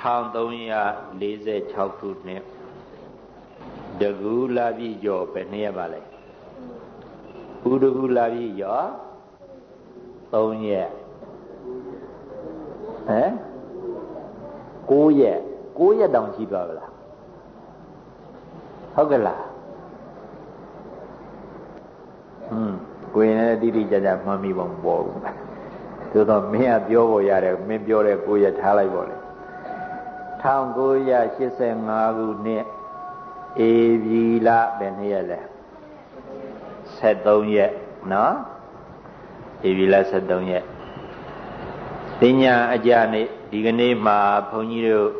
1346ခုနှစ်တကူလာပြီကျော်ဘယ်နှစ်ရက်ပါလဲဥဒကူလာပြီကျော်3ရက်ဟမ်9ရက်9ရက်တောင်ရှိသွားပါလားဟုတ်ကဲ့လားဟွန်းကိုရင်လည်းတိတိကျကျမှတ်မိပုံပေါ်ဘူးသို့တော့မင်းကပြောဖို့ရတယ်မင်းပြောတဲ့ကိုရက်ထားလိုက်ပါလေ 1985ခုနှစ်ဧပြီလဘယ်နှစ်ရက်လဲ73ရက်နော်ဧပြီလ73ရက်ပညာအကြနေ့ဒီကနေ့မှာဘုန်းကြီးတို့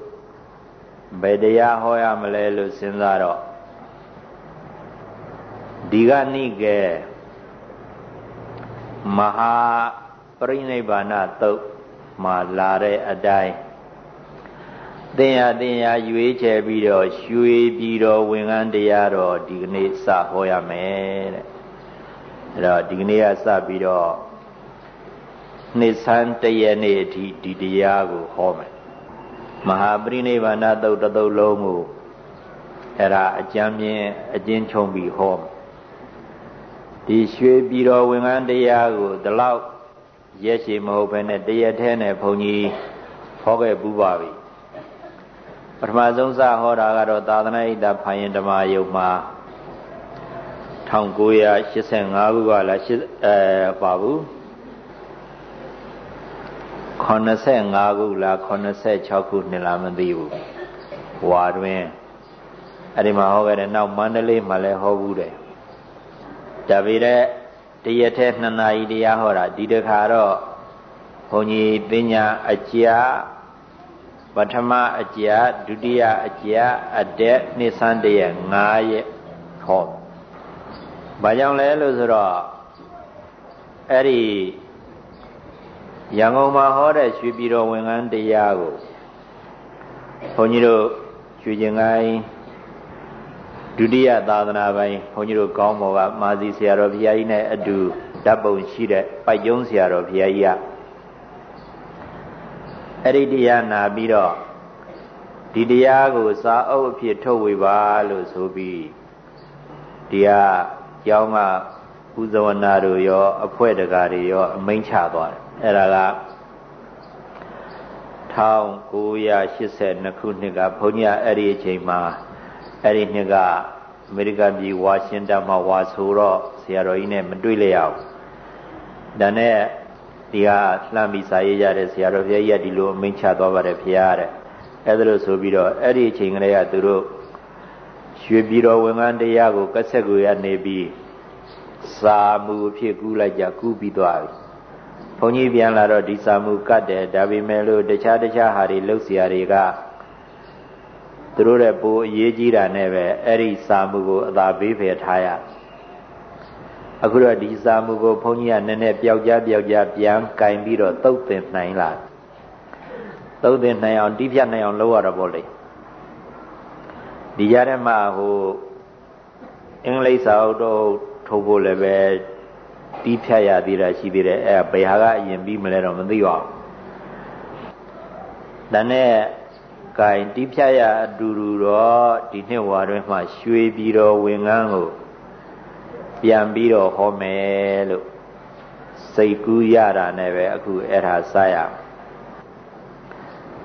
ဘယ်တရားဟောရမလဲလို့စဉ်းစားတော့ဒီကနေ့ကမဟာပရိနိဗ္ဗာန်သုတ်မှာလာတဲ့အတိုင်း တင်ရတင်ရရွေးချယ်ပြီးတော့ရွှေပြီးတော့ဝင်ကန်းတရားတော်ဒီကနေ့စဟောရမယ်တဲ့အဲ့တော့ဒီကနေ့ကစပြီးတော့နှစ်ဆန်းတရက်နေ့အထိဒီတရားကိုဟောမယ်မဟာပရိနိဗ္ဗာန်သုတ်တသုတ်လုံးကိုအဲ့ဒါအကျမ်းမြင်အကျဉ်းချုံပြီးဟောမယ်ဒီရွှေပြည်တော်ဝင်ကန်းတရားကိုဒီလောက်ရက်ရှိမဟုတ်ဘဲနဲ့တရက်ထဲနဲ့ဘုန်းကြီးဟောခဲ့ပူပါပြီ ပထမဆုံးစဟောတာကတော့သာသနာ့ဣဒ္ဓဖိုင်ရင်ဓမ္မယုံမှာ1985ခုကလားအဲပါဘူး85ခုလား86ခုနှစ်လားမသိဘူးဝါတွင်အဲ့ဒီမှာဟောခဲ့တယ်နောက်မန္တလေးမှာလည်းဟောဘူးတယ်ဒါပေမဲ့တရက်ထဲ2နာရီတရားဟောတာဒီတခါတော့ဘုန်းကြီးပညာအကျ ပထမအကျဒုတိယအကျအတက်နှစ်ဆန်းတရက်9ရက်ဟောဘာကြောင့်လဲလို့ဆိုတော့အဲ့ဒီရန်ကုန်မှာဟောတဲ့ရွှေပြည်တော်ဝင်ကန်းတရားကိုဘုန်းကြီးတို့ရွှေကျင်ကိုင်းဒုတိယသာသနာပိုင်းဘုန်းကြီးတို့ကောင်းဘော်ကမာစီဆရာတော်ဘုရားကြီးနဲ့အတူဓာတ်ပုံရှိတဲ့ပိုက်ကျုံးဆရာတော်ဘုရားကြီးက အဲ့ဒီတရားနာပြီးတော့ဒီတရားကိုစာအုပ်အဖြစ်ထုတ်ဝေပါလို့ဆိုပြီးတရားကျောင်းကဥဇဝနာတို့ရောအဖွဲ့တကာတွေရောအမိန့်ချသွားတယ်အဲ့ဒါက1982ခုနှစ်ကဘုန်းကြီးအဲ့ဒီအချိန်မှာအဲ့ဒီနှစ်ကအမေရိကန်ပြည်ဝါရှင်တန်မှာဝါဆိုတော့ဆရာတော်ကြီးနဲ့မတွေ့လျအောင်ဒါနဲ့ ဒီကလှမ်းပြီးစာရေးရတဲ့ဆရာတော်ဘုရားကြီးကဒီလိုအမိန့်ချသွားပါတယ်ဘုရားတဲ့အဲဒါလို့ဆိုပြီးတော့အဲ့ဒီအချိန်ကလေးကသူတို့ရွှေပြည်တော်ဝန်ကန်းတရားကိုကက်ဆက်ကိုရနေပြီးစာမှုအဖြစ်ကူးလိုက်ကြကူးပြီးသွားပြီဘုန်းကြီးပြန်လာတော့ဒီစာမှုကတ်တယ်ဒါပေမဲ့လို့တခြားတခြားဟာတွေလှုပ်ရှားတွေကသူတို့ရဲ့ပိုအရေးကြီးတာနဲ့ပဲအဲ့ဒီစာမှုကိုအသာပေးဖယ်ထားရတယ် အခုတော့ဒီစာမှုကိုဘုန်းကြီးကနည်းနည်းပျောက်ကြားပျောက်ကြားပြန်ကင်ပြီးတော့သုတ်သင်နိုင်လာသုတ်သင်နိုင်အောင်တိပြတ်နိုင်အောင်လုပ်ရတော့ဗောလေဒီကြားထဲမှာဟိုအင်္ဂလိပ်စာအုပ်တော့ထုတ်ဖို့လည်းပဲတီးဖြတ်ရသေးတာရှိသေးတယ်အဲဘယ်ဟာကအရင်ပြီးမလဲတော့မသိပါဘူးဒါနဲ့ကင်တီးဖြတ်ရအတူတူတော့ဒီနှစ်ဝါတွင်မှရွှေပြီးတော့ဝင်ငန်းကို ပြန်ပြီးတော့ဟောမယ်လို့စိတ်ကူးရတာနဲ့ပဲအခုအဲ့ဒါစရ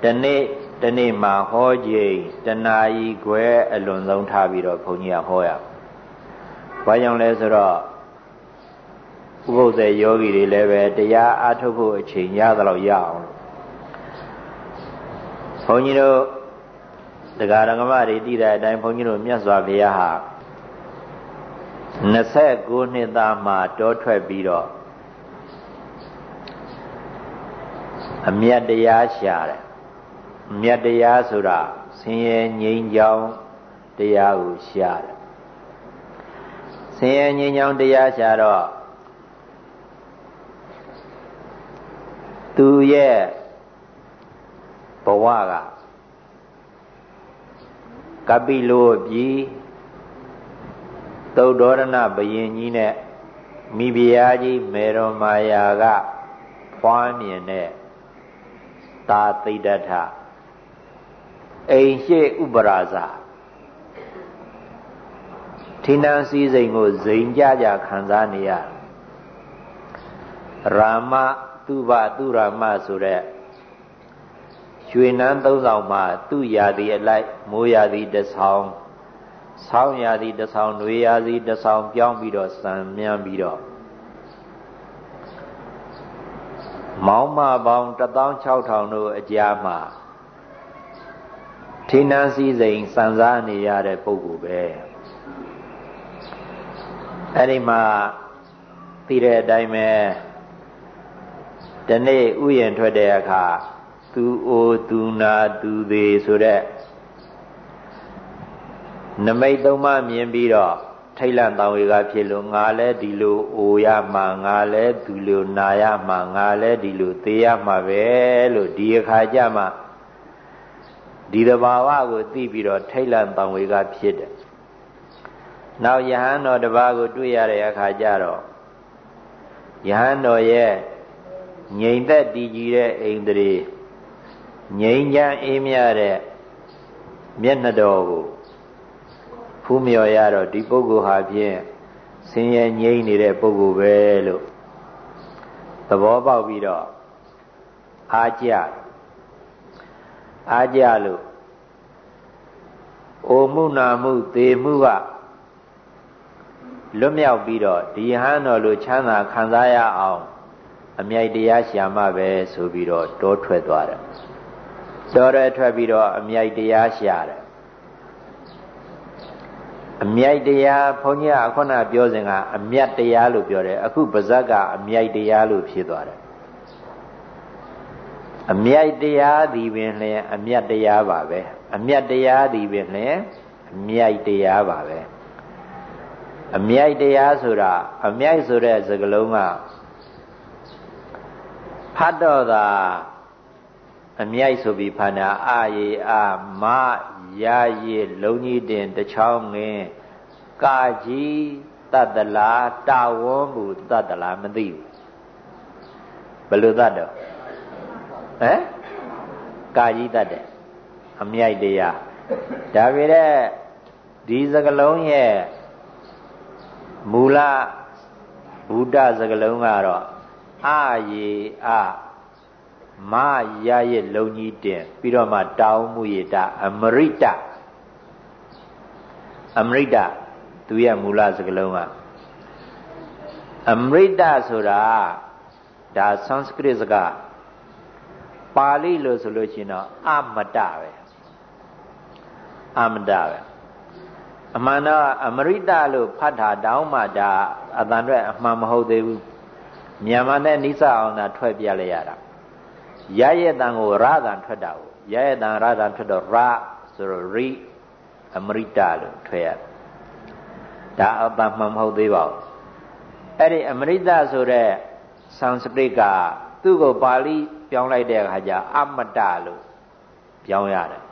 တနေ့တနေ့မှာဟောခြင်းတနာဤခွဲအလွန်ဆုံးထားပြီးတော့ဘုန်းကြီးကဟောရဘာကြောင့်လဲဆိုတော့ဥပုသ္စေယောဂီတွေလည်းပဲတရားအားထုတ်ဖို့အချိန်ရသလောက်ရအောင်လို့ဘုန်းကြီးတို့တရားဓမ္မတွေတည်တဲ့အတိုင်းဘုန်းကြီးတို့မြတ်စွာဘုရားဟာ 29နှစ်သားမှတောထွက်ပြီးတော့အမြတ်တရားရှာတယ်အမြတ်တရားဆိုတာဆင်းရဲငြိမ်းချောင်းတရားကိုရှာတယ်ဆင်းရဲငြိမ်းချောင်းတရားရှာတော့သူရဲ့ဘဝကကပိလိုပြည် သုတ်တော်ရဏဘယင်ကြီးနဲ့မိဖုရားကြီးမေတော်မာယာကဖွားမြင်တဲ့သာသိတ္တထအိမ်ရှိဥပရာဇထိနန်းစည်းစိမ်ကိုဇိမ်ကြကြခံစားနေရရာမသူဘသူရာမဆိုတဲ့ရွှေနန်းသုံးဆောင်မှာသူ့ရာသီအလိုက်မိုးရာသီတစ်ဆောင် ဆောင်းရာသီတစ်ဆောင်နှွေရာသီတစ်ဆောင်ပြောင်းပြီးတော့စံမြန်းပြီးတော့မောင်းမပေါင်း16000တို့အကြားမှာထိနန်းစည်းစိမ်စံစားနေရတဲ့ပုဂ္ဂိုလ်ပဲအဲ့ဒီမှာသိတဲ့အတိုင်းပဲဒီနေ့ဥယျာဉ်ထွက်တဲ့အခါသူအိုသူနာသူသေးဆိုတဲ့ နမိတ်သုံးပါမြင်ပြီးတော့ထိတ်လန့်တောင်ဝေကဖြစ်လို့ငါလဲဒီလိုအိုရမှာငါလဲဒီလိုနာရမှာငါလဲဒီလိုသေရမှာပဲလို့ဒီအခါကျမှဒီတဘာဝကိုသိပြီးတော့ထိတ်လန့်တောင်ဝေကဖြစ်တယ်။နောက်ယဟန်တော်တပါးကိုတွေ့ရတဲ့အခါကျတော့ယဟန်တော်ရဲ့ငြိမ်သက်တည်ကြည်တဲ့အိန္ဒြေငြိမ်ချမ်းအေးမြတဲ့မျက်နှာတော်ကို ဖူးမြော်ရတော့ဒီပုဂ္ဂိုလ်ဟာဖြင့်ဆင်းရဲငြိမ်းနေတဲ့ပုဂ္ဂိုလ်ပဲလို့သဘောပေါက်ပြီးတော့အားကြအားကြလို့အိုမှုနာမှုသေမှုကလွတ်မြောက်ပြီးတော့ဒီဟန်တော်လိုချမ်းသာခံစားရအောင် အမြိုက်တရားရှာမှပဲဆိုပြီးတော့တောထွက်သွားတယ်တောရဲထွက်ပြီးတော့အမြိုက်တရားရှာတယ် အမြိုက်တရားဘုန်းကြီးကခုနပြောစဉ်ကအမြတ်တရားလို့ပြောတယ်အခုပါဇက်ကအမြိုက်တရားလို့ဖြစ်သွားတယ်အမြိုက်တရားသည်ပင်လျှင်အမြတ်တရားပါပဲအမြတ်တရားသည်ပင်လျှင်အမြိုက်တရားပါပဲအမြိုက်တရားဆိုတာအမြိုက်ဆိုတဲ့စကားလုံးကဖတ်တော့တာအမြိုက်ဆိုပြီးဖဏအာယေအာမ ရာယေလုံကြီးတင်တချောင်းငင်းကာကြီးတတ်တလားတာဝေါမှုတတ်တလားမသိဘူးဘယ်လိုတတ်တော့ဟမ်ကာကြီးတတ်တယ်အမြိုက်တရားဒါပေမဲ့ဒီစကလုံးရဲ့မူလဘုဒ္ဓစကလုံးကတော့အာယေအာ မရရဲ့လုံကြီးတင်ပြီးတော့မှတောင်းမှုရတာအမရိတအမရိတသူရဲ့မူလစကားလုံးကအမရိတဆိုတာဒါ Sanskrit စကားပါဠိလို့ဆိုလို့ရှိရင်တော့အမတပဲအမတပဲအမှန်တော့အမရိတလို့ဖတ်တာတောင်းမှဒါအတန်အတွက်အမှန်မဟုတ်သေးဘူးမြန်မာနဲ့နိစ္စအောင်သာထွက်ပြလိုက်ရတာ ရရဲ့တန်ကိုရတန်ထွက်တာကိုရရဲ့တန်ရတန်ထွက်တော့ရဆိုတော့ရိအမရိတလို့ထွက်ရဒါအပမှမဟုတ်သေးပါဘူးအဲ့ဒီအမရိတဆိုတဲ့ဆန်စကရစ်ကသူ့ကိုပါဠိပြောင်းလိုက်တဲ့အခါကျအမတလို့ပြောင်းရတယ်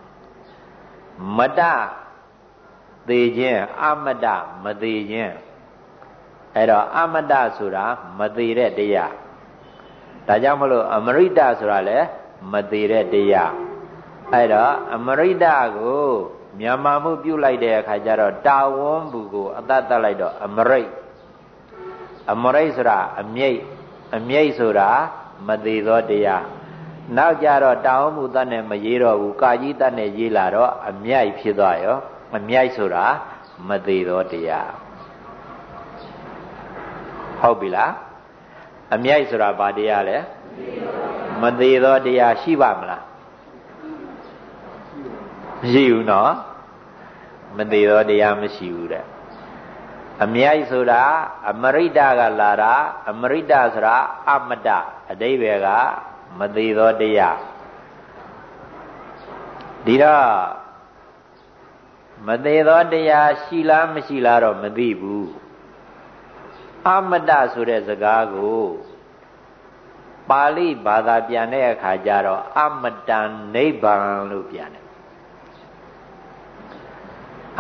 မတသေးခြင်းအမတမသေးခြင်းအဲ့တော့အမတဆိုတာမသေးတဲ့တရား ဒါကြောင့်မလို့အမရိတဆိုတာလည်းမသေးတဲ့တရားအဲ့တော့အမရိတကိုမြန်မာမှုပြုလိုက်တဲ့အခါကျတော့တာဝွန်ဘူးကိုအတတ်တတ်လိုက်တော့အမရိတ်အမရိတ်ဆိုတာအမြိတ်အမြိတ်ဆိုတာမသေးသောတရားနောက်ကြတော့တာဝွန်မှုတတ်နဲ့မရေးတော့ဘူးကာကြီးတတ်နဲ့ရေးလာတော့အမြိုက်ဖြစ်သွားရောအမြိုက်ဆိုတာမသေးသောတရားဟုတ်ပြီလား အမြိုက်ဆိုတာဘာတရားလဲမသေးသောတရားရှိပါမလားမရှိဘူးနော်မသေးသောတရားမရှိဘူးတဲ့အမြိုက်ဆိုတာအမရိတကလာတာအမရိတဆိုတာအမတအတိဘယ်ကမသေးသောတရားဒီတော့မသေးသောတရားရှိလားမရှိလားတော့မသိဘူး အမတဆိုတဲ့စကားကိုပါဠိဘာသာပြန်တဲ့အခါကျတော့အမတန်နိဗ္ဗာန်လို့ပြန်တယ်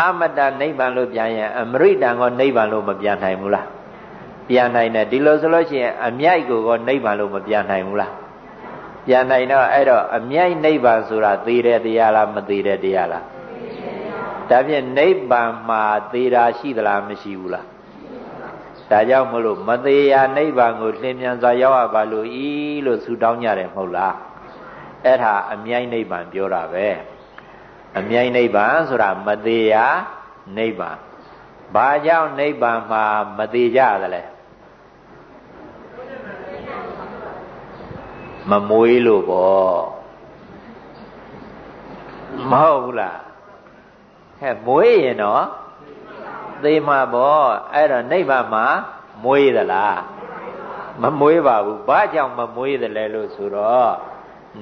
အမတနိဗ္ဗာန်လို့ပြန်ရင်အမရိတန်ကနိဗ္ဗာန်လို့မပြန်နိုင်ဘူးလားပြန်နိုင်တယ်ဒီလိုဆိုလို့ရှိရင်အမြိုက်ကိုကနိဗ္ဗာန်လို့မပြန်နိုင်ဘူးလားပြန်နိုင်တော့အဲ့တော့အမြိုက်နိဗ္ဗာန်ဆိုတာသေတဲ့တရားလားမသေတဲ့တရားလားဒါဖြင့်နိဗ္ဗာန်မှာသေတာရှိသလားမရှိဘူးလား ဒါကြောင့်မလို့မသေးရနိဗ္ဗာန်ကိုလင်းမြန်စွာရောက်ရပါလို့ဤလို့ဆုတောင်းကြတယ်မဟုတ်လားအဲ့ဒါအမြိုက်နိဗ္ဗာန်ပြောတာပဲအမြိုက်နိဗ္ဗာန်ဆိုတာမသေးရနိဗ္ဗာန်ဘာကြောင့်နိဗ္ဗာန်မှာမသေးကြသလဲမမွေးလို့ပေါ့မဟုတ်ဘူးလားဟဲ့မွေးရင်တော့ သေမှာပေါ့အဲ့တော့နိဗ္ဗာန်မှာမွေးသလားမမွေးပါဘူးဘာကြောင့်မမွေးသလဲလို့ဆိုတော့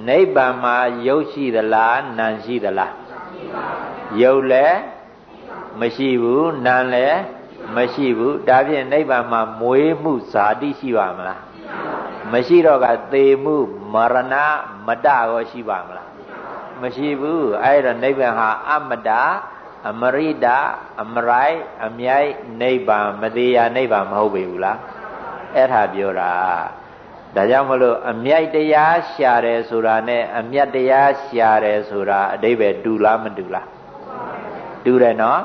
နိဗ္ဗာန်မှာရုပ်ရှိသလားနာမ်ရှိသလားရုပ်လည်းမရှိဘူးနာမ်လည်းမရှိဘူးဒါဖြင့်နိဗ္ဗာန်မှာမွေးမှုဇာတိရှိပါမလားမရှိတော့ကသေမှုမရဏမတရောရှိပါမလားမရှိဘူးအဲ့တော့နိဗ္ဗာန်ဟာအမတ အမရိတအမရိုက်အမြိုက်နိဗ္ဗာန်မသေးရနိဗ္ဗာန်မဟုတ်ပေဘူးလားအဲ့ဒါပြောတာဒါကြောင့်မလို့အမြိုက်တရားရှာတယ်ဆိုတာနဲ့အမြတ်တရားရှာတယ်ဆိုတာအတိပ္ပယ်တူလားမတူလားတူတယ်နော်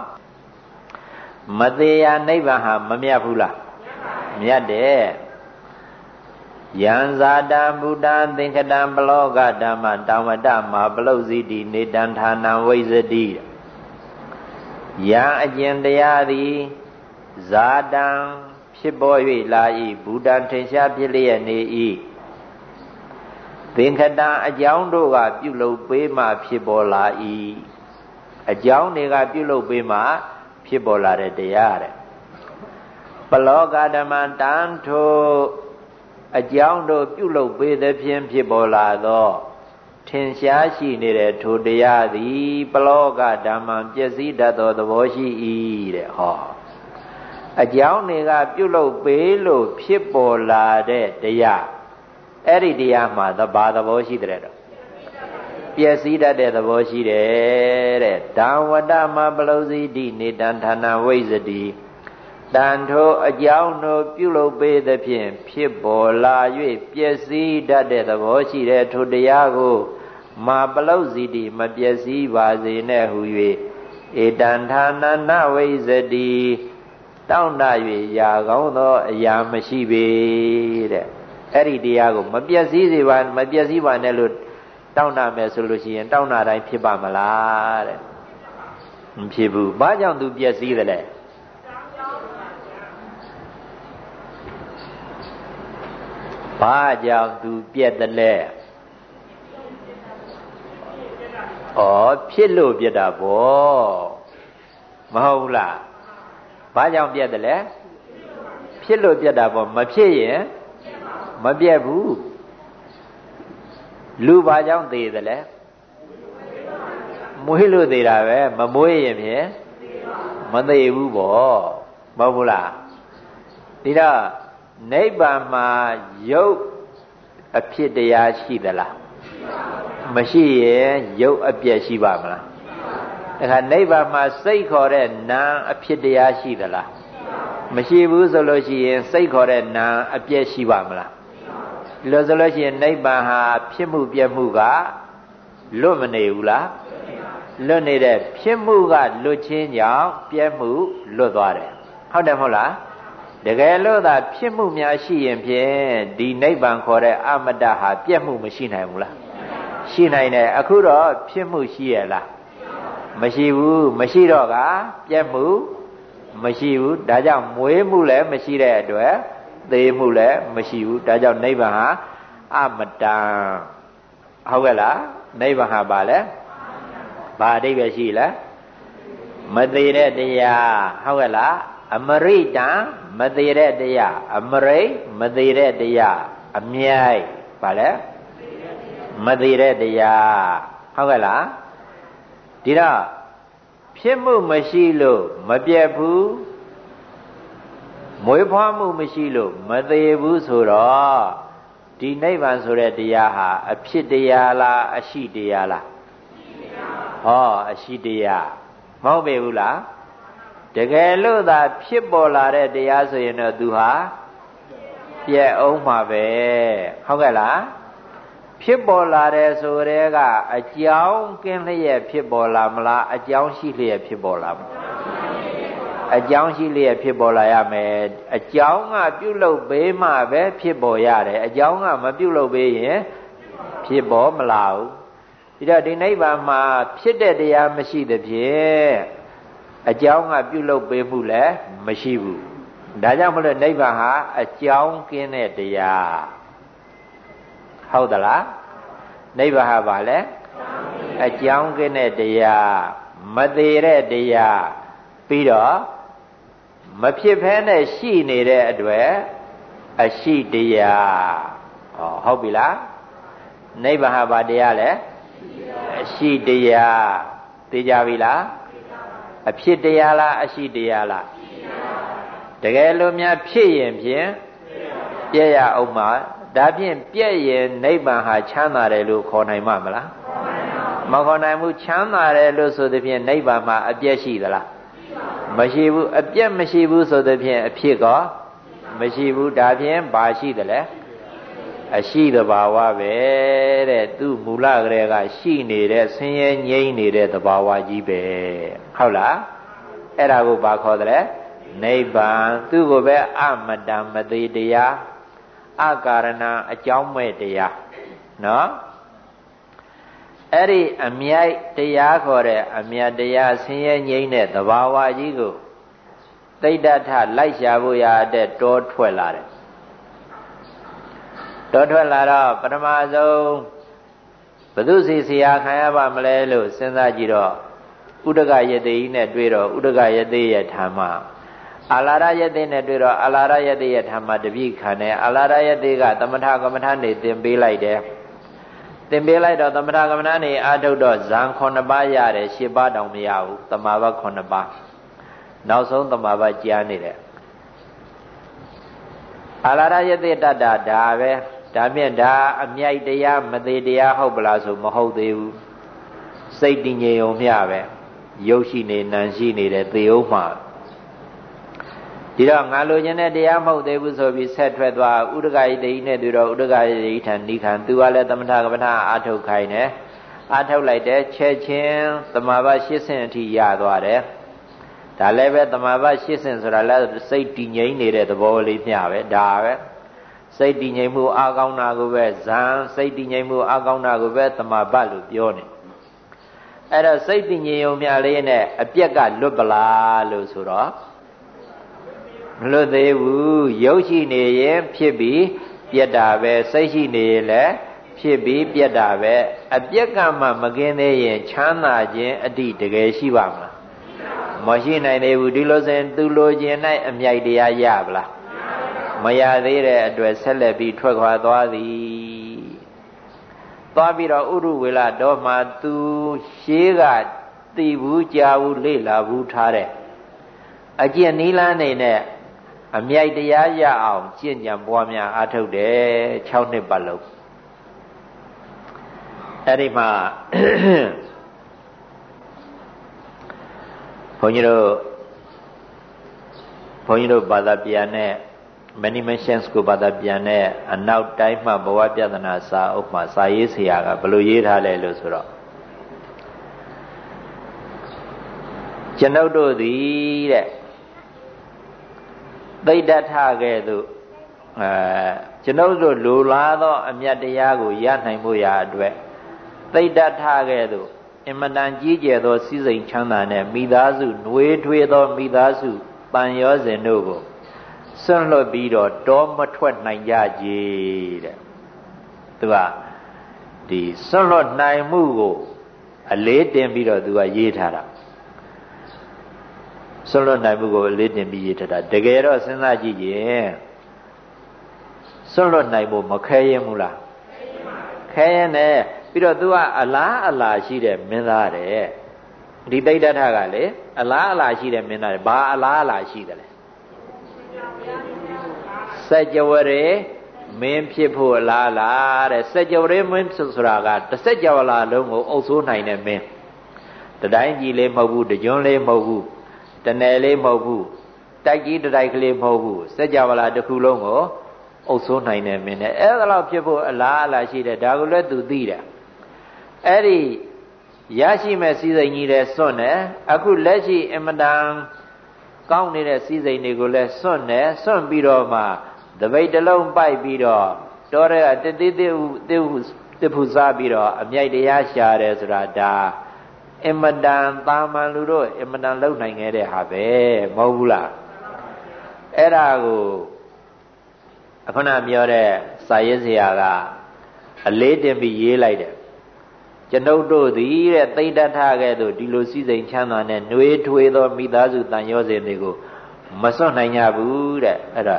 မသေးရနိဗ္ဗာန်ဟာမမြတ်ဘူးလားမြတ်တယ်ယံဇာတံဘုဒ္ဓံသင်္ခတံပလောကဓမ္မတံဝတ္တမပလုတ်စီတိနေတံဌာနံဝိဇတိ ယံအကျင်တရားသည်ဇာတံဖြစ်ပေါ်၍လာ၏ဘုဒ္ဓံထင်ရှားဖြစ်လျက်နေ၏သင်္ခတံအကြောင်းတို့ကပြုလုပ်ပေးမှဖြစ်ပေါ်လာ၏အကြောင်းတွေကပြုလုပ်ပေးမှဖြစ်ပေါ်လာတဲ့တရားတဲ့ပလောကဓမ္မတန်ထိုအကြောင်းတို့ပြုလုပ်ပေးသဖြင့်ဖြစ်ပေါ်လာသော ထင်ရှားရှိနေတဲ့ထိုတရားသည်ပလောကဓမ္မံပျက်စီးတတ်သောသဘောရှိ၏တဲ့ဟောအကြောင်းတွေကပြုလုပ်ပေးလို့ဖြစ်ပေါ်လာတဲ့တရားအဲ့ဒီတရားမှာသဘာသဘောရှိတဲ့တော့ပျက်စီးတတ်တဲ့သဘောရှိတယ်တဲ့ဓမ္ဝတ္တမပလုစီတိနေတံဌာနဝိဇ္ဇတိတန်ထိုအကြောင်းတို့ပြုလုပ်ပေးသဖြင့်ဖြစ်ပေါ်လာ၍ပျက်စီးတတ်တဲ့သဘောရှိတဲ့ထိုတရားကို မာပလုစီတိမပျက်စီးပါစေနဲ့ဟု၍ဧတံဌာနနဝိဇ္ဇတိတောင့်တ၍ရာကောင်းသောအရာမရှိပေတဲ့အဲ့ဒီတရားကိုမပျက်စီးစေပါမပျက်စီးပါနဲ့လို့တောင့်တမယ်ဆိုလို့ရှိရင်တောင့်တတိုင်းဖြစ်ပါမလားတဲ့မဖြစ်ဘူးဘာကြောင့်သူပျက်စီးသလဲဘာကြောင့်သူပြက်တယ်လဲ ဩဖြစ်လို့ပြက်တာဗောမဟုတ်ဘူးလားဘာကြောင့်ပြက်တယ်လဲဖြစ်လို့ပြက်တာဗောမဖြစ်ရင်မပြက်ဘူးလူဘာကြောင့်သေးတယ်လဲမွေးလို့သေးတာပဲမမွေးရင်ဖြင့်မသေးဘူးဗောမဟုတ်ဘူးလားဒီတော့နိဗ္ဗာန်မှာရုပ်အဖြစ်တရားရှိသလား မရှိရင်ရုပ်အပြည့်ရှိပါမလားတခါနိဗ္ဗာန်မှာစိတ်ခေါ်တဲ့နာမ်အဖြစ်တရားရှိသလားမရှိဘူးဆိုလို့ရှိရင်စိတ်ခေါ်တဲ့နာမ်အပြည့်ရှိပါမလားဒီလိုဆိုလို့ရှိရင်နိဗ္ဗာန်ဟာဖြစ်မှုပြည့်မှုကလွတ်မနေဘူးလားလွတ်နေတဲ့ဖြစ်မှုကလွတ်ခြင်းကြောင့်ပြည့်မှုလွတ်သွားတယ်ဟုတ်တယ်မဟုတ်လားတကယ်လို့သာဖြစ်မှုများရှိရင်ဖြင့်ဒီနိဗ္ဗာန်ခေါ်တဲ့အမတ္တဟာပြည့်မှုမရှိနိုင်ဘူးလား ရှိနိုင်တယ်အခုတော့ဖြစ်မှုရှိရလားမရှိဘူးမရှိတော့ကပြည့်မှုမရှိဘူးဒါကြောင့်မွေးမှုလည်းမရှိတဲ့အတွက်သေမှုလည်းမရှိဘူးဒါကြောင့်နိဗ္ဗာန်ဟာအမတံဟုတ်ကဲ့လားနိဗ္ဗာန်ဟာဘာလဲဘာအဓိပ္ပာယ်ရှိလဲမသေးတဲ့တရားဟုတ်ကဲ့လားအမရိတံမသေးတဲ့တရားအမရိမသေးတဲ့တရားအမြိုက်ဘာလဲ မသေးတဲ့တရားဟုတ်ကဲ့လားဒီတော့ဖြစ်မှုမရှိလို့မပြတ်ဘူးမွေးဖွားမှုမရှိလို့မသေးဘူးဆိုတော့ဒီနိဗ္ဗာန်ဆိုတဲ့တရားဟာအဖြစ်တရားလားအရှိတရားလားဟောအရှိတရားမဟုတ်ပေဘူးလားတကယ်လို့သာဖြစ်ပေါ်လာတဲ့တရားဆိုရင်တော့သူဟာပြက်အောင်မှာပဲဟုတ်ကဲ့လား ဖြစ်ပေါ်လာတယ်ဆိုတဲ့ကအကြောင်းကင်းလျက်ဖြစ်ပေါ်လာမလားအကြောင်းရှိလျက်ဖြစ်ပေါ်လာမလားအကြောင်းရှိလျက်ဖြစ်ပေါ်လာရမယ်အကြောင်းကပြုလုပ်ပေးမှပဲဖြစ်ပေါ်ရတယ်အကြောင်းကမပြုလုပ်ပေးရင်ဖြစ်ပေါ်မလာဘူးပြီးတော့ဒီနိဗ္ဗာန်မှာဖြစ်တဲ့တရားမရှိသဖြင့်အကြောင်းကပြုလုပ်ပေးမှုလည်းမရှိဘူးဒါကြောင့်မလို့နိဗ္ဗာန်ဟာအကြောင်းကင်းတဲ့တရား ဟုတ်သလားနိဗ္ဗာန်ဟာဘာလဲအကြောင်းကင်းတဲ့တရားမသေးတဲ့တရားပြီးတော့မဖြစ်ဖဲနဲ့ရှိနေတဲ့အတွက်အရှိတရားဟောဟုတ်ပြီလားနိဗ္ဗာန်ဟာဘာတရားလဲအရှိတရားသိကြပြီလားအဖြစ်တရားလားအရှိတရားလားတကယ်လို့များဖြစ်ရင်ဖြင့်ပြည့်ရအောင်မှာ ဒါဖြင့်ပြည့်ရင်နိဗ္ဗာန်ဟာချမ်းသာတယ်လို့ခေါ်နိုင်မှာမလားမခေါ်နိုင်ဘူးချမ်းသာတယ်လို့ဆိုသဖြင့်နိဗ္ဗာန်မှာအပြည့်ရှိသလားမရှိဘူးအပြည့်မရှိဘူးဆိုသဖြင့်အဖြစ်ကောမရှိဘူးဒါဖြင့်ဘာရှိသလဲအရှိတဘာဝပဲတဲ့သူ့မူလကလေးကရှိနေတဲ့ဆင်းရဲငြိမ်းနေတဲ့တဘာဝကြီးပဲဟုတ်လားအဲ့ဒါကိုဘာခေါ်တယ်နိဗ္ဗာန်သူ့ကိုပဲအမတံမသေးတရား အကာရဏအကြောင်းမဲ့တရားနော်အဲ့ဒီအမြိုက်တရားခေါ်တဲ့အမြတ်တရားဆင်းရဲငြိမ်းတဲ့သဘာဝကြီးကိုသိတ္တထလိုက်ရှာဖို့ရတဲ့တောထွက်လာတယ်တောထွက်လာတော့ပထမဆုံးဘု து စီဆရာခံရပါမလဲလို့စဉ်းစားကြည့်တော့ဥဒကယတိကြီးနဲ့တွေ့တော့ဥဒကယတိရဲ့ဓမ္မ အာလာရယတိနဲ့တွေ့တော့အာလာရယတိရဲ့ဓမ္မတပိခံတယ်အာလာရယတိကသမထကမ္မထနေသင်ပေးလိုက်တယ်သင်ပေးလိုက်တော့သမထကမ္မထနေအာထုတ်တော့ဇံ9ပါးရတယ်10ပါးတောင်မရဘူးတမာဘ9ပါးနောက်ဆုံးတမာဘကြားနေတယ်အာလာရယတိတတ္တဒါပဲဒါမြင့်ဒါအမြိုက်တရားမသေးတရားဟုတ်ပလားဆိုမဟုတ်သေးဘူးစိတ်တည်ငြိမ်ုံမျှပဲရုပ်ရှိနေနံရှိနေတယ်သေအောင်မှာ ဒီတော့ငါလိုချင်တဲ့တရားမဟုတ်သေးဘူးဆိုပြီးဆက်ထွက်သွားဥဒကယတိနဲ့သူတော့ဥဒကယတိထံနိခံသူကလည်းသမထကပ္ပနာအာထုတ်ခိုင်းတယ်အာထုတ်လိုက်တယ်ချက်ချင်းသမာဘ၈ဆင့်အထိရသွားတယ်ဒါလည်းပဲသမာဘ၈ဆင့်ဆိုတာလည်းစိတ်တည်ငြိမ်နေတဲ့သဘောလေးမျှပဲဒါပဲစိတ်တည်ငြိမ်မှုအာကောင်းတာကိုပဲဇံစိတ်တည်ငြိမ်မှုအာကောင်းတာကိုပဲသမာဘလို့ပြောနေအဲ့တော့စိတ်တည်ငြိမ်ုံမြလေးနဲ့အပြက်ကလွတ်ပလားလို့ဆိုတော့ မလွတ်သေးဘူးရုပ်ရှိနေရင်ဖြစ်ပြီးပြက်တာပဲစိတ်ရှိနေရင်လည်းဖြစ်ပြီးပြက်တာပဲအပြက်ကမှမကင်းသေးရင်ချမ်းသာခြင်းအတိတကယ်ရှိပါမလားမရှိနိုင်သေးဘူးဒီလိုစဉ်သူလိုခြင်း၌အမြိုက်တရားရပါလားမရသေးတဲ့အတွက်ဆက်လက်ပြီးထွက်ခွာသွားသည်သွားပြီးတော့ဥရုဝေလတော့မှသူရှေးကသိဘူးကြာဘူးလေ့လာဘူးထားတဲ့အကျင့်နီးလန်းနေနဲ့ အမြိုက်တရားရအောင်ကျင့်ကြံပွားများအားထုတ်တယ်6နှစ်ပတ်လုံးအဲ့ဒီမှာဘုန်းကြီးတို့ဘုန်းကြီးတို့ဘာသာပြန်တဲ့ many mentions ကိုဘာသာပြန်တဲ့အနောက်တိုင်းမှဘဝပြဒနာစာအုပ်မှာစာရေးဆရာကဘယ်လိုရေးထားလဲလို့ဆိုတော့ကျွန်ုပ်တို့သည်တဲ့ သိတ္တထကဲ့သို့အဲကျွန်ုပ်တို့လိုလားသော အမြတ်တရားကိုရနိုင်ဖို့ရာအတွက်သိတ္တထကဲ့သို့အင်မတန်ကြီးကျယ်သောစည်းစိမ်ချမ်းသာနဲ့မိသားစုနှွေးထွေးသောမိသားစုပန်ရောစဉ်တို့ကိုဆွန့်လွတ်ပြီးတော့တောမထွက်နိုင်ကြကြတဲ့သူကဒီဆွန့်လွတ်နိုင်မှုကို အလေးတင်ပြီးတော့သူကရေးထားတာ ဆွန့်လွတ်နိုင်မှုကိုအလေးတင်ပြီးရေးထားတာတကယ်တော့စဉ်းစားကြည့်ရင်ဆွန့်လွတ်နိုင်ဖို့မခဲရင်ဘူးလားခဲရင်နဲ့ပြီးတော့သူကအလားအလာရှိတဲ့မင်းသားတဲ့ဒီတိတ်တထကလေအလားအလာရှိတဲ့မင်းသားတယ်ဘာအလားအလာရှိတယ်လဲစัจ java ရေမင်းဖြစ်ဖို့အလားလားတဲ့စัจ java ရေမင်းဆိုတာကတစ်စัจ java လာလုံးကိုအုပ်ဆိုးနိုင်တဲ့မင်းတတိုင်းကြီးလေးမဟုတ်ဘူးတကြွန်းလေးမဟုတ်ဘူး တနယ်လေးမဟုတ်ဘူးတိုက်ကြီးတိုက်ကလေးမဟုတ်ဘူးစัจ java လာတစ်ခုလုံးကိုအုပ်စိုးနိုင်တယ်မင်းနဲ့အဲ့ဒါလောက်ဖြစ်ဖို့အလားအလာရှိတယ်ဒါကိုလည်းသူသိတယ်အဲ့ဒီရရှိမဲ့စည်းစိမ်ကြီးတဲ့စွန့်တယ်အခုလက်ရှိအမတန်ကောင်းနေတဲ့စည်းစိမ်တွေကိုလည်းစွန့်တယ်စွန့်ပြီးတော့မှတပိတ်တလုံးပိုက်ပြီးတော့တောရဲကတတိတိတိတိဖူစားပြီးတော့အမြိုက်တရားရှာတယ်ဆိုတာဒါ အမတန်တာမန်လူတို့အမတန်လုံနိုင်ခဲ့တဲ့ဟာပဲမဟုတ်ဘူးလားအဲ့ဒါကိုအခုနပြောတဲ့စာရေးဆရာကအလေးတင်ပြီးရေးလိုက်တယ်ကျွန်ုပ်တို့သည်တဲ့သိတ္တထကဲ့သို့ဒီလိုစည်းစိမ်ချမ်းသာနဲ့နှွေးထွေးသောမိသားစုတန်ရောစဉ်တွေကိုမစွန့်နိုင်ကြဘူးတဲ့အဲ့ဒါ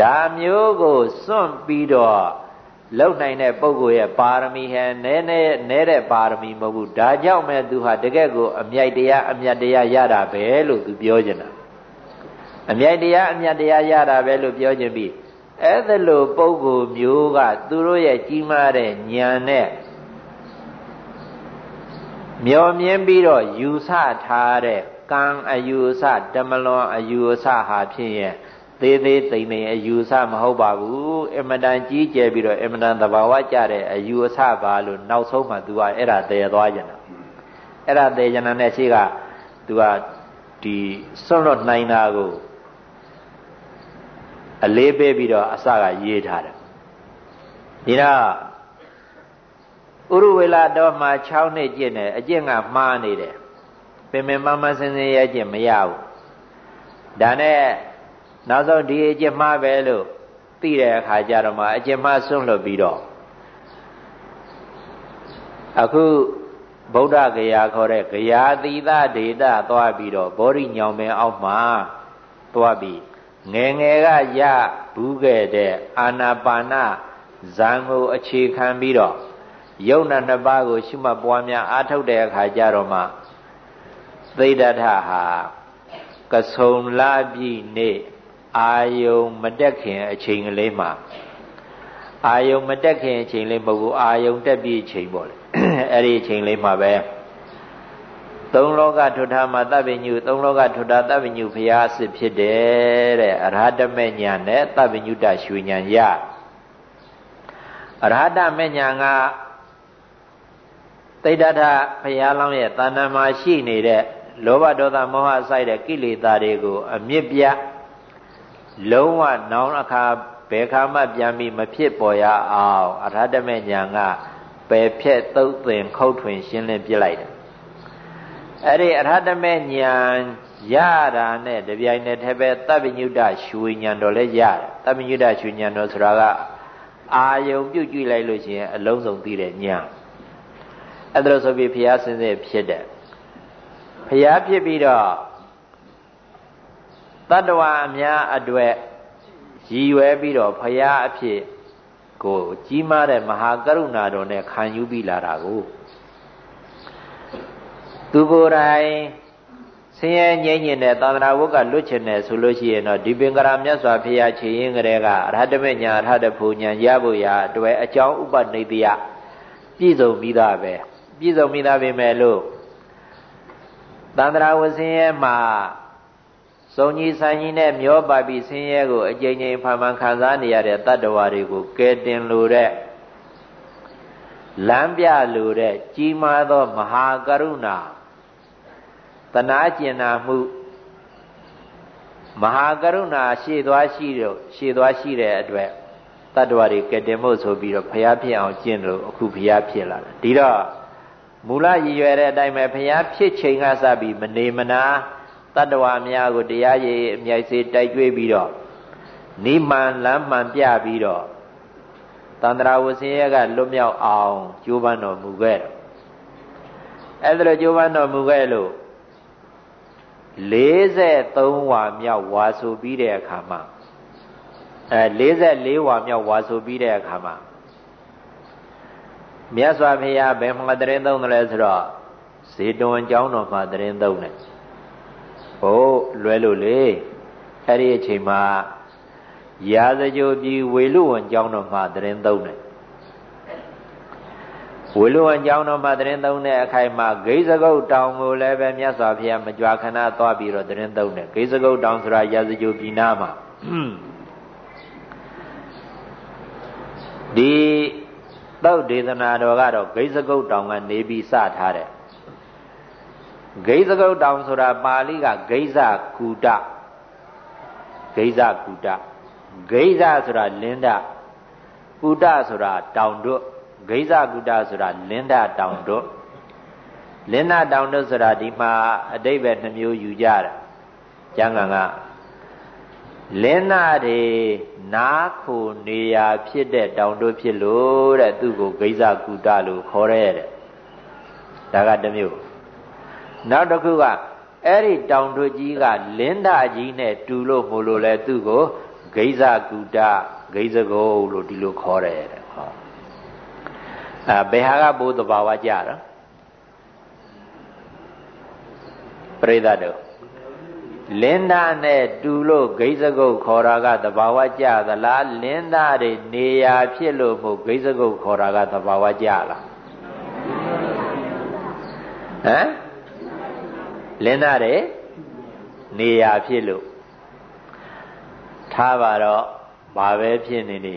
ဒါမျိုးကိုစွန့်ပြီးတော့ လုံနိုင်တဲ့ပုဂ္ဂိုလ်ရဲ့ပါရမီဟဲနဲနဲနဲတဲ့ပါရမီမဟုတ်ဘူးဒါကြောင့်မဲ့သူဟာတကယ့်ကိုအမြိုက်တရားအမြတ်တရားရတာပဲလို့သူပြောချင်တာအမြိုက်တရားအမြတ်တရားရတာပဲလို့ပြောချင်ပြီးအဲ့ဒါလို့ပုဂ္ဂိုလ်မျိုးကသူတို့ရဲ့ကြီးမားတဲ့ဉာဏ်နဲ့မျောမြင်ပြီးတော့ယူဆထားတဲ့ကံအယူအဆတမလွန်အယူအဆဟာဖြစ်ရင် သေးသေးသိမ့်သိမ့်အယူအဆမဟုတ်ပါဘူးအမတန်ကြီးကျယ်ပြီးတော့အမတန်သဘာဝကျတဲ့အယူအဆပါလို့နောက်ဆုံးမှ तू ကအဲ့ဒါတည်သွားကြတာအဲ့ဒါတည်ကြတာနဲ့ရှိက तू ကဒီစွန့်လွတ်နိုင်တာကိုအလေးပေးပြီးတော့အစကရေးထားတယ်ဒီတော့ဥရဝေလာတော့မှ6နှစ်ကျင့်တယ်အကျင့်ကမှားနေတယ်ပင်ပင်မမစင်စင်ရဲ့ကျင့်မရဘူးဒါနဲ့ နောက်ဆုံးဒီအကျင့်မှားပဲလို့သိတဲ့အခါကျတော့မှအကျင့်မှားဆွန့်လွတ်ပြီးတော့အခုဗုဒ္ဓဂယာခေါ်တဲ့ဂယာတိသဒေတာသွားပြီးတော့ဘောဓိညောင်ပင်အောက်မှာသွားပြီးငယ်ငယ်ကရဘူးခဲ့တဲ့အာနာပါနဇံကိုအခြေခံပြီးတော့ယုံနာနှစ်ပါးကိုရှုမှတ်ပွားများအားထုတ်တဲ့အခါကျတော့မှသိဒ္ဓထဟာကဆုံလာပြီနေ့ အာယုံမတက်ခင်အချိန်ကလေးမှာအာယုံမတက်ခင်အချိန်လေးမဟုတ်ဘူးအာယုံတက်ပြီအချိန်ပေါ့လေအဲ့ဒီအချိန်လေးမှာပဲသုံးလောကထွထာမှာတပ်ပညုသုံးလောကထွထာတပ်ပညုဘုရားအစစ်ဖြစ်တယ်တဲ့အရဟတမေညာနဲ့တပ်ပညုတရွှေညာရအရဟတမေညာကတိဋ္ဌထဘုရားလောင်းရဲ့တဏ္ဍာမှာရှိနေတဲ့လောဘဒေါသမောဟစိုက်တဲ့ကိလေသာတွေကိုအမြင့်ပြ လုံးဝနောင်အခါဘယ်ခါမှပြန်ပြီးမဖြစ်ပေါ်ရအောင်အရဟတမေညာကပယ်ဖြက်သုတ်သင်ခုတ်ထွင်ရှင်းလင်းပြလိုက်တယ်အဲ့ဒီအရဟတမေညာရတာနဲ့တပြိုင်နက်တည်းပဲသဗ္ဗညုတရွှေဉဏ်တော်လည်းရတယ်သဗ္ဗညုတရွှေဉဏ်တော်ဆိုတာကအာယုံပြုတ်ကြည့်လိုက်လို့ရှိရင်အလုံးစုံသိတဲ့ဉာဏ်အဲ့ဒါလို့ဆိုပြီးဘုရားစင်စစ်ဖြစ်တယ်ဘုရားဖြစ်ပြီးတော့ တတ္တဝါအများအတွက်ရည်ရွယ်ပြီးတော့ဘုရားအဖြစ်ကိုကြီးမားတဲ့မဟာကရုဏာတော်နဲ့ခံယူပြီးလာတာကိုသူကိုယ်တိုင်ဆင်းရဲငြိမ့်ညင်တဲ့သာသနာဝတ်ကလွတ်ချင်တယ်ဆိုလို့ရှိရင်တော့ဒီပင်ကရာမြတ်စွာဘုရားခြေရင်းကလေးကအရဟတမေညာအရဟတဖူညာရဖို့ရာအတွက်အကြောင်းဥပနိတယပြည့်စုံပြီးသားပဲပြည့်စုံပြီးသားပဲမဲ့လို့သန္တရာဝဆင်းရဲမှာ စုံကြီးဆိုင်ကြီးနဲ့မျောပါပြီးဆင်းရဲကိုအကြိမ်ကြိမ်ဖန်ဖန်ခံစားနေရတဲ့တတ္တဝါတွေကိုကဲတင်လို့တဲ့လမ်းပြလို့တဲ့ကြီးမားသောမဟာကရုဏာတနာကျင်နာမှုမဟာကရုဏာရှေ့သွားရှိတော့ရှေ့သွားရှိတဲ့အတွက်တတ္တဝါတွေကဲတင်ဖို့ဆိုပြီးတော့ဖျားဖြစ်အောင်ကျင့်လို့အခုဖျားဖြစ်လာတယ်ဒီတော့မူလရည်ရွယ်တဲ့အတိုင်းပဲဖျားဖြစ်ချိန်ကစပြီးမနေမနာ တတ္တဝါများကိုတရားရည်အမြိုက်စေတိုက်ကြွေးပြီးတော့နိမန်လမ်းမှန်ပြပြီးတော့တန္တရာဝဆင်းရဲကလွတ်မြောက်အောင်ကြိုးပမ်းတော်မူခဲ့တယ်အဲ့ဒါလိုကြိုးပမ်းတော်မူခဲ့လို့43ဝါမြောက်ဝါဆိုပြီးတဲ့အခါမှာအဲ44ဝါမြောက်ဝါဆိုပြီးတဲ့အခါမှာမြတ်စွာဘုရားဘယ်မှာတရင်သုံးတယ်လဲဆိုတော့ဇေတဝန်ကျောင်းတော်မှာတရင်သုံးတယ် ဟိုလွယ်လို့လေအဲ့ဒီအချိန်မှာရာဇကြိုပြည်ဝေလူဝန်ကျောင်းတော်မှာတရင်သုံးတယ်ဝေလူဝန်ကျောင်းတော်မှာတရင်သုံးတဲ့အခိုင်မှာဂိဇဂုတ်တောင်ကိုလည်းပဲမြတ်စွာဘုရားမကြွာခဏသွားပြီးတော့တရင်သုံးတယ်ဂိဇဂုတ်တောင်ဆိုတာရာဇကြိုပြည်နာမှာဒီသုတ်ဒေသနာတော်ကတော့ဂိဇကုတ်တောင်ကနေပြီးစထားတယ် ဂိဇကုတ်တောင်ဆိုတာပါဠိကဂိဇကူတဂိဇကူတဂိဇဆိုတာလင်းဒကုတဆိုတာတောင်တို့ဂိဇကုတဆိုတာလင်းဒတောင်တို့လင်းဒတောင်တို့ဆိုတာဒီမှာအတိတ်ပဲနှမျိုးယူကြတယ်ကျမ်းဂန်ကလင်းနာတွေနားခိုနေရာဖြစ်တဲ့တောင်တို့ဖြစ်လို့တဲ့သူ့ကိုဂိဇကုတလို့ခေါ်ရဲတဲ့ဒါကတစ်မျိုး နောက်တစ်ခုကအဲ့ဒီတောင်တို့ကြီးကလင်းဒကြီးနဲ့တူလို့မို့လို့လဲသူ့ကိုဂိဇကုတဂိဇကုလို့ဒီလိုခေါ်ရဲတဲ့ဟောအဲဘယ်ဟာကဘိုးတဘာဝကြတော့ပရိသတ်တို့လင်းသားနဲ့တူလို့ဂိဇဂုတ်ခေါ်တာကသဘာဝကျသလားလင်းသားတွေနေရာဖြစ်လို့မို့ဂိဇဂုတ်ခေါ်တာကသဘာဝကျလားဟမ် လင်းသားတွေနေရာဖြစ်လို့ထားပါတော့ဘာပဲဖြစ်နေနေ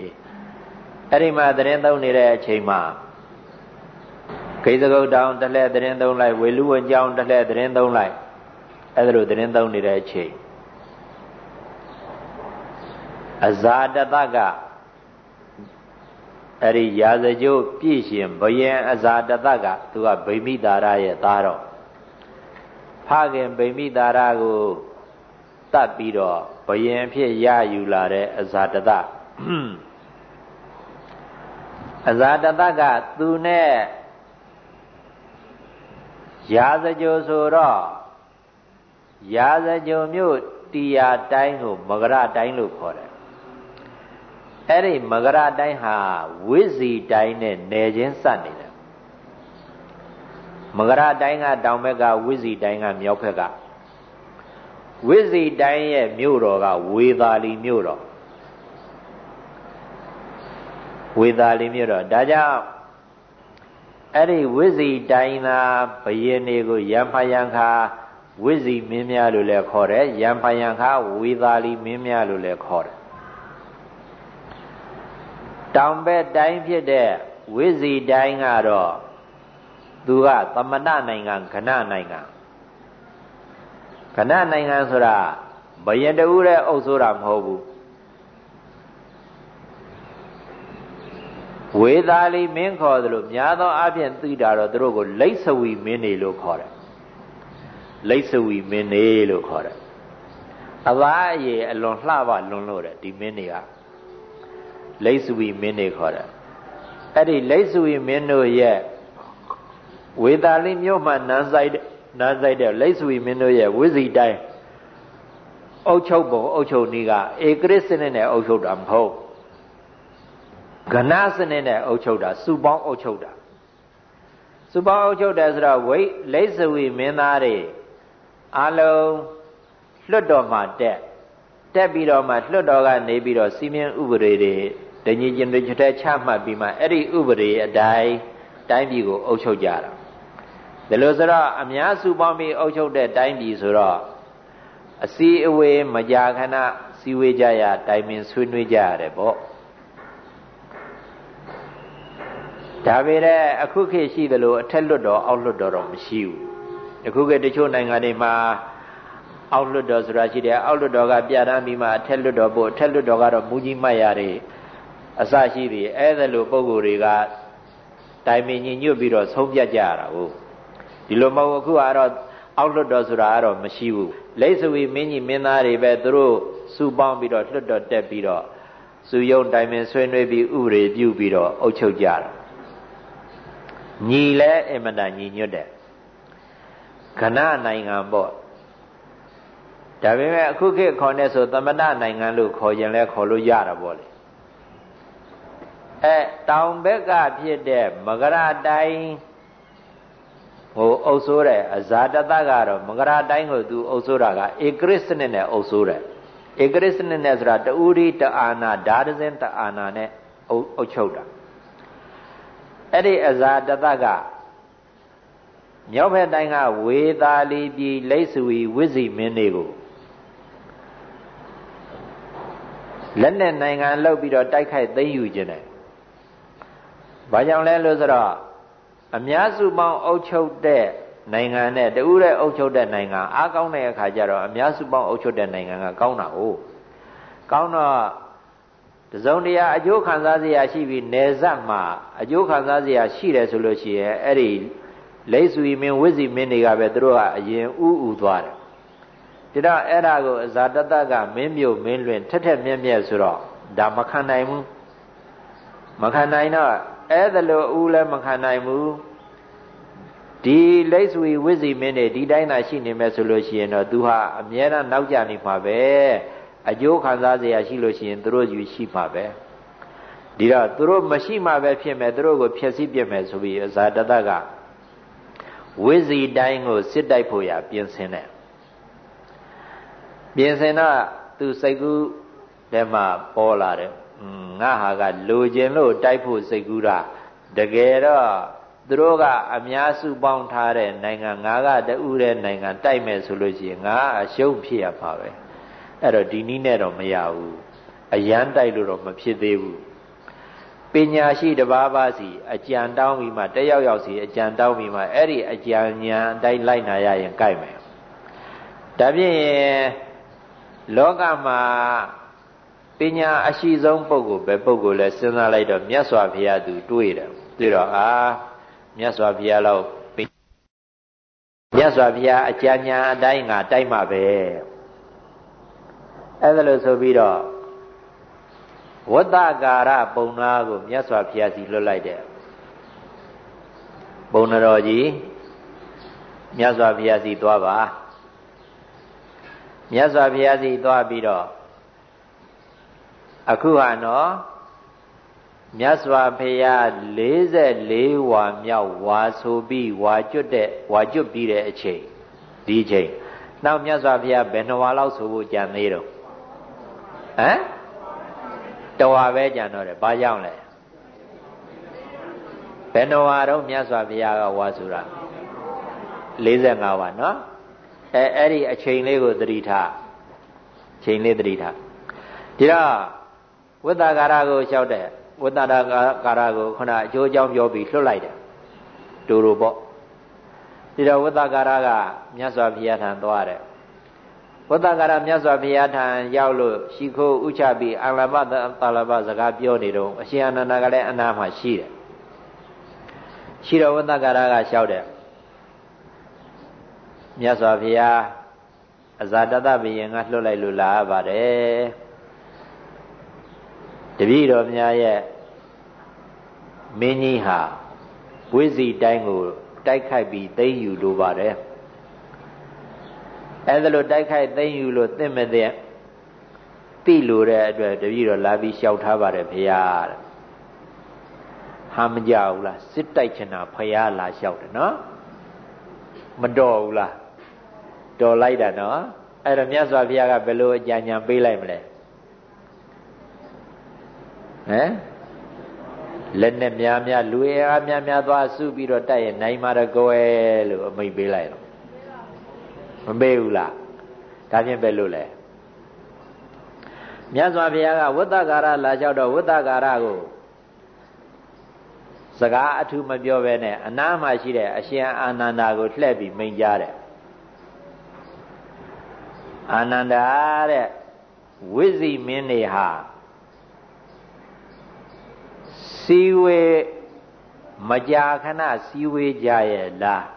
အဲ့ဒီမှာသတင်းသုံးနေတဲ့အချိန်မှာဂိဇဂုတ်တောင်တစ်လှည့်သတင်းသုံးလိုက်ဝေလူဝကြောင်းတစ်လှည့်သတင်းသုံးလိုက်အဲ့ဒါလိုသတင်းသုံးနေတဲ့အချိန်အဇာတတကအဲ့ဒီရာဇကြိုးပြည့်ရှင်ဘယင်အဇာတတကသူကဗိမိတာရရဲ့သားတော် ဖခင်ဗိမိတာရကိုတတ်ပြီးတော့ဘယင်ဖြစ်ရယူလာတဲ့အဇာတတအဇာတတကသူနဲ့ရာဇကြိုးဆိုတော့ရာဇကြုံမြို့တရားတိုင်းကိုမကရတိုင်းလို့ခေါ်တယ်အဲ့ဒီမကရတိုင်းဟာဝိဇီတိုင်းနဲ့နယ်ချင်းစပ်နေတယ် မကရတိုင်းကတောင်ဘက်ကဝိဇီတိုင်းကမြောက်ဘက်ကဝိဇီတိုင်းရဲ့မြို့တော်ကဝေသာလီမြို့တော်ဝေသာလီမြို့တော်ဒါကြောင့်အဲ့ဒီဝိဇီတိုင်းသာဘယင်းတွေကိုရံဖယံခါဝိဇီမင်းများလို့လည်းခေါ်တယ်ယံဖယံခါဝေသာလီမင်းများလို့လည်းခေါ်တယ်တောင်ဘက်တိုင်းဖြစ်တဲ့ဝိဇီတိုင်းကတော့ သူကသမဏနိုင်ငံခဏနိုင်ငံခဏနိုင်ငံဆိုတာဘယင်တူတဲ့အုပ်ဆိုတာမဟုတ်ဘူးဝေသာလီမင်းခေါ်တယ်လို့များသောအားဖြင့်သိတာတော့သူတို့ကိုလိတ်စဝီမင်းနေလို့ခေါ်တယ်လိတ်စဝီမင်းနေလို့ခေါ်တယ်အဘာအရေအလွန်လှပလွန်လို့တယ်ဒီမင်းတွေကလိတ်စဝီမင်းနေခေါ်တယ်အဲ့ဒီလိတ်စဝီမင်းတို့ရဲ့ ဝေတာလိမြို့မှာနန်းဆိုင်နန်းဆိုင်တဲ့လိတ်စဝီမင်းတို့ရဲ့ဝိဇီတိုင်းအုတ်ချုပ်ပုံအုတ်ချုပ်နီးကဧကရစ်စနစ်နဲ့အုတ်ချုပ်တာမဟုတ်ကဏစနစ်နဲ့အုတ်ချုပ်တာစုပေါင်းအုတ်ချုပ်တာစုပေါင်းအုတ်ချုပ်တယ်ဆိုတော့ဝိလိတ်စဝီမင်းသားတွေအလုံးလွတ်တော်မှာတက်တက်ပြီးတော့မှလွတ်တော်ကနေပြီးတော့စီမင်းဥပဒေတွေတညီကျင်တွေချတဲ့ချမှတ်ပြီးမှအဲ့ဒီဥပဒေအတိုင်းတိုင်းပြည်ကိုအုပ်ချုပ်ကြတာ ဒါလို့ဆိုတော့အများစုပေါင်းပြီးအုပ်ချုပ်တဲ့တိုင်းပြည်ဆိုတော့အစည်းအဝေးမကြာခဏစီဝေးကြရတိုင်ပင်ဆွေးနွေးကြရတယ်ပေါ့ဒါပေမဲ့အခုခေတ်ရှိသလိုအထက်လွတ်တော်အောက်လွတ်တော်တော့မရှိဘူးအခုကတချို့နိုင်ငံတွေမှာအောက်လွတ်တော်ဆိုတာရှိတယ်အောက်လွတ်တော်ကပြဋ္ဌာန်းပြီးမှအထက်လွတ်တော်ပို့အထက်လွတ်တော်ကတော့မူကြီးမှတ်ရတယ်အစရှိပြီအဲ့ဒါလိုပုံကိုယ်တွေကတိုင်ပင်ညညွတ်ပြီးတော့ဆုံးဖြတ်ကြရတာကို ဒီလိုမဟုတ်အခုကတော့အောက်လွတ်တော်ဆိုတာကတော့မရှိဘူးလိษဝီမင်းကြီးမင်းသားတွေပဲသူတို့စုပေါင်းပြီးတော့လွတ်တော်တက်ပြီးတော့စုယုံတိုင်ပင်ဆွေးနွေးပြီးဥပဒေပြုပြီးတော့အုပ်ချုပ်ကြတာညီလဲအင်မတန်ညီညွတ်တယ်ခဏနိုင်ငံပေါ့ဒါပေမဲ့အခုခေတ်ခေါ်နေဆိုသမဏနိုင်ငံလို့ခေါ်ရင်လဲခေါ်လို့ရတာပေါ့လေအဲတောင်ဘက်ကဖြစ်တဲ့မကရတိုင်း ဟိုအုပ်ဆိုးတဲ့အဇာတတကတော့မကရတိုင်းကိုသူအုပ်ဆိုးတာကဧကရစ်နဲ့နဲ့အုပ်ဆိုးတယ်ဧကရစ်နဲ့နဲ့ဆိုတာတူရီတအာနာဓာတဇင်တအာနာနဲ့အုပ်ချုပ်တာအဲ့ဒီအဇာတတကမြောက်ဘက်တိုင်းကဝေသာလီပြည်လိတ်ဆွေဝိဇိမင်းတွေကိုလက်နဲ့နိုင်ငံလှုပ်ပြီးတော့တိုက်ခိုက်သိမ်းယူခြင်းတယ်ဘာကြောင့်လဲလို့ဆိုတော့ အများစုပေါင်းအုပ်ချုပ်တဲ့နိုင်ငံနဲ့တူတဲ့အုပ်ချုပ်တဲ့နိုင်ငံအားကောင်းတဲ့အခါကျတော့အများစုပေါင်းအုပ်ချုပ်တဲ့နိုင်ငံကကောင်းတာ哦ကောင်းတော့တစုံတရာအကျိုးခံစားစရာရှိပြီးနေဇတ်မှာအကျိုးခံစားစရာရှိတယ်ဆိုလို့ရှိရင်အဲ့ဒီလိတ်ဆွေမင်းဝိဇ္ဇီမင်းတွေကပဲသူတို့ကအရင်ဥဥသွားတယ်ဒါတော့အဲ့ဒါကိုအဇာတတကမင်းမြို့မင်းလွင်ထက်ထက်မြက်မြက်ဆိုတော့ဒါမခံနိုင်ဘူးမခံနိုင်တော့ အဲ့ဒါလိုဥလည်းမခံနိုင်ဘူးဒီလိတ်ဆွေဝိဇ္ဇီမင်းတွေဒီတိုင်းသာရှိနေမယ်ဆိုလို့ရှိရင်တော့သူဟာအမြဲတမ်းနောက်ကျနေမှာပဲအကျိုးခံစားစရာရှိလို့ရှိရင်သူတို့ယူရှိမှာပဲဒီတော့သူတို့မရှိမှပဲဖြစ်မယ်သူတို့ကိုဖျက်ဆီးပြမယ်ဆိုပြီးအဇာတတကဝိဇီတိုင်းကိုစစ်တိုက်ဖို့ရပြင်ဆင်တယ်ပြင်ဆင်တော့သူစိတ်ကူးထဲမှာပေါ်လာတယ် ငါဟာကလိုချင်လို့တိုက်ဖို့စိတ်ကူးတာတကယ်တော့သူတို့ကအများစုပေါင်းထားတဲ့နိုင်ငံငါကတူတဲ့နိုင်ငံတိုက်မယ်ဆိုလို့ရှိရင်ငါအရှုံးဖြစ်ရပါပဲအဲ့တော့ဒီနည်းနဲ့တော့မရဘူးအရန်တိုက်လို့တော့မဖြစ်သေးဘူးပညာရှိတပါးပါးစီအကြံတောင်းပြီးမှတယောက်ယောက်စီအကြံတောင်းပြီးမှအဲ့ဒီအကြံဉာဏ်အတိုင်းလိုက်နာရရင်ကြိုက်မယ်ဒါဖြင့်လောကမှာ ပညာအရှိဆုံးပုဂ္ဂိုလ်ပဲပုဂ္ဂိုလ်လဲစဉ်းစားလိုက်တော့မြတ်စွာဘုရားသူတွေ့တယ်တွေ့တော့အာမြတ်စွာဘုရားလောက်မြတ်စွာဘုရားအကြံဉာဏ်အတိုင်းငါတိုက်မှပဲအဲ့ဒါလို့ဆိုပြီးတော့ဝတ္တကာရပုံနာကိုမြတ်စွာဘုရားစီလွတ်လိုက်တယ်ဘုံတော်ကြီးမြတ်စွာဘုရားစီသွားပါမြတ်စွာဘုရားစီသွားပြီးတော့ အခုဟာနော်မြတ်စွာဘုရား44ဝါမြောက်ဝါဆိုပြီးဝါကျွတ်တဲ့ဝါကျွတ်ပြီးတဲ့အချိန်ဒီအချိန်နောက်မြတ်စွာဘုရားဘယ်နှဝါလောက်ဆိုဖို့ကြံသေးတော့ဟမ်တဝါပဲကြံတော့တယ်ဘာကြောင့်လဲဘယ်နှဝါတော့မြတ်စွာဘုရားကဝါဆိုတာ45ဝါနော်အဲအဲ့ဒီအချိန်လေးကိုသတိထားချိန်လေးသတိထားဒီတော့ ဝိတ္တကာရကိုလျှောက်တဲ့ဝိတ္တကာရကိုခုနအကျိုးအကြောင်းပြောပြီးလွတ်လိုက်တယ်တူတူပေါ့ဒီတော့ဝိတ္တကာရကမြတ်စွာဘုရားထံသွားတယ်ဝတ္တကာရမြတ်စွာဘုရားထံရောက်လို့ရှိခိုးဥချပြီးအာလဘသာလဘစကားပြောနေတော့အရှင်အနန္ဒကလည်းအနာမှာရှိတယ်ရှိတော့ဝတ္တကာရကလျှောက်တယ်မြတ်စွာဘုရားအဇာတတဘယင်ကလွတ်လိုက်လို့လာပါတယ် တပည့်တော်များရဲ့မင်းကြီးဟာဝိဇ္ဇီတိုင်းကိုတိုက်ခိုက်ပြီးသိမ့်ယူလိုပါတယ်အဲဒါလိုတိုက်ခိုက်သိမ့်ယူလို့သင့်မတဲ့တိလိုတဲ့အတွက်တပည့်တော်လာပြီးလျှောက်ထားပါတယ်ဖေရတဲ့ဟာမကြဘူးလားစစ်တိုက်ချင်တာဖရာလာလျှောက်တယ်နော်မတော်ဘူးလားတော်လိုက်တာနော်အဲ့တော့မြတ်စွာဘုရားကဘယ်လိုအကြံဉာဏ်ပေးလိုက်မလဲ ဟမ်လက်နဲ့များများလူအားများများသွားစုပြီးတော့တိုက်ရင်နိုင်မှာတော့ကိုယ်လို့အမိတ်ပေးလိုက်တော့မပေးဘူးလားဒါဖြင့်ပဲလို့လဲမြတ်စွာဘုရားကဝတ္တကာရလာလျှောက်တော့ဝတ္တကာရကိုစကားအထူးမပြောဘဲနဲ့အနားမှာရှိတဲ့အရှင်အာနန္ဒာကိုလှည့်ပြီးမိန်ကြားတယ်အာနန္ဒာတဲ့ဝိဇိမင်းတွေဟာ စီဝေမကြာခဏစီဝေကြရဲ့လား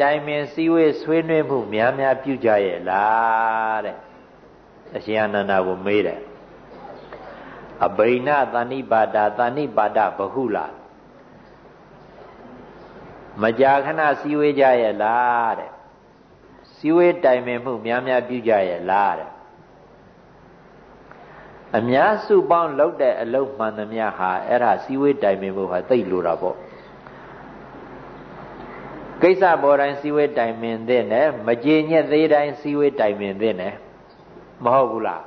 တိုင်ပင်စည်းဝေးဆွေးနွေးမှုများများပြုကြရဲ့လားတဲ့အရှင်အနန္ဒာကိုမေးတယ်အဘိနသဏိပါဒသဏိပါဒဘဟုလားမကြာခဏစည်းဝေးကြရဲ့လားတဲ့စည်းဝေးတိုင်ပင်မှုများများပြုကြရဲ့လားတဲ့ အများစုပေါင်းလုပ်တဲ့အလုပ်မှန်သမျှဟာအဲ့ဒါစည်းဝေးတိုင်ပင်မှုဟာသိလို့တာပေါ့ကိစ္စပေါ်တိုင်းစည်းဝေးတိုင်ပင်သင့်တယ်မကြေညက်သေးတိုင်းစည်းဝေးတိုင်ပင်သင့်တယ်မဟုတ်ဘူးလား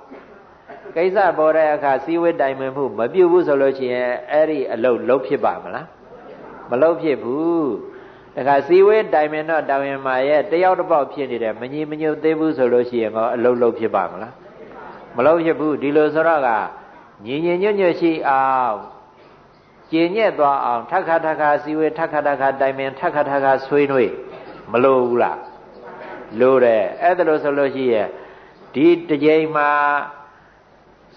ကိစ္စပေါ်တဲ့အခါစည်းဝေးတိုင်ပင်မှုမပြုတ်ဘူးဆိုလို့ရှိရင်အဲ့ဒီအလုပ်လုံးဖြစ်ပါမလားမလုပ်ဖြစ်ဘူးတခါစည်းဝေးတိုင်ပင်တော့တောင်ရင်မာရဲ့တယောက်တစ်ပေါက်ဖြစ်နေတယ်မညီမညွတ်သေးဘူးဆိုလို့ရှိရင်တော့အလုပ်လုံးဖြစ်ပါမလား မလုပ်ဖြစ်ဘူးဒီလိုဆိုတော့ကညီညီညွတ်ညွတ်ရှိအောင်ကျင်ညက်သွားအောင်ထက်ခါထက်ခါစီဝေထက်ခါထက်ခါတိုင်ပင်ထက်ခါထက်ခါဆွေးနွေးမလို့ဘူးလားလို့တယ်အဲ့ဒါလို့ဆိုလို့ရှိရဲ့ဒီတစ်ကြိမ်မှာ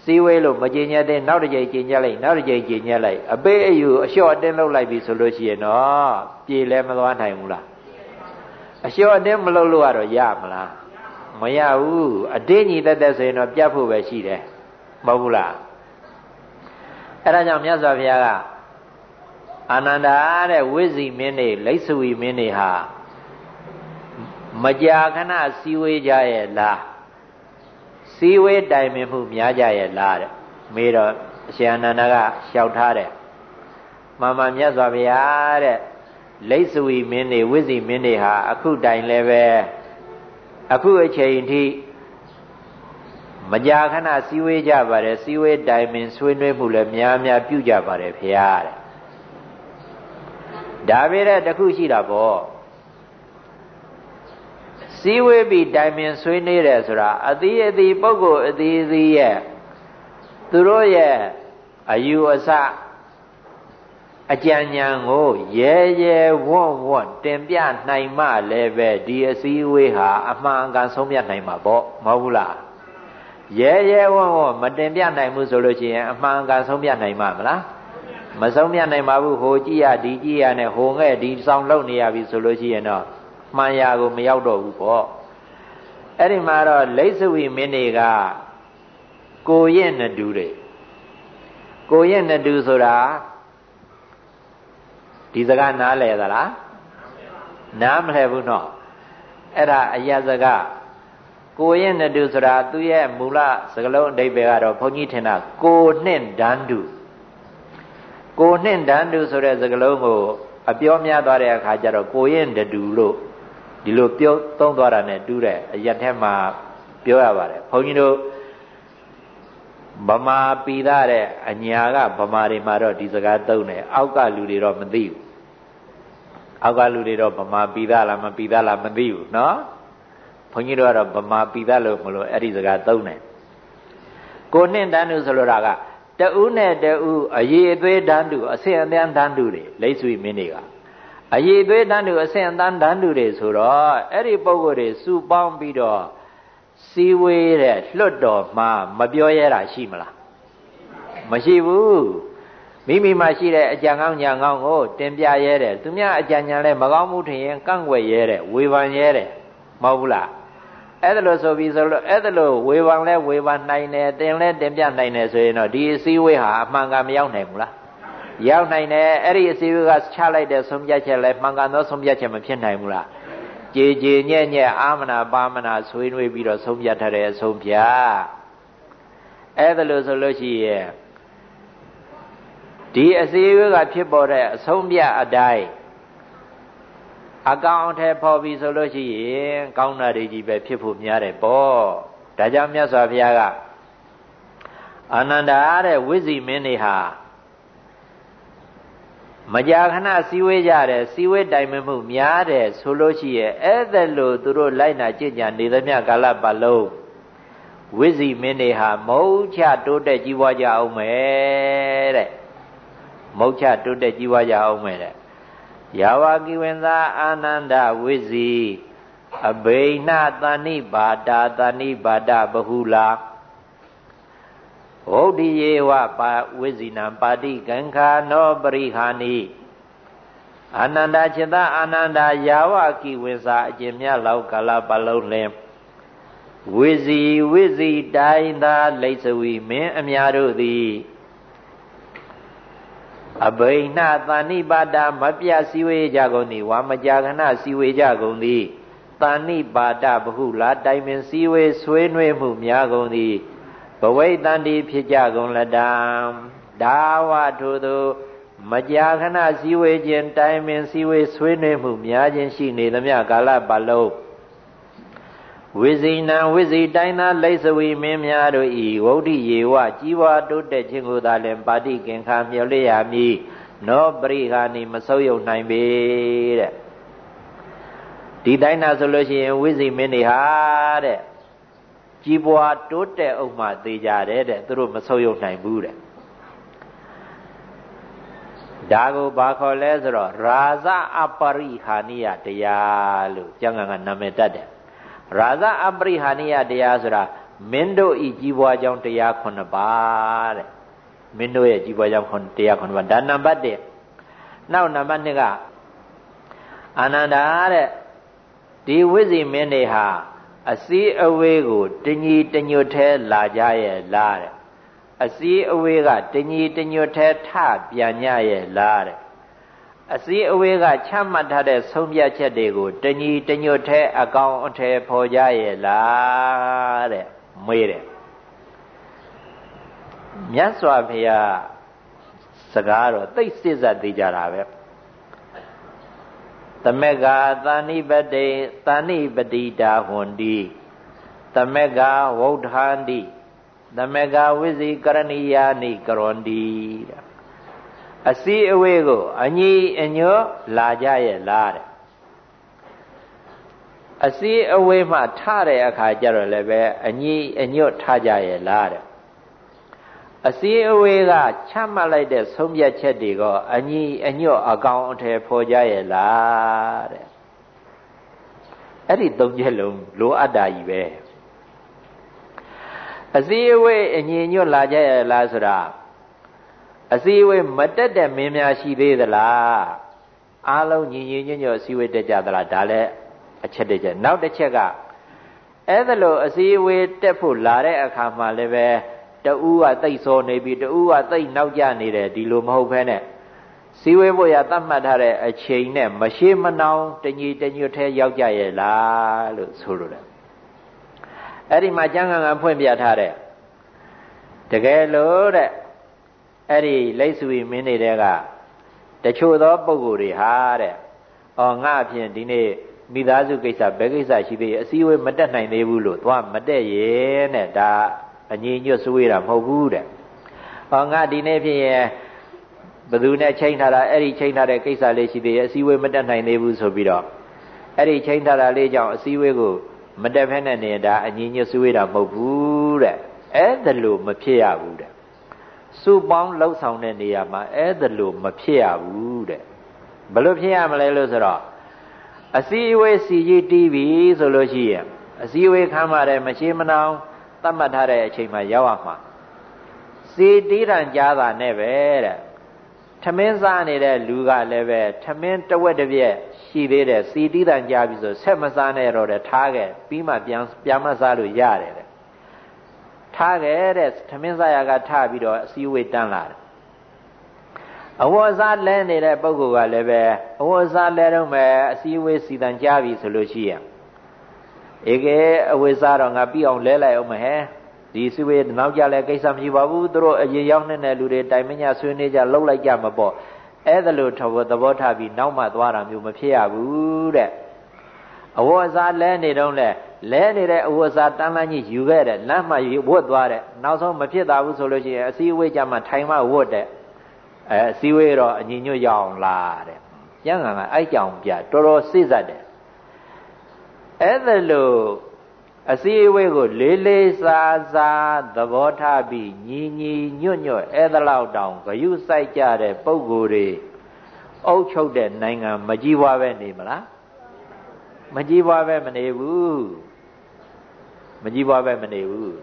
စီဝေးလို့မကျင်ညက်တဲ့နောက်တစ်ကြိမ်ကျင်ညက်လိုက်နောက်တစ်ကြိမ်ကျင်ညက်လိုက်အပေးအယူအလျှော့အတင်းလုပ်လိုက်ပြီဆိုလို့ရှိရင်တော့ပြေလဲမသွားနိုင်ဘူးလားအလျှော့အတင်းမလုပ်လို့ကတော့ရမလား မရဘူးအတင်းညီတက်တက်ဆိုရင်တော့ပြတ်ဖို့ပဲရှိတယ်မဟုတ်ဘူးလားအဲ့ဒါကြောင့်မြတ်စွာဘုရားကအာနန္ဒာတဲ့ဝိဇိမင်းနေလိษဝီမင်းနေဟာမကြာခဏစီဝေးကြရဲ့လားစီဝေးတိုင်ပင်မှုများကြရဲ့လားတဲ့မေးတော့အရှင်အနန္ဒာကလျှောက်ထားတယ်မှန်မှန်မြတ်စွာဘုရားတဲ့လိษဝီမင်းနေဝိဇိမင်းနေဟာအခုတိုင်လည်းပဲ အခုအချိန်ထိမကြာခဏစီဝေးကြပါတယ်စီဝေးတိုင်ပင်ဆွေးနွေးမှုလည်းများများပြုကြပါတယ်ဖေရတဲ့ဒါပေမဲ့တခုရှိတာပေါ့စီဝေးပြီးတိုင်ပင်ဆွေးနွေးတယ်ဆိုတာအသီးအသီးပုဂ္ဂိုလ်အသီးအသီးရဲ့သူတို့ရဲ့အယူအဆ အကြံဉာဏ်ကိုရဲရဲဝွန့်ဝွန့်တင်ပြနိုင်မှလည်းပဲဒီအစည်းအဝေးဟာအမှန်အကန်ဆုံးဖြတ်နိုင်မှာပေါ့မဟုတ်ဘူးလားရဲရဲဝံ့ဝံ့မတင်ပြနိုင်ဘူးဆိုလို့ရှိရင်အမှန်ကန်ဆုံးပြနိုင်မှာမလားမဆုံးပြနိုင်ပါဘူးဟိုကြည့်ရဒီကြည့်ရနဲ့ဟိုငဲ့ဒီဆောင်လုံနေရပြီဆိုလို့ရှိရင်တော့မှန်ရာကိုမရောက်တော့ဘူးပေါ့အဲ့ဒီမှာတော့လိษဝီမင်းတွေကကိုရဲ့နတူတွေကိုရဲ့နတူဆိုတာ ဒီစကားနားလဲသလားနားမလဲဘူးနော်အဲ့ဒါအယစကားကိုရဲ့နတုဆိုတာသူ့ရဲ့မူလစကလုံးအဓိပ္ပာယ်ကတော့ဘုန်းကြီးထင်တာကိုနှင့်ဒန်းတုကိုနှင့်ဒန်းတုဆိုတဲ့စကလုံးကိုအပြောများသွားတဲ့အခါကျတော့ကိုရဲ့တတူလို့ဒီလိုပြောသုံးသွားတာ ਨੇ တူးတဲ့အရက်ထဲမှာပြောရပါတယ်ဘုန်းကြီးတို့ဗမာပြည်သားတဲ့အညာကဗမာတွေမှာတော့ဒီစကားသုံးတယ်အောက်ကလူတွေတော့မသိဘူး အောက်ကလူတွေတော့ဗမာပြည်သားလားမပြည်သားလားမသိဘူးနော်ဘုန်းကြီးတို့ကတော့ဗမာပြည်သားလို့မလို့အဲ့ဒီစကားသုံးတယ်ကိုနှင့်တန်းတူဆိုလိုတာကတူးနဲ့တူးအည်အသွေးတန်းတူအဆင့်အတန်းတန်းတူတွေလိတ်ဆွေမင်းတွေကအည်အသွေးတန်းတူအဆင့်အတန်းတန်းတူတွေဆိုတော့အဲ့ဒီပုံကိုယ်တွေစုပေါင်းပြီးတော့စီဝေးတဲ့လွတ်တော်မှာမပြောရတာရှိမလားမရှိဘူး မိမိမှာရှိတဲ့အကြံကောင်းညာကောင်းကိုတင်ပြရဲတယ်သူများအကြံဉာဏ်လည်းမကောင်းမှုထင်ရင်ကန့်ွယ်ရဲတယ်ဝေဖန်ရဲတယ်မဟုတ်ဘူးလားအဲ့ဒါလို့ဆိုပြီးဆိုလို့အဲ့ဒါလို့ဝေဖန်လဲဝေဖန်နိုင်တယ်တင်လဲတင်ပြနိုင်တယ်ဆိုရင်တော့ဒီအစည်းအဝေးဟာအမှန်ကန်မရောက်နိုင်ဘူးလားရောက်နိုင်တယ်အဲ့ဒီအစည်းအဝေးကချလိုက်တဲ့ဆုံးဖြတ်ချက်လဲမှန်ကန်သောဆုံးဖြတ်ချက်မဖြစ်နိုင်ဘူးလားကြည်ကြည်ညက်ညက်အာမနာပါမနာဆွေးနွေးပြီးတော့ဆုံးဖြတ်ထားတဲ့အဆုံးဖြတ်အဲ့ဒါလို့ဆိုလို့ရှိရဲ့ ဒီအစည်းအဝေးကဖြစ်ပေါ်တဲ့အဆုံးဖြတ်အတိုင်းအကောင်အထည်ဖော်ပြီဆိုလို့ရှိရင်ကောင်းတာတွေကြီးပဲဖြစ်ဖို့များတယ်ပေါ့ဒါကြောင့်မြတ်စွာဘုရားကအာနန္ဒာတဲ့ဝိဇိမင်းတွေဟာမကြာခဏစည်းဝေးကြတယ်စည်းဝေးတိုင်မှုများတယ်ဆိုလို့ရှိရဲ့အဲ့ဒါလို့သူတို့လိုက်နာကြင်ညာနေသမျှကာလပတ်လုံးဝိဇိမင်းတွေဟာမုတ်ချတိုးတက်ကြီးပွားကြအောင်မယ်တဲ့ မုတ်ချတိုးတက်ကြီးပွားကြအောင်မယ်တဲ့ယာဝကိဝန္တာအာနန္ဒဝိဇီအဘိနသဏိပါတာသဏိပါဒဘဟုလာဟုတ်ဒီယေဝပါဝိဇိနံပါတိကံခာနောပရိဟာနိအာနန္ဒจิตအာနန္ဒယာဝကိဝိစာအကျင့်မြလောက်ကာလပတ်လုံးလင်ဝိဇီဝိဇီတိုင်းသာလိတ်စဝီမင်းအများတို့သည် အဘိဏသဏိပါဒမပြစည်းဝေးကြကုန်သည်ဝါမကြာခဏစည်းဝေးကြကုန်သည်သဏိပါဒဘဟုလာတိုင်ပင်စည်းဝေးဆွေးနွေးမှုများကုန်သည်ဘဝိတန်တိဖြစ်ကြကုန်လတံဒါဝထိုသူမကြာခဏစည်းဝေးခြင်းတိုင်ပင်စည်းဝေးဆွေးနွေးမှုများခြင်းရှိနေသမျှကာလပတ်လုံး ဝိဇိနံဝိဇိတိုင်းသာလိษဝီမင်းများတို့ဤဝုဒ္ဓယေဝကြီးပွားတိုးတက်ခြင်းကိုသာလင်ပါတိကင်္ခာမြော်လျရမည်နောပရိဟာနိမဆုပ်ယုံနိုင်ပေတဲ့ဒီတိုင်းသာဆိုလို့ရှိရင်ဝိဇိမင်းတွေဟာတဲ့ကြီးပွားတိုးတက်အောင်မှသိကြတယ်တဲ့သူတို့မဆုပ်ယုံနိုင်ဘူးတဲ့ဒါကိုဘာခေါ်လဲဆိုတော့ရာဇအပရိဟာနိယတရားလို့ကျမ်းဂန်ကနာမည်တတ်တယ် ရာဇအပရိဟာနိယတရားဆိုတာမင်းတို့ဤကြီးပွားကြောင်းတရား9ပါးတဲ့မင်းတို့ရဲ့ကြီးပွားကြောင်းတရား9ပါးဒါနံပါတ်1နောက်နံပါတ်2ကအာနန္ဒာတဲ့ဒီဝိဇ္ဇိမင်းတွေဟာအစည်းအဝေးကိုတညီတညွတ်ထဲလာကြရဲ့လားတဲ့အစည်းအဝေးကတညီတညွတ်ထဲထပြန်ညရဲ့လားတဲ့ အစည်းအဝေးကချမှတ်ထားတဲ့ဆုံးဖြတ်ချက်တွေကိုတညီတညွတ်ထဲအကောင်အထည်ဖော်ကြရဲ့လားတဲ့မေးတယ်မြတ်စွာဘုရားစကားတော့သိစစ်စက်သေးကြတာပဲသမက္ကာသာနိပတိသာနိပတိတာဟွန်တိသမက္ကာဝုဋ္ဌာန္တိသမက္ကာဝိဇိကရဏီယာနိကရွန်တိ အစီအဝေးကိုအညီအညွတ်လာကြရဲ့လားတဲ့အစီအဝေးမှထတဲ့အခါကျတော့လည်းပဲအညီအညွတ်ထကြရဲ့လားတဲ့အစည်းအဝေးကချမှတ်လိုက်တဲ့ဆုံးဖြတ်ချက်တွေကအညီအညွတ်အကောင်အထည်ဖော်ကြရဲ့လားတဲ့အဲ့ဒီသုံးချက်လုံးလိုအပ်တာကြီးပဲအစည်းအဝေးအညီညွတ်လာကြရဲ့လားဆိုတာ အစည်းအဝေးမတက်တဲ့မင်းများရှိသေးသလားအားလုံးညီညီညွတ်ညွတ်အစည်းအဝေးတက်ကြသလားဒါလည်းအချက်တစ်ချက်နောက်တစ်ချက်ကအဲ့ဒါလို့အစည်းအဝေးတက်ဖို့လာတဲ့အခါမှာလည်းပဲတူးကတိတ်စောနေပြီတူးကတိတ်နောက်ကျနေတယ်ဒီလိုမဟုတ်ဘဲနဲ့စီဝေးဖို့ရသတ်မှတ်ထားတဲ့အချိန်နဲ့မရှိမနှောင်တညီတညွတ်ထဲရောက်ကြရဲ့လားလို့ဆိုလိုတယ်အဲ့ဒီမှာကျမ်းဂန်ကဖွင့်ပြထားတဲ့တကယ်လို့တဲ့ အဲ့ဒီလိတ်ဆွေမင်းနေတဲ့ကတချို့သောပုံကိုယ်တွေဟာတဲ့။အော်ငါအဖြစ်ဒီနေ့မိသားစုကိစ္စဘယ်ကိစ္စရှိသေးရဲ့အစည်းအဝေးမတက်နိုင်သေးဘူးလို့သွားမတက်ရဲ့နဲ့ဒါအငြိညွတ်ဆွေးတာမဟုတ်ဘူးတဲ့။ဟောငါဒီနေ့ဖြစ်ရင်ဘသူနဲ့ချိန်ထားတာအဲ့ဒီချိန်ထားတဲ့ကိစ္စလေးရှိသေးရဲ့အစည်းအဝေးမတက်နိုင်သေးဘူးဆိုပြီးတော့အဲ့ဒီချိန်ထားတာလေးကြောင့်အစည်းအဝေးကိုမတက်ဖက်နဲ့နေတာအငြိညွတ်ဆွေးတာမဟုတ်ဘူးတဲ့။အဲ့ဒါလို့မဖြစ်ရဘူးတဲ့။ စုပေါင်းလှုပ်ဆောင်တဲ့နေရာမှာအဲ့ဒါလို့မဖြစ်ရဘူးတဲ့။ဘလို့ဖြစ်ရမလဲလို့ဆိုတော့အစည်းအဝေးစီကြီးတီးပြီဆိုလို့ရှိရင်အစည်းအဝေးခမ်းပါတယ်မရှိမနောင်သတ်မှတ်ထားတဲ့အချိန်မှာရောက်ရမှာစီတီးတန်ကြားတာနဲ့ပဲတဲ့ထမင်းစားနေတဲ့လူကလည်းပဲထမင်းတဝက်တစ်ပြက်ရှိသေးတယ်စီတီးတန်ကြားပြီဆိုဆက်မစားနဲ့တော့တဲ့ထားခဲ့ပြီးမှပြန်ပြန်မစားလို့ရတယ်တဲ့ ထားခဲ့တဲ့ထမင်းစားရကထားပြီးတော့အစည်းအဝေးတန်းလာတယ်အဝတ်စားလဲနေတဲ့ပုဂ္ဂိုလ်ကလည်းပဲအဝတ်စားလဲတော့မယ်အစည်းအဝေးစီတန်ကြားပြီဆိုလို့ရှိရင်ဧကေအဝိစားတော့ငါပြီးအောင်လဲလိုက်အောင်မဟဲဒီစုဝေးနောက်ကြလဲကိစ္စမရှိပါဘူးသူတို့အရင်ရောက်နေတဲ့လူတွေတိုင်မညဆွေးနေကြလှုပ်လိုက်ကြမပေါ့အဲ့ဒါလို့သဘောထားပြီးနောက်မှသွားတာမျိုးမဖြစ်ရဘူးတဲ့အဝတ်စားလဲနေတော့လဲ လဲနေတဲ့အဝတ်စားတန်းလန်းကြီးယူခဲ့တဲ့လမ်းမှဝတ်သွားတဲ့နောက်ဆုံးမဖြစ်တာဘူးဆိုလို့ရှိရင်အစည်းအဝေးကြမှာထိုင်မှဝတ်တဲ့အဲအစည်းအဝေးတော့အညီညွတ်ရအောင်လားတဲ့ကျန်ကကအဲ့ကြောင်ပြတော်တော်စိတ်ဆက်တယ်အဲ့ဒါလို့အစည်းအဝေးကိုလေးလေးစားစားသဘောထားပြီးညီညီညွတ်ညွတ်အဲ့ဒါလောက်တောင်ဂယုစိုက်ကြတဲ့ပုံကိုယ်တွေအုပ်ချုပ်တဲ့နိုင်ငံမကြီးပွားပဲနေမလားမကြီးပွားပဲမနေဘူး မကြီးပွားပဲမနေဘူး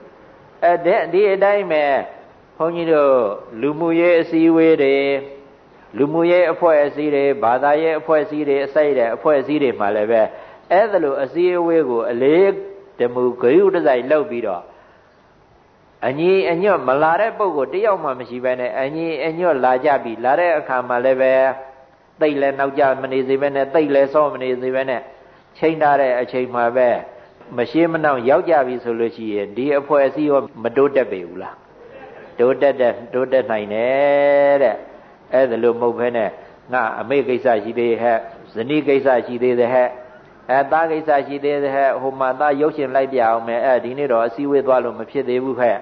အဲ့တဲ့ဒီအတိုင်းပဲဘုန်းကြီးတို့လူမှုရေးအစည်းအဝေးတွေလူမှုရေးအဖွဲ့အစည်းတွေဘာသာရေးအဖွဲ့အစည်းတွေအစိုက်တဲ့အဖွဲ့အစည်းတွေမှာလည်းပဲအဲ့ဒါလိုအစည်းအဝေးကိုအလေးတမှုဂရုတစိုက်လုပ်ပြီးတော့အညီအညွတ်မလာတဲ့ပုံကိုတယောက်မှမရှိဘဲနဲ့အညီအညွတ်လာကြပြီလာတဲ့အခါမှာလည်းပဲတိတ်လဲနောက်ကြမနေစေဘဲနဲ့တိတ်လဲစောမနေစေဘဲနဲ့ချိန်ထားတဲ့အချိန်မှာပဲ မရှိမနှောင်ရောက်ကြပြီဆိုလို့ရှိရင်ဒီအဖွဲ့အစည်းရောမတိုးတက်ပေဘူးလားတိုးတက်တဲ့တိုးတက်နိုင်တယ်တဲ့အဲ့ဒါလို့မဟုတ်ဘဲနဲ့ငါအမေကိစ္စရှိသေးဟဲ့ဇနီးကိစ္စရှိသေးတယ်ဟဲ့အဲသားကိစ္စရှိသေးတယ်ဟဲ့ဟိုမှာသားရုပ်ရှင်လိုက်ပြအောင်မယ်အဲဒီနေ့တော့အစည်းဝေးသွားလို့မဖြစ်သေးဘူးခဲ့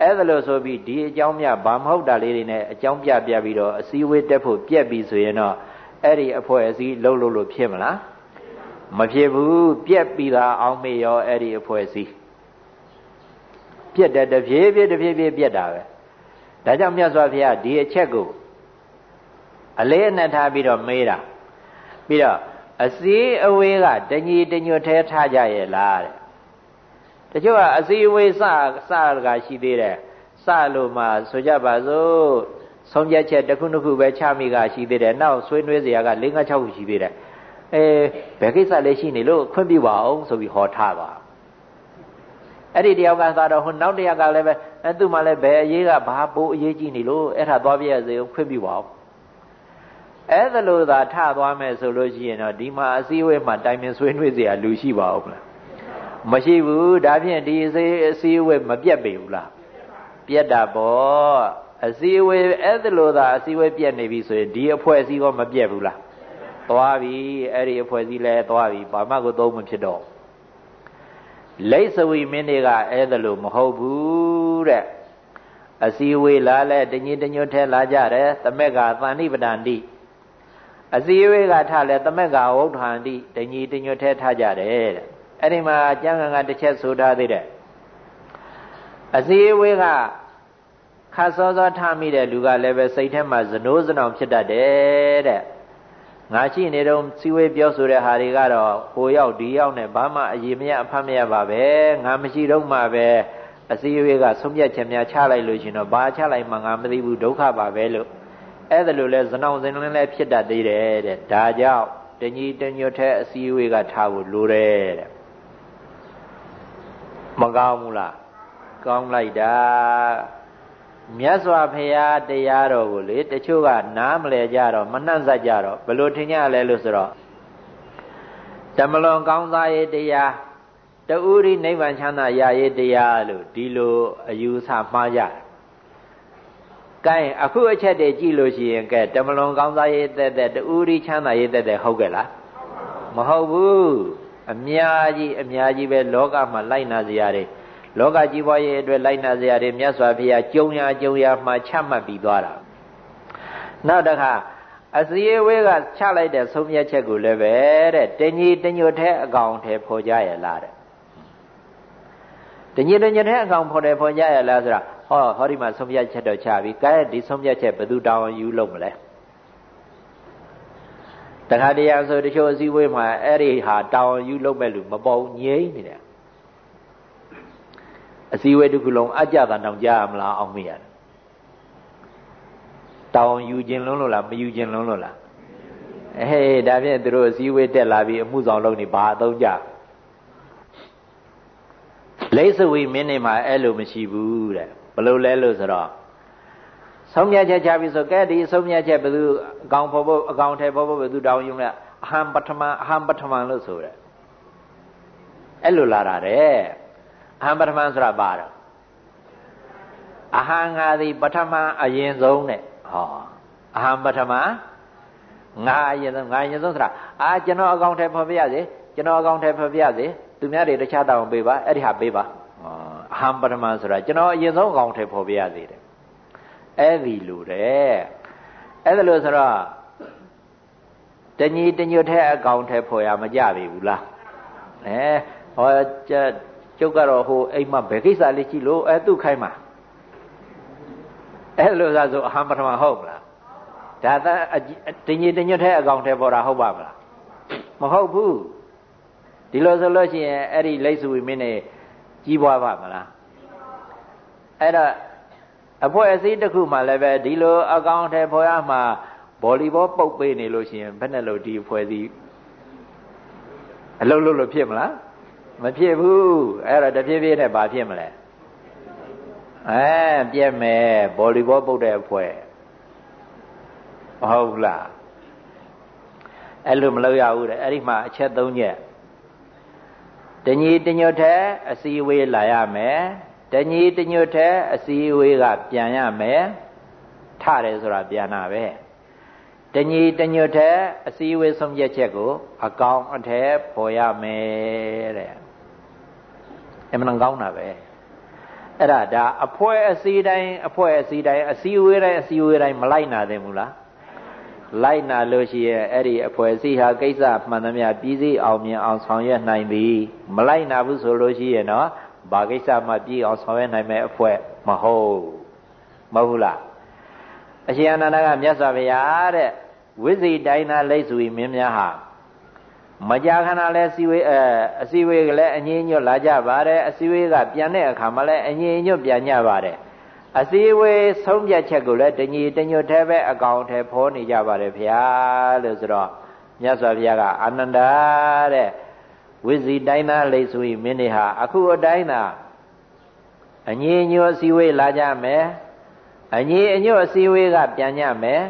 အဲ့ဒါလို့ဆိုပြီးဒီအကြောင်းမြဘာမဟုတ်တာလေးတွေနဲ့အကြောင်းပြပြပြီးတော့အစည်းဝေးတက်ဖို့ပြက်ပြီးဆိုရင်တော့အဲ့ဒီအဖွဲ့အစည်းလှုပ်လို့လို့ဖြစ်မလား မဖြစ်ဘူးပြက်ပြီးတာအောင်မေရောအဲ့ဒီအဖွဲ့အစည်းပြက်တဲ့တဖြည်းဖြည်းတဖြည်းဖြည်းပြက်တာပဲဒါကြောင့်မြတ်စွာဘုရားဒီအချက်ကိုအလေးအနက်ထားပြီးတော့မေးတာပြီးတော့အစည်းအဝေးကတညီတညွတ်ထဲထားကြရဲ့လားတဲ့တချို့ကအစည်းအဝေးစစကရှိသေးတယ်စလို့မှဆိုကြပါစို့ဆုံးဖြတ်ချက်တစ်ခုတစ်ခုပဲချမိကရှိသေးတယ်နောက်ဆွေးနွေးစရာက၄၅၆ခုရှိသေးတယ် အဲဘယ်ကိစ္စလဲရှိနေလို့ခွင့်ပြုပါအောင်ဆိုပြီးဟောထားပါအဲ့ဒီတယောက်ကသာတော့ဟိုနောက်တယောက်ကလည်းပဲအဲသူ့မှာလည်းဘယ်အရေးကဘာပိုးအရေးကြီးနေလို့အဲ့ဒါသွားပြရစေခွင့်ပြုပါအောင်အဲ့ဒါလို့သာထသွားမယ်ဆိုလို့ရှိရင်တော့ဒီမှာအစည်းအဝေးမှာတိုင်ပင်ဆွေးနွေးစရာလူရှိပါဦးမလားမရှိဘူးဒါဖြင့်ဒီအစည်းအစည်းအဝေးမပြတ်ပေဘူးလားပြတ်တာပေါ့အစည်းအဝေးအဲ့ဒါလို့သာအစည်းအဝေးပြတ်နေပြီဆိုရင်ဒီအဖွဲ့အစည်းကမပြတ်ဘူးလား သွားပြီအဲ့ဒီအဖွဲ့အစည်းလဲသွားပြီဘာမှကိုသုံးမဖြစ်တော့လိတ်စဝီမင်းတွေကအဲ့ဒါလို့မဟုတ်ဘူးတဲ့အစည်းအဝေးလာလဲတညီတညွတ်ထဲလာကြတယ်သမက်ကသန္တိပဒန္တိအစည်းအဝေးကထလဲသမက်ကဝုဋ္ဌာန်တိတညီတညွတ်ထဲထားကြတယ်တဲ့အဲ့ဒီမှာကျမ်းဂန်ကတစ်ချက်ဆိုထားသေးတယ်အစည်းအဝေးကခါစောစောထားမိတဲ့လူကလည်းပဲစိတ်ထဲမှာဇနိုးဇနောင်ဖြစ်တတ်တယ်တဲ့ ငါရှိနေတော့စီဝေးပြောဆိုတဲ့ဟာတွေကတော့ဟိုရောက်ဒီရောက်နဲ့ဘာမှအရေးမရအဖတ်မရပါပဲငါမရှိတော့မှပဲအစည်းအဝေးကဆုံးဖြတ်ချက်များချလိုက်လို့ရှင်တော့ဘာချလိုက်မှငါမသိဘူးဒုက္ခပါပဲလို့အဲ့ဒါလိုလဲဇနောင်စင်လင်းလည်းဖြစ်တတ်သေးတယ်တဲ့ဒါကြောင့်တညီတညွတ်တဲ့အစည်းအဝေးကထားဖို့လိုတယ်တဲ့မကောင်းဘူးလားကောင်းလိုက်တာ မြတ်စွာဘုရားတရားတော်ကိုလေတချို့ကနားမလဲကြတော့မနှံ့ဆက်ကြတော့ဘလို့ထင်ကြလဲလို့ဆိုတော့တမလွန်ကောင်းစားရေးတရားတူရီနိဗ္ဗာန်ချမ်းသာရရေးတရားလို့ဒီလိုအယူဆမှားကြတယ်ကဲအခုအချက်တွေကြည့်လို့ရှိရင်ကဲတမလွန်ကောင်းစားရေးတဲ့တဲ့တူရီချမ်းသာရေးတဲ့တဲ့ဟုတ်ကဲ့လားမဟုတ်ဘူးအများကြီးအများကြီးပဲလောကမှာလိုက်နာစရာတွေ လောကကြီးပွားရေးအတွက်လိုက်နာစရာတွေမြတ်စွာဘုရားကြုံရကြုံရမှာချမှတ်ပြီးသွားတာနောက်တစ်ခါအစည်းအဝေးကချလိုက်တဲ့ဆုံးဖြတ်ချက်ကိုလည်းပဲတဲ့တညီတညွတ်တဲ့အကောင်ထဲပေါ်ကြရလားတဲ့တညီတညွတ်တဲ့အကောင်ပေါ်တယ်ပေါ်ကြရလားဆိုတာဟောဟောဒီမှာဆုံးဖြတ်ချက်တော့ချပြီကဲဒီဆုံးဖြတ်ချက်ဘယ်သူတောင်းယူလို့မလဲတခါတရံဆိုတချို့အစည်းအဝေးမှာအဲ့ဒီဟာတောင်းယူလုပ်မဲ့လူမပေါ်ငြိမ့်နေတယ် အစည်းအဝေးတစ်ခုလုံးအကြတာတောင်ကြားမလားအောင်မရတယ်တောင်းယူခြင်းလုံးလို့လားမယူခြင်းလုံးလို့လားအေးဒါဖြင့်သူတို့အစည်းအဝေးတက်လာပြီးအမှုဆောင်လုပ်နေဘာအသုံးကြလိမ့်စဝီမင်းနေမှာအဲ့လိုမရှိဘူးတဲ့ဘလို့လဲလို့ဆိုတော့ဆုံးမြတ်ချက်ချပြီဆိုကဲဒီဆုံးမြတ်ချက်ဘယ်သူအကောင်ဖို့ဖို့အကောင်ထဲဖို့ဖို့ဘယ်သူတောင်းယူမလဲအဟံပထမအဟံပထမလို့ဆိုတဲ့အဲ့လိုလာတာတဲ့ အဟံပထမဆိုတာပါတော့အဟံငါသည်ပထမအရင်ဆုံးတဲ့ဟောအဟံပထမငါအရင်ဆုံးငါအရင်ဆုံးဆိုတာအာကျွန်တော်အကောင်ထဲဖော်ပြရစေကျွန်တော်အကောင်ထဲဖော်ပြရစေသူများတွေတခြားတောင်းပေးပါအဲ့ဒီဟာပေးပါအဟံပထမဆိုတာကျွန်တော်အရင်ဆုံးအကောင်ထဲဖော်ပြရစေတဲ့အဲ့ဒီလိုတဲ့အဲ့ဒါလို့ဆိုတော့တညီတညွတ်တဲ့အကောင်ထဲဖော်ရမကြပြီဘူးလားအဲဟော ကျုပ်ကတော့ဟိုအိမ်မှာဘယ်ကိစ္စလေးကြည့်လို့အဲသူ့ခိုင်းမှာအဲ့လိုသာဆိုအဟံပထမဟုတ်မလားဒါသာတညီတညွတ်တဲ့အကောင်ထဲပေါ်တာဟုတ်ပါမလားမဟုတ်ဘူးဒီလိုဆိုလို့ရှိရင်အဲ့ဒီလိတ်ဆွေမင်းနဲ့ကြီးပွားပါမလားအဲ့တော့အဖွဲ့အစည်းတစ်ခုမှလည်းပဲဒီလိုအကောင်ထဲပေါ်ရမှာဗော်လီဘောပုတ်ပေးနေလို့ရှိရင်ဘယ်နဲ့လို့ဒီအဖွဲ့အစည်းအလုံးလို့လို့ဖြစ်မလား မဖြစ်ဘူးအဲ့တော့တဖြည်းဖြည်းနဲ့ဘာဖြစ်မလဲအဲပြက်မယ်ဗော်လီဘောပုတ်တဲ့အဖွဲ့ဟုတ်လားအဲ့လိုမလုပ်ရဘူးတဲ့အဲ့ဒီမှာအချက်၃ချက်တညီတညွတ်တဲ့အစည်းအဝေးလာရမယ်တညီတညွတ်တဲ့အစည်းအဝေးကပြန်ရမယ်ထတယ်ဆိုတာပြန်တာပဲတညီတညွတ်တဲ့အစည်းအဝေးဆုံးဖြတ်ချက်ကို အကောင်အထက်ပေါ်ရမယ်တဲ့ အမှန်ကောင်းတာပဲအဲ့ဒါဒါအဖွဲ့အစည်းတိုင်းအဖွဲ့အစည်းတိုင်းအစည်းအဝေးတိုင်းအစည်းအဝေးတိုင်းမလိုက်နာသင့်ဘူးလားလိုက်နာလို့ရှိရင်အဲ့ဒီအဖွဲ့အစည်းဟာကိစ္စမှန်သမျှပြီးစီးအောင်မြင်အောင်ဆောင်ရွက်နိုင်ပြီမလိုက်နာဘူးဆိုလို့ရှိရင်တော့ဘာကိစ္စမှပြီးအောင်ဆောင်ရွက်နိုင်မဲ့အဖွဲ့မဟုတ်မဟုတ်လားအရှင်အနန္ဒကမြတ်စွာဘုရားတဲ့ဝိဇိတိုင်းသာလိတ်ဆွေမင်းများဟာ မကြာခဏလဲစီဝေးအဲအစီဝေးကလည်းအငြင်းညွတ်လာကြပါတယ်အစီဝေးကပြန်တဲ့အခါမှာလည်းအငြင်းညွတ်ပြန်ကြပါတယ်အစီဝေးဆုံးဖြတ်ချက်ကိုလည်းတညီတညွတ်သေးပဲအကောင်ထဲဖော်နေကြပါတယ်ဗျာလို့ဆိုတော့မြတ်စွာဘုရားကအာနန္ဒာတဲ့ဝိဇိတိုင်းသာလိတ်ဆွေမင်းတွေဟာအခုအတိုင်းသာအငြင်းညွတ်အစီဝေးလာကြမယ်အငြင်းအညွတ်အစီဝေးကပြန်ကြမယ်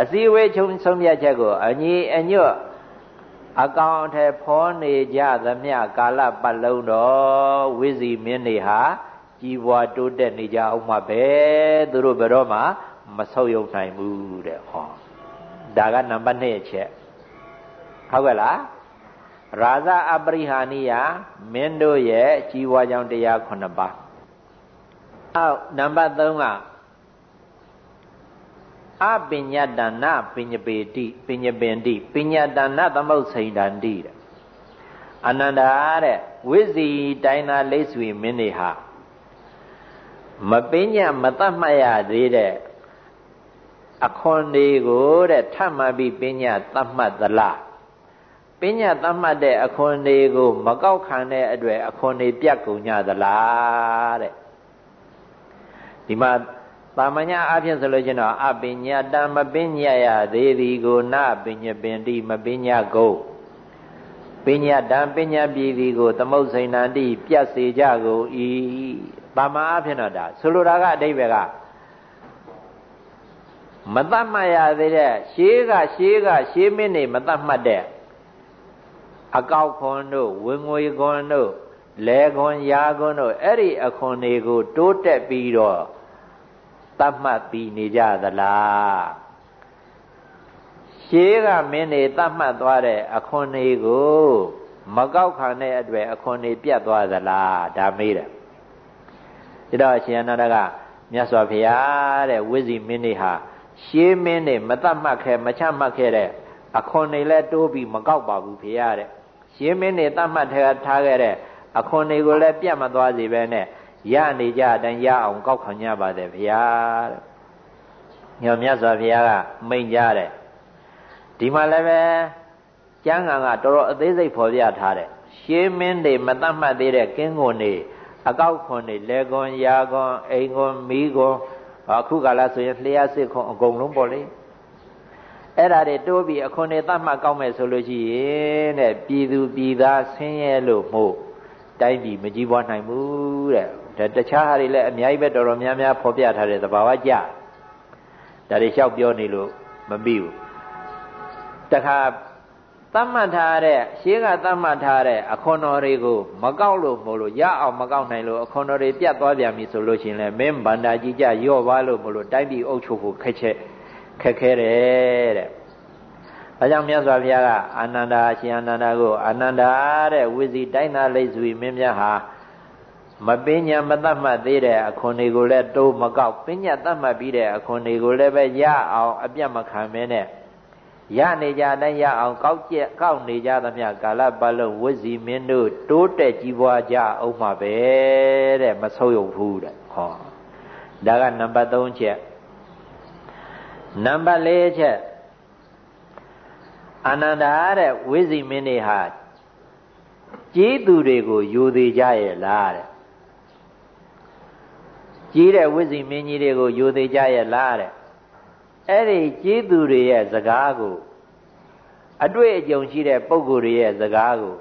အစည်းအဝေးချုံဆုံးဖြတ်ချက်ကိုအညီအညွတ် အကောင်အထည်ဖော်နေကြသမျှကာလပတ်လုံးတော့ဝိဇီမင်းတွေဟာကြီးပွားတိုးတက်နေကြအောင်မှပဲသူတို့ဘယ်တော့မှမဆုပ်ယုံနိုင်ဘူးတဲ့ဟောဒါကနံပါတ်2အချက်ဟုတ်ကဲ့လားရာဇအပရိဟာနိယမင်းတို့ရဲ့ကြီးပွားကြောင်းတရား9ပါးအောက်နံပါတ်3က အပညာတဏပညပေတိပညပင်တိပညာတဏသမုတ်စိန်တန္တိတဲ့အနန္တာတဲ့ဝိဇီတိုင်းသာလိတ်ဆွေမင်းတွေဟာမပညာမတတ်မှတ်ရသေးတဲ့အခွန်တွေကိုတဲ့ထပ်မှပြီးပညာတတ်မှတ်သလားပညာတတ်မှတ်တဲ့အခွန်တွေကို မကောက်ခံတဲ့အတွက်အခွန်တွေပြတ်ကုန်ကြသလားတဲ့ဒီမှာ တာမညာအဖြစ်ဆိုလို့ချင်းတော့အပညာတမပညာရသေးသည်ကိုနပညာပင်တိမပညာကိုပညာတံပညာပြည်သည်ကို သမုတ်စိန်တန်တိပြတ်စေကြကုန်၏တာမအဖြစ်တော့ဒါဆိုလိုတာကအတိပ္ပယ်ကမတတ်မှတ်ရသေးတဲ့ရှေးကရှေးကရှေးမင်းနေမတတ်မှတ်တဲ့အကောက်ခွန်တို့ဝင်ငွေခွန်တို့လဲခွန်ရာခွန်တို့အဲ့ဒီအခွန်တွေကို တိုးတက်ပြီးတော့ တတ်မှတ်ပြီးနေကြသလားရှေးကမင်းတွေတတ်မှတ်သွားတဲ့အခွန်တွေကို မကောက်ခံတဲ့အတွက်အခွန်တွေပြတ်သွားသလားဒါမေးတယ်ဒါတော့ရှင်အနန္ဒကမြတ်စွာဘုရားတဲ့ဝိဇိမင်းတွေဟာရှေးမင်းတွေမတတ်မှတ်ခဲ့မချမှတ်ခဲ့တဲ့အခွန်တွေလည်းတိုးပြီးမကောက်ပါဘူးဘုရားတဲ့ရှင်းမင်းတွေတတ်မှတ်ထားခဲ့တဲ့အခွန်တွေကိုလည်းပြတ်မသွားစေပဲနဲ့ ရနေကြအတိုင်းရအောင်ကောက်ခံကြပါတယ်ဗျာတဲ့ညောမြတ်စွာဘုရားကမိန်ကြတယ်ဒီမှာလည်းပဲကျမ်းဂန်ကတော်တော်အသေးစိတ်ဖော်ပြထားတယ်ရှင်းမင်းတွေမတတ်မှတ်သေးတဲ့ကင်းကွန်တွေအကောက်ခွန်တွေလေကွန်ရာကွန်အိမ်ကွန်မီးကွန်အခုကလာဆိုရင်လျှာစစ်ခွန်အကုန်လုံးပေါ့လေအဲ့ဒါတွေတိုးပြီးအခွန်တွေတတ်မှတ်ကောင်းမယ်ဆိုလို့ရှိရင်တဲ့ပြည်သူပြည်သားဆင်းရဲလို့မို့တိုင်းပြည်မကြီးပွားနိုင်ဘူးတဲ့ ဒါတခြားဟာတွေလည်းအများကြီးပဲတော်တော်များများဖော်ပြထားတဲ့သဘာဝကြဒါတွေလျှောက်ပြောနေလို့မပြီးဘူးတခါသတ်မှတ်ထားတဲ့ရှင်းကသတ်မှတ်ထားတဲ့အခွန်တော်တွေကိုမကောက်လို့မလို့ရအောင်မကောက်နိုင်လို့အခွန်တော်တွေပြတ်သွားပြန်ပြီဆိုလို့ရှိရင်လည်းမင်းဗန္ဒာကြီးကြရော့ပါလို့မလို့တိုင်းပြည်အုပ်ချုပ်ဖို့ခက်ချက်ခက်ခဲတယ်တဲ့။ဒါကြောင့်မြတ်စွာဘုရားကအာနန္ဒာရှင်အာနန္ဒာကိုအာနန္ဒာတဲ့ဝိဇိတိုင်းသာလိတ်စွေမင်းများဟာ မပညာမတတ်မှတ်သေးတဲ့အခွန်တွေကိုလည်းတိုးမကောက်ပညာတတ်မှတ်ပြီးတဲ့အခွန်တွေကိုလည်းပဲရအောင်အပြတ်မခံမင်းနဲ့ရနေကြတိုင်းရအောင်ကောက်ကျက်ကောက်နေကြသမျှကာလပတ်လုံးဝိဇီမင်းတို့တိုးတက်ကြီးပွားကြအောင်မှာပဲတဲ့မဆုပ်ယုပ်ဘူးတဲ့ဟောဒါကနံပါတ်3ချက်နံပါတ်4ချက်အာနန္ဒာတဲ့ဝိဇိမင်းတွေဟာကြီးသူတွေကိုယူသေးကြရဲ့လားတဲ့ ကြီးတဲ့ဝိဇိမင်းကြီးတွေကိုယူသေးကြရဲ့လားတဲ့အဲ့ဒီကြီးသူတွေရဲ့စကားကိုအတွေ့အကြုံရှိတဲ့ပုံကိုယ်တွေရဲ့စကားကို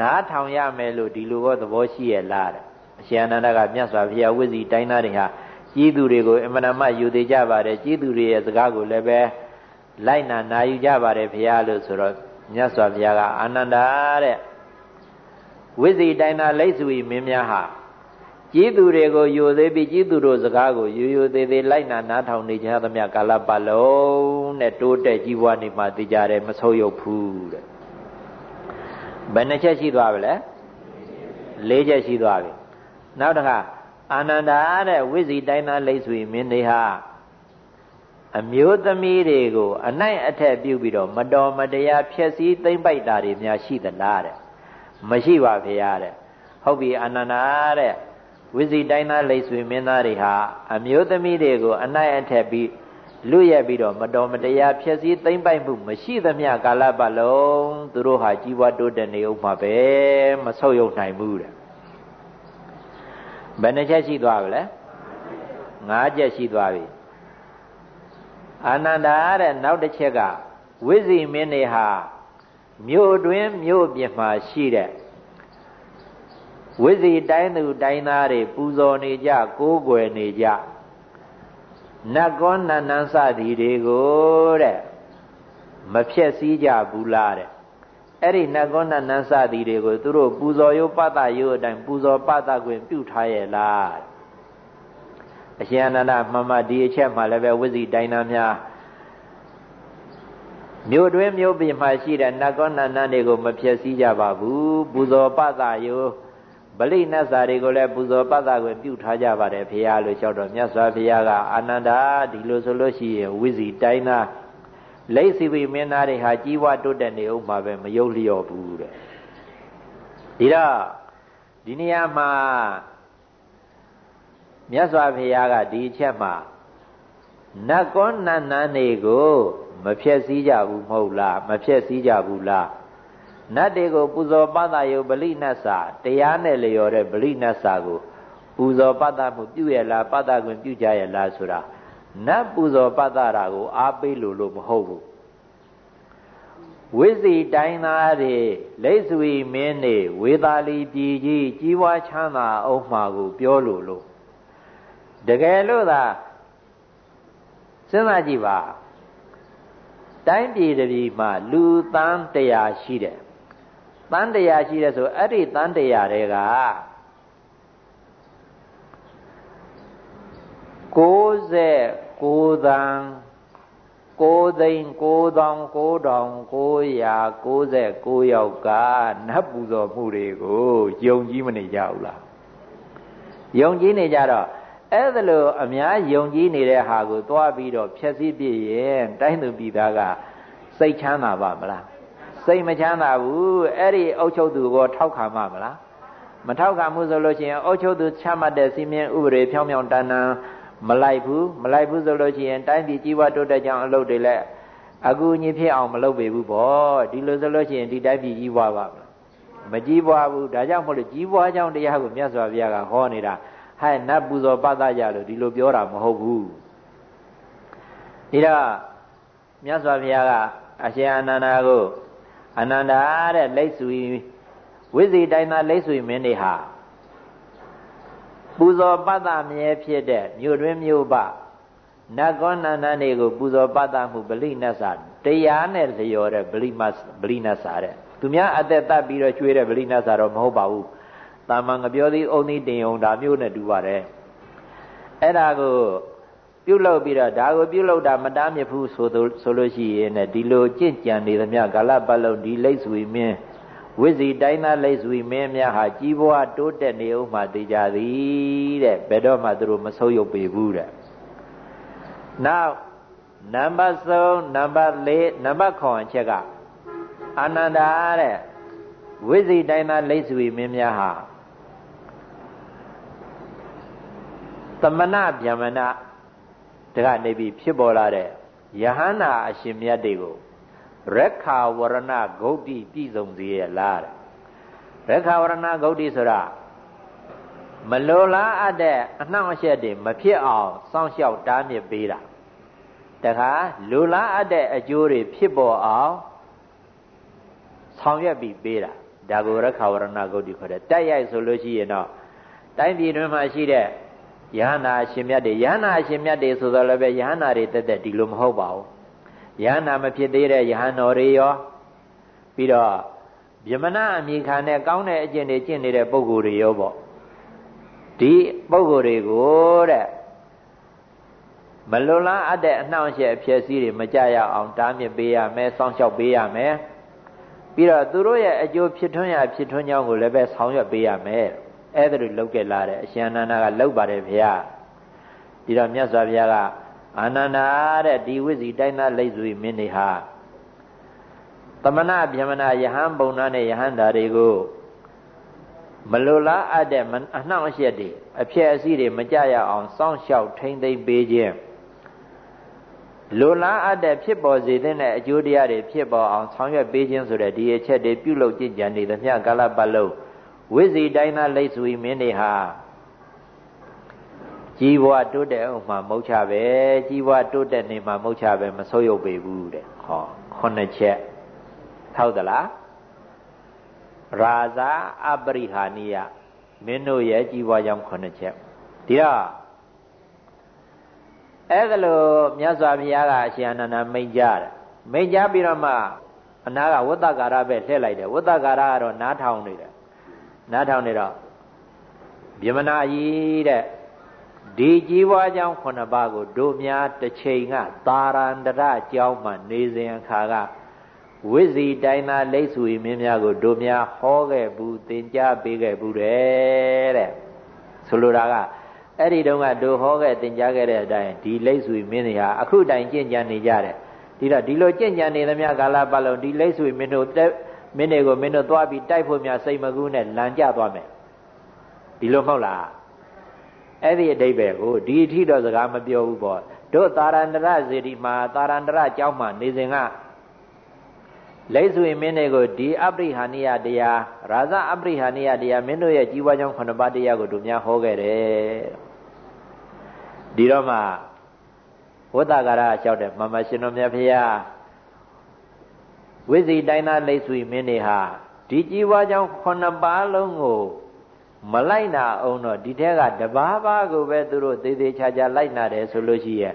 နားထောင်ရမယ်လို့ဒီလိုဘောသဘောရှိရဲ့လားတဲ့အရှင်အနန္ဒကမြတ်စွာဘုရားဝိဇိတိုင်းသားတွေဟာကြီးသူတွေကိုအမှန်တမ်းယူသေးကြပါတယ်ကြီးသူတွေရဲ့စကားကိုလည်းပဲလိုက်နာနာယူကြပါတယ်ဘုရားလို့ဆိုတော့မြတ်စွာဘုရားကအာနန္ဒာတဲ့ဝိဇိတိုင်းသားလိတ်စွေမင်းများဟာ ကြီးသူတွေကိုယူသေးပြီးကြီးသူတို့စကားကိုယူယူသေးသေးလိုက်နာနားထောင်နေကြသမျှကာလပတ်လုံးနဲ့တိုးတက်ကြီးပွားနေမှသိကြတယ်မဆုပ်ယုပ်ဘူးတဲ့ဘယ်နှချက်ရှိသွားပြီလဲ၄ချက်ရှိသွားပြီနောက်တစ်ခါအာနန္ဒာတဲ့ဝိဇိတိုင်းသားလိတ်ဆွေမင်းတွေဟာအမျိုးသမီးတွေကိုအနိုင်အထက်ပြုပြီးတော့မတော်မတရားဖျက်ဆီးသိမ့်ပိုက်တာတွေများရှိသလားတဲ့မရှိပါဖေရတဲ့ဟုတ်ပြီအာနန္ဒာတဲ့ ဝိဇိတိုင်းသားလိတ်ဆွေမင်းသားတွေဟာအမျိုးသမီးတွေကိုအနိုင်အထက်ပြီးလူရက်ပြီးတော့မတော်မတရားဖြစ်စည်းသိမ့်ပိုက်မှုမရှိသမျှကာလပတ်လုံးသူတို့ဟာကြီးပွားတိုးတက်နေဥမှာပဲမဆုတ်ယုတ်နိုင်ဘူးတဲ့ဘယ်နှချက်ရှိသွားပြီလဲ၅ချက်ရှိသွားပြီအာနန္ဒာတဲ့နောက်တစ်ချက်ကဝိဇိမင်းတွေဟာမြို့တွင်မြို့ပြင်မှာရှိတဲ့ ဝိဇိတိုင်းသူတိုင်းသားတွေပူဇော်နေကြကိုးကွယ်နေကြနတ်ကောနန္နစသည်တွေကိုတဲ့မဖြက်စည်းကြဘူးလားတဲ့အဲ့ဒီနတ်ကောနန္နစသည်တွေကိုသူတို့ပူဇော်ရုပ်ပတ္တရုပ်အတိုင်းပူဇော်ပတ္တခွင့်ပြုထားရဲ့လားအရှင်အနန္ဒမမဒီအချက်မှလည်းပဲဝိဇိတိုင်းသားများမြို့တွင်းမြို့ပြင်မှာရှိတဲ့နတ်ကောနန္နတွေကိုမဖြက်စည်းကြပါဘူးပူဇော်ပတ္တရုပ် ဗလိနတ်စာတွေကိုလည်းပူဇော်ပတ်သက်ခွင့်ပြုထားကြပါတယ်ဖေရလို့လျှောက်တော့မြတ်စွာဘုရားကအာနန္ဒာဒီလိုဆိုလို့ရှိရင်ဝိဇီတိုင်းသားလိတ်စီဝိမင်းသားတွေဟာကြီးဝါတိုးတက်နေဦးမှာပဲမယုတ်လျော့ဘူးတဲ့ဒီတော့ဒီနေရာမှာမြတ်စွာဘုရားကဒီအချက်မှာနတ်ကောနတ်နန်းတွေကိုမဖြည့်စည်းကြဘူးမဟုတ်လားမဖြည့်စည်းကြဘူးလား နတ်တွေကိုပူဇော်ပသယုဗလိနတ်စာတရားနဲ့လျော်တဲ့ဗလိနတ်စာကိုပူဇော်ပသမှုပြုရလားပသခွင့်ပြုကြရလားဆိုတာနတ်ပူဇော်ပသတာကိုအားပေးလို့လို့မဟုတ်ဘူးဝိဇိတိုင်းသားတွေလိတ်ဆွေမင်းတွေဝေသာလီပြည်ကြီးကြီးပွားချမ်းသာအောင်မှာကိုပြောလို့လို့တကယ်လို့သာစဉ်းစားကြည့်ပါတိုင်းပြည်တပြည်မှာလူသန်းတရာရှိတယ် တန်တရားရှိတယ်ဆိုအဲ့ဒီတန်တရားတွေက69သန်း9သိန်း9999ယောက်ကနတ်ပူဇော်မှုတွေကိုယုံကြည်မနေကြဘူးလားယုံကြည်နေကြတော့အဲ့ဒါလို့အများယုံကြည်နေတဲ့ဟာကိုသွားပြီးတော့ဖြည့်ဆည်းပြရင်တိုင်းသူပြည်သားကစိတ်ချမ်းသာပါမလား စိတ်မချမ်းသာဘူးအဲ့ဒီအုတ်ချုပ်သူကိုထောက်ခံမှာမလားမထောက်ခံမှုဆိုလို့ရှိရင်အုတ်ချုပ်သူချမှတ်တဲ့စီမင်းဥပဒေဖြောင်းဖြောင်းတန်တန်မလိုက်ဘူးမလိုက်ဘူးဆိုလို့ရှိရင်တိုင်းပြည်ကြီးပွားတိုးတက်ကြောင်းအလုပ်တွေလည်းအကူအညီဖြစ်အောင်မလုပ်ပေဘူးပေါ့ဒီလိုဆိုလို့ရှိရင်ဒီတိုင်းပြည်ကြီးပွားပါမကြီးပွားဘူးဒါကြောင့်မို့လို့ကြီးပွားကြောင်းတရားကိုမြတ်စွာဘုရားကဟောနေတာဟဲ့နတ်ပူဇော်ပတ်သားကြလို့ဒီလိုပြောတာမဟုတ်ဘူးဒီတော့မြတ်စွာဘုရားကအရှင်အနန္ဒာကို အနန္ဒာတဲ့လိတ်ဆွေဝိဇိတိုင်းသားလိတ်ဆွေမင်းတွေဟာပူဇော်ပတ္တမြဲဖြစ်တဲ့မြို့တွင်မြို့ပနတ်ကောနန္ဒန်တွေကိုပူဇော်ပတ္တမှုဗလိနတ်စာတရားနဲ့လျော်တဲ့ဗလိမဗလိနတ်စာတဲ့သူများအသက်တတ်ပြီးတော့ကျွေးတဲ့ဗလိနတ်စာတော့မဟုတ်ပါဘူးတာမန်ငပြောသည်အုံသည်တင်အောင်ဒါမျိုးနဲ့တူပါတယ်အဲ့ဒါကို ပြုတ်လောက်ပြီးတော့ဒါကိုပြုတ်လောက်တာမတားမြစ်ဘူးဆိုဆိုလို့ရှိရင်ねဒီလိုကြင့်ကြံနေသမျှကာလပတ်လုံးဒီလိတ်ဆွေမင်းဝိဇီတိုင်းသားလိတ်ဆွေမင်းများဟာကြီးပွားတိုးတက်နေဦးမှသိကြသည်တဲ့ဘယ်တော့မှသူတို့မဆုံးယုတ်ပေဘူးတဲ့နောက်နံပါတ်3နံပါတ်4နံပါတ်9အချက်ကအာနန္ဒာတဲ့ဝိဇီတိုင်းသားလိတ်ဆွေမင်းများဟာသမဏဗျမဏ တကနေပြီးဖြစ်ပေါ်လာတဲ့ယဟန္တာအရှင်မြတ်တွေကိုရက်ခာဝရဏဂௌတိပြည့်စုံစေရလားတဲ့ရက်ခာဝရဏဂௌတိဆိုတာမလိုလားအပ်တဲ့အနှောင့်အယှက်တွေမဖြစ်အောင်စောင့်ရှောက်တားမြစ်ပေးတာတခါလိုလားအပ်တဲ့အကျိုးတွေဖြစ်ပေါ်အောင်ဆောင်ရွက်ပြီးပေးတာဒါကိုရခာဝရဏဂုတ်တိခေါ်တယ်တက်ရိုက်ဆိုလို့ရှိရင်တော့တိုင်းပြည်တွင်းမှာရှိတဲ့ ယဟနာအရှင်မြတ်တွေယဟနာအရှင်မြတ်တွေဆိုတော့လည်းပဲယဟနာတွေတက်တက်ဒီလိုမဟုတ်ပါဘူးယဟနာမဖြစ်သေးတဲ့ယဟန်တော်တွေရောပြီးတော့ဗြမဏအမိခံနဲ့ကောင်းတဲ့အကျင့်တွေကျင့်နေတဲ့ပုဂ္ဂိုလ်တွေရောပေါ့ဒီပုဂ္ဂိုလ်တွေကိုတဲ့မလွန်လားအပ်တဲ့အနှောင့်အယှက်အဖြစ်စည်းတွေမကြရအောင်တားမြစ်ပေးရမယ်စောင့်ရှောက်ပေးရမယ်ပြီးတော့သူတို့ရဲ့အကျိုးဖြစ်ထွန်းရဖြစ်ထွန်းကြောင်းကိုလည်းပဲဆောင်ရွက်ပေးရမယ် အဲ့ဒါလိုလောက်ခဲ့လာတယ်အရှင်အနန္ဒာကလောက်ပါတယ်ဗျာဒီတော့မြတ်စွာဘုရားကအာနန္ဒာတဲ့ဒီဝိဇ္ဇီတိုင်းသားလိတ်စွေမင်းတွေဟာသမဏဗျမနာယဟန်ပုံနာနဲ့ယဟန်ဓာတွေကိုမလိုလားအပ်တဲ့အနှောင့်အယှက်တွေအဖြစ်အစည်းတွေမကြရအောင်စောင့်ရှောက်ထိမ့်သိမ့်ပေးခြင်းလိုလားအပ်တဲ့ဖြစ်ပေါ်စေတဲ့အကျိုးတရားတွေဖြစ်ပေါ်အောင်ဆောင်ရွက်ပေးခြင်းဆိုတဲ့ဒီအချက်တွေပြုလုပ်ကြင်ကြံနေသမျှကာလပတ်လုံး ဝိဇီတိုင်းသားလိတ်ဆွေမင်းတွေဟာကြီးဘွားတိုးတက်အောင်မှမဟုတ်ချပဲကြီးဘွားတိုးတက်နေမှမဟုတ်ချပဲမဆိုးရုပ်ပေဘူးတဲ့ဟောခုနှစ်ချက်ဟုတ်သလားရာဇာအပရိဟာနိယမင်းတို့ရဲ့ကြီးပွားကြောင်းခုနှစ်ချက်ဒီတော့အဲ့ဒါလို့မြတ်စွာဘုရားကအရှင်အနန္ဒမိန့်ကြတယ်မိန့်ကြပြီးတော့မှအနာကဝတ္တကာရပဲလှည့်လိုက်တယ်ဝတ္တကာရကတော့နားထောင်နေတယ် နားထောင်နေတော့ဗြဟ္မဏကြီးတဲ့ဒီကြီးပွားကြောင်းခုနှစ်ပါးကိုတို့များတစ်ချိန်ကသာရန္တရကြောင်းမှနေစဉ်အခါကဝိဇီတိုင်းသာလိတ်ဆွေမင်းများကိုတို့များဟောခဲ့ဘူးသင်ကြားပေးခဲ့ဘူးတဲ့တဲ့ဆိုလိုတာကအဲ့ဒီတုန်းကတို့ဟောခဲ့သင်ကြားခဲ့တဲ့အတိုင်းဒီလိတ်ဆွေမင်းတွေဟာအခုတိုင်ကြင့်ကြံနေကြတယ်ဒီတော့ဒီလိုကြင့်ကြံနေသမျှကာလပတ်လုံးဒီလိတ်ဆွေမင်းတို့ မင်းတွေကိုမင်းတို့သွားပြီးတိုက်ဖို့များစိတ်မကူးနဲ့လမ်းကြသွားမယ်ဒီလိုမဟုတ်လားအဲ့ဒီအတိတ်ပဲကိုဒီအထိတော့စကားမပြောဘူးပေါ့တို့သာရန္တရဇေဒီမှာသာရန္တရကျောင်းမှာနေစဉ်ကလိတ်ဆွေမင်းတွေကိုဒီအပရိဟာနိယတရားရာဇအပရိဟာနိယတရားမင်းတို့ရဲ့ကြီးပွားကြောင်းခုနှစ်ပါးတရားကိုတို့များဟောခဲ့တယ်ဒီတော့မှဝတ္တကာရလျှောက်တဲ့မမရှင်တော်မြတ်ဖရာ ဝိဇိတိုင်းသားလိတ်ဆွေမင်းတွေဟာဒီကြီးပွားကြောင်းခုနှစ်ပါးလုံးကိုမလိုက်နာအောင်တော့ဒီထက်ကတဘာဘာကိုပဲသူတို့သေးသေးချာချာလိုက်နာတယ်ဆိုလို့ရှိရဲ့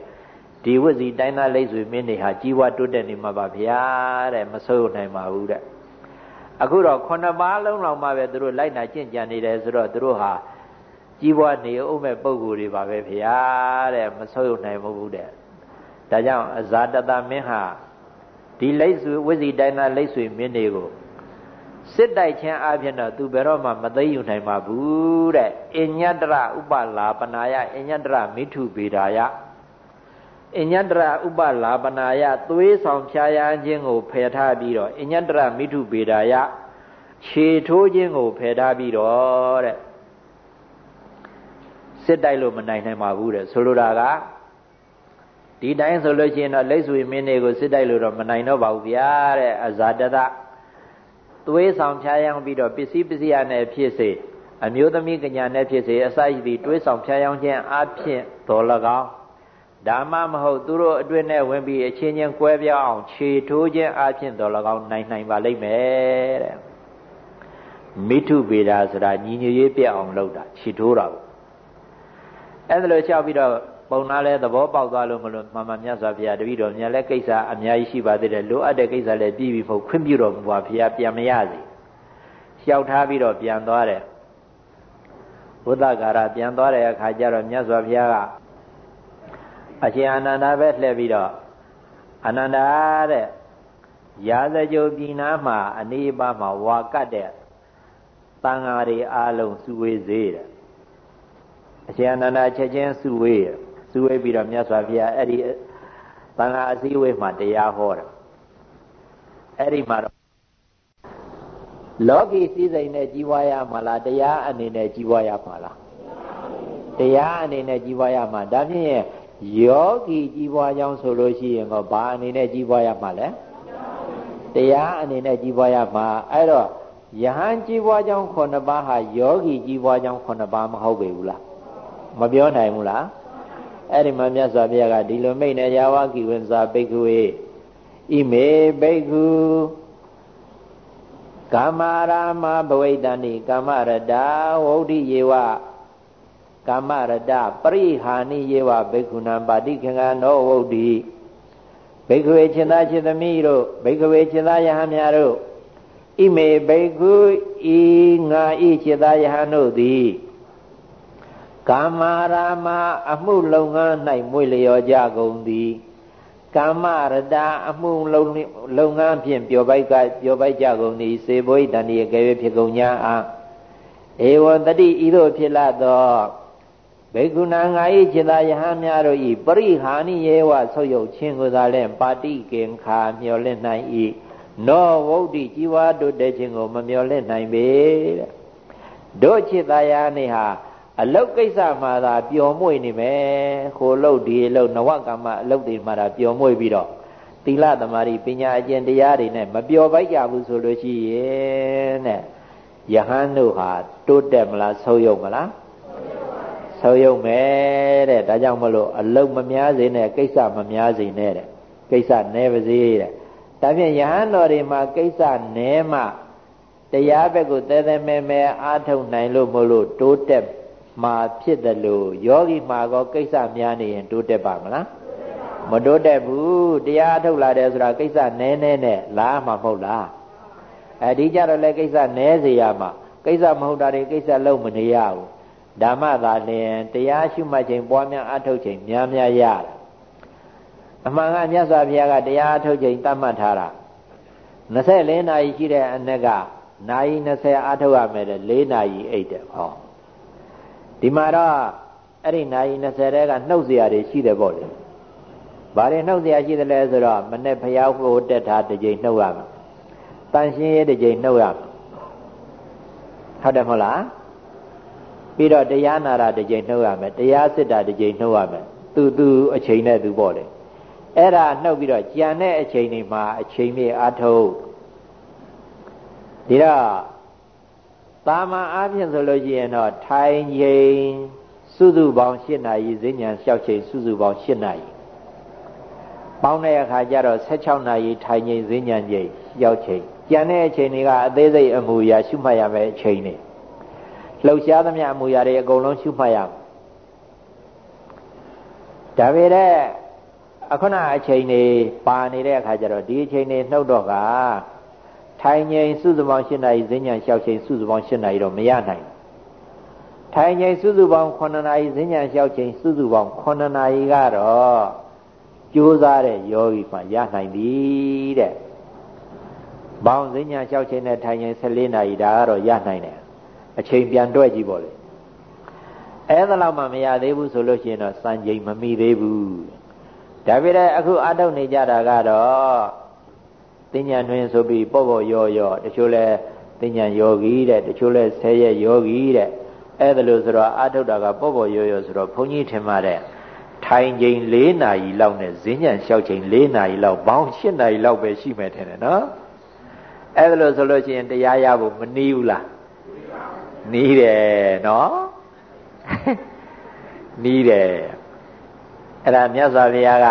ဒီဝစီတိုင်းသားလိတ်ဆွေမင်းတွေဟာကြီးဝါတိုးတက်နေမှာပါဗျာတဲ့မဆိုးနိုင်ပါဘူးတဲ့အခုတော့ခုနှစ်ပါးလုံးလောက်မှပဲသူတို့လိုက်နာကျင့်ကြံနေတယ်ဆိုတော့သူတို့ဟာကြီးပွားနေအောင်မဲ့ပုံကိုယ်တွေပါပဲဗျာတဲ့မဆိုးနိုင်ဘူးတဲ့ဒါကြောင့်အဇာတတမင်းဟာ ဒီလိတ်ဆွေဝစီတိုင်းသားလိတ်ဆွေမင်းတွေကိုစစ်တိုက်ခြင်းအပြင်တော့သူဘယ်တော့မှမသိယူနိုင်ပါဘူးတဲ့အညတရဥပလာပနာယအညတရမိထုပေတာယအညတရဥပလာပနာယသွေးဆောင်ဖြာရခြင်းကိုဖယ်ထားပြီးတော့အညတရမိထုပေတာယခြေထိုးခြင်းကိုဖယ်ထားပြီးတော့တဲ့စစ်တိုက်လို့မနိုင်နိုင်ပါဘူးတဲ့ဆိုလိုတာက ဒီတိုင်းဆိုလို့ရှိရင်တော့လက်ဆွေမင်းတွေကိုစစ်တိုက်လို့တော့မနိုင်တော့ပါဘူးဗျာတဲ့အဇာတတသွေးဆောင်ဖြားယောင်းပြီးတော့ပစ္စည်းပစ္စည်းရနဲ့ဖြစ်စေအမျိုးသမီးကညာနဲ့ဖြစ်စေအစရှိသည့်တွေးဆောင်ဖြားယောင်းခြင်းအဖြစ်တော်၎င်းဒါမှမဟုတ်သူတို့အတွင်းနဲ့ဝင်ပြီးအချင်းချင်းကွဲပြားအောင်ခြေထိုးခြင်းအဖြစ်တော်၎င်းနိုင်နိုင်ပါလိမ့်မယ်တဲ့မိထုပေတာဆိုတာညီညွတ်ရေးပြအောင်လုပ်တာခြေထိုးတာပေါ့အဲ့ဒါလိုလျှောက်ပြီးတော့ ပုံနာလဲသဘောပေါက်သွားလို့မလို့မှန်မှန်မြတ်စွာဘုရားတပည့်တော်မြတ်လဲကိစ္စအများကြီးရှိပါသေးတယ်လိုအပ်တဲ့ကိစ္စလည်းပြီးပြီမဟုတ်ခွင့်ပြုတော်မူပါဘုရားပြန်မရစီလျှောက်ထားပြီးတော့ပြန်သွားတယ်ဝိသကာရပြန်သွားတဲ့အခါကျတော့မြတ်စွာဘုရားကအရှင်အာနန္ဒာပဲလှည့်ပြီးတော့အာနန္ဒာတဲ့ရာဇကြိုပြည်နာမှာအနိပါမှာဝါကတ်တဲ့တန်ဃာတွေအားလုံးစုဝေးစေတဲ့အရှင်အာနန္ဒာချက်ချင်းစုဝေး စုဝေးပြီးတော့မြတ်စွာဘုရားအဲ့ဒီသံဃာအစည်းအဝေးမှာတရားဟောတာအဲ့ဒီမှာတော့လောကီစည်းစိမ်နဲ့ကြီးပွားရမှာလားတရားအနေနဲ့ကြီးပွားရမှာလားတရားအနေနဲ့ကြီးပွားရမှာဒါဖြင့်ယောဂီကြီးပွားကြောင်းဆိုလို့ရှိရင်တော့ဘာအနေနဲ့ကြီးပွားရမှာလဲတရားအနေနဲ့ကြီးပွားရမှာအဲ့တော့ယဟန်ကြီးပွားကြောင်းခုနှစ်ပါးဟာယောဂီကြီးပွားကြောင်းခုနှစ်ပါးမဟုတ်ပေဘူးလားမပြောနိုင်ဘူးလား အဲ့ဒီမှာမြတ်စွာဘုရားကဒီလိုမိတ်နေရာဝကိဝိဇာဘိက္ခုဝေဣမေဘိက္ခုကာမရာမဘဝိတန္တိကာမရတဝௌဒိယေဝကာမရတပရိဟာနိယေဝဘိက္ခုနံပါတိခေငါနောဝௌဒိဘိက္ခဝေခြေသားခြေသမီးတို့ဘိက္ခဝေခြေသားယဟန်များတို့ဣမေဘိက္ခုဤငါဤခြေသားယဟန်တို့သည် ကာမရာမအမှုလုပ်ငန်း၌မွေလျော်ကြကုန်သည်ကာမရတအမှုလုပ်လုပ်ငန်းဖြင့်ပျော်ပိုက်ကပျော်ပိုက်ကြကုန်သည်စေဘိတန်ဒီကဲ၍ဖြစ်ကုန်ညာအားဧဝံတတိဤသို့ဖြစ်လာသောဘေကုဏငါဤจิตာယဟန်များတို့ဤပရိဟာနိယေဝဆုတ်ယုတ်ခြင်းကိုသာလဲပါတိကင်ခာမျော်လင့်နိုင်၏နောဝုဒ္ဓជីဝါတို့တဲ့ခြင်းကိုမမျော်လင့်နိုင်ပေတဲ့တို့จิตာယဟန်ဟာ အလုတ်ကိစ္စမှာသာပျော်မွေ့နေမယ်ခိုလုတ်ဒီလုတ်နဝကမ္မအလုတ်တွေမှာသာပျော်မွေ့ပြီးတော့သီလသမารိပညာအကျင့်တရားတွေနဲ့မပျော်ပိုက်ကြဘူးဆိုလို့ရှိရင်တဲ့ယဟန်တို့ဟာတိုးတက်မလားဆုံးယုံမလားဆုံးယုံမယ်တဲ့ဒါကြောင့်မလို့အလုတ်မများစေနဲ့ကိစ္စမများစေနဲ့တဲ့ကိစ္စနည်းပါစေတဲ့ဒါဖြင့်ယဟန်တော်တွေမှာကိစ္စနည်းမှတရားဘက်ကိုတဲတဲမဲမဲအားထုတ်နိုင်လို့မလို့တိုးတက် မှာဖြစ်တယ်လို့ယောဂီမှာကောကိစ္စများနေရင်တိုးတက်ပါမလားမတိုးတက်ဘူးတရားထုတ်လာတယ်ဆိုတာကိစ္စနည်းနည်းနဲ့လားမှာမဟုတ်လားအဲဒီကြတော့လည်းကိစ္စနည်းစေရမှာကိစ္စမဟုတ်တာတွေကိစ္စလုံးမနေရဘူးဓမ္မသာလျင်တရားရှုမှတ်ခြင်းပွားများအထုတ်ခြင်းများများရတယ်အမှန်ကမြတ်စွာဘုရားကတရားအထုတ်ခြင်းတတ်မှတ်ထားတာ24နာရီရှိတဲ့အနက်ကနာရီ20အထုတ်ရမယ်လေ4နာရီအိတ်တယ်ဟော ဒီမှာတော့အဲ့ဒီနာရီ20တဲကနှုတ်เสียတွေရှိတယ်ပေါ့လေဘာတွေနှုတ်เสียရှိတယ်လဲဆိုတော့မနေ့ဖျားကိုတက်ထားတစ်ကြိမ်နှုတ်ရမယ်တန်ရှင်းရေးတစ်ကြိမ်နှုတ်ရမယ်ဟုတ်တယ်မဟုတ်လားပြီးတော့တရားနာတာတစ်ကြိမ်နှုတ်ရမယ်တရားစစ်တာတစ်ကြိမ်နှုတ်ရမယ်သူသူအချိန်နဲ့သူပေါ့လေအဲ့ဒါနှုတ်ပြီးတော့ကြံတဲ့အချိန်တွေမှာအချိန်မြေအထုတ်ဒီတော့ တာမန်အားဖြင့်ဆိုလို့ရှိရင်တော့ထိုင်ချိန်စုစုပေါင်း၈နာရီဈဉ္ဉံလျှောက်ချိန်စုစုပေါင်း၈နာရီပေါင်းတဲ့အခါကျတော့16နာရီထိုင်ချိန်ဈဉ္ဉံချိန်ရောက်ချိန်ကြံတဲ့အချိန်တွေကအသေးစိတ်အမူအရာရှုမှတ်ရမယ့်အချိန်တွေလှုပ်ရှားသမျှအမူအရာတွေအကုန်လုံးရှုမှတ်ရမယ်ဒါပေမဲ့အခုနအချိန်တွေပါနေတဲ့အခါကျတော့ဒီအချိန်တွေနှုတ်တော့က ထိုင်ငိမ်စုစုပေါင်း၈နာရီဈဉ္ညာလျှောက်ချိန်စုစုပေါင်း၈နာရီတော့မရနိုင်ထိုင်ငိမ်စုစုပေါင်း9နာရီဈဉ္ညာလျှောက်ချိန်စုစုပေါင်း9နာရီကတော့ကြိုးစားတဲ့ယောဂီမှရနိုင်သည်တဲ့။ဘောင်ဈဉ္ညာလျှောက်ချိန်နဲ့ထိုင်ငိမ်14နာရီဒါကတော့ရနိုင်တယ်။အချိန်ပြန်တွက်ကြည့်ပေါ့လေ။အဲဒါလောက်မှမရသေးဘူးဆိုလို့ရှိရင်တော့စံချိန်မမိသေးဘူး။ဒါပေမဲ့အခုအထုတ်နေကြတာကတော့ တင်ညာတွင်ဆိုပြီးပေါ့ပေါ့ရောရောတချို့လဲတင်ညာယောဂီတဲ့တချို့လဲဆဲရဲယောဂီတဲ့အဲ့ဒါလို့ဆိုတော့အာထုတ်တာကပေါ့ပေါ့ရောရောဆိုတော့ဘုန်းကြီးထင်ပါတဲ့ထိုင်ချိန်၄နာရီလောက်နဲ့ဈဉ္ညာလျှောက်ချိန်၄နာရီလောက်ဘောင်း၈နာရီလောက်ပဲရှိမယ်ထင်တယ်နော်အဲ့ဒါလို့ဆိုလို့ရှိရင်တရားရဖို့မနည်းဘူးလားနီးတယ်နော်နီးတယ်အဲ့ဒါမြတ်စွာဘုရားက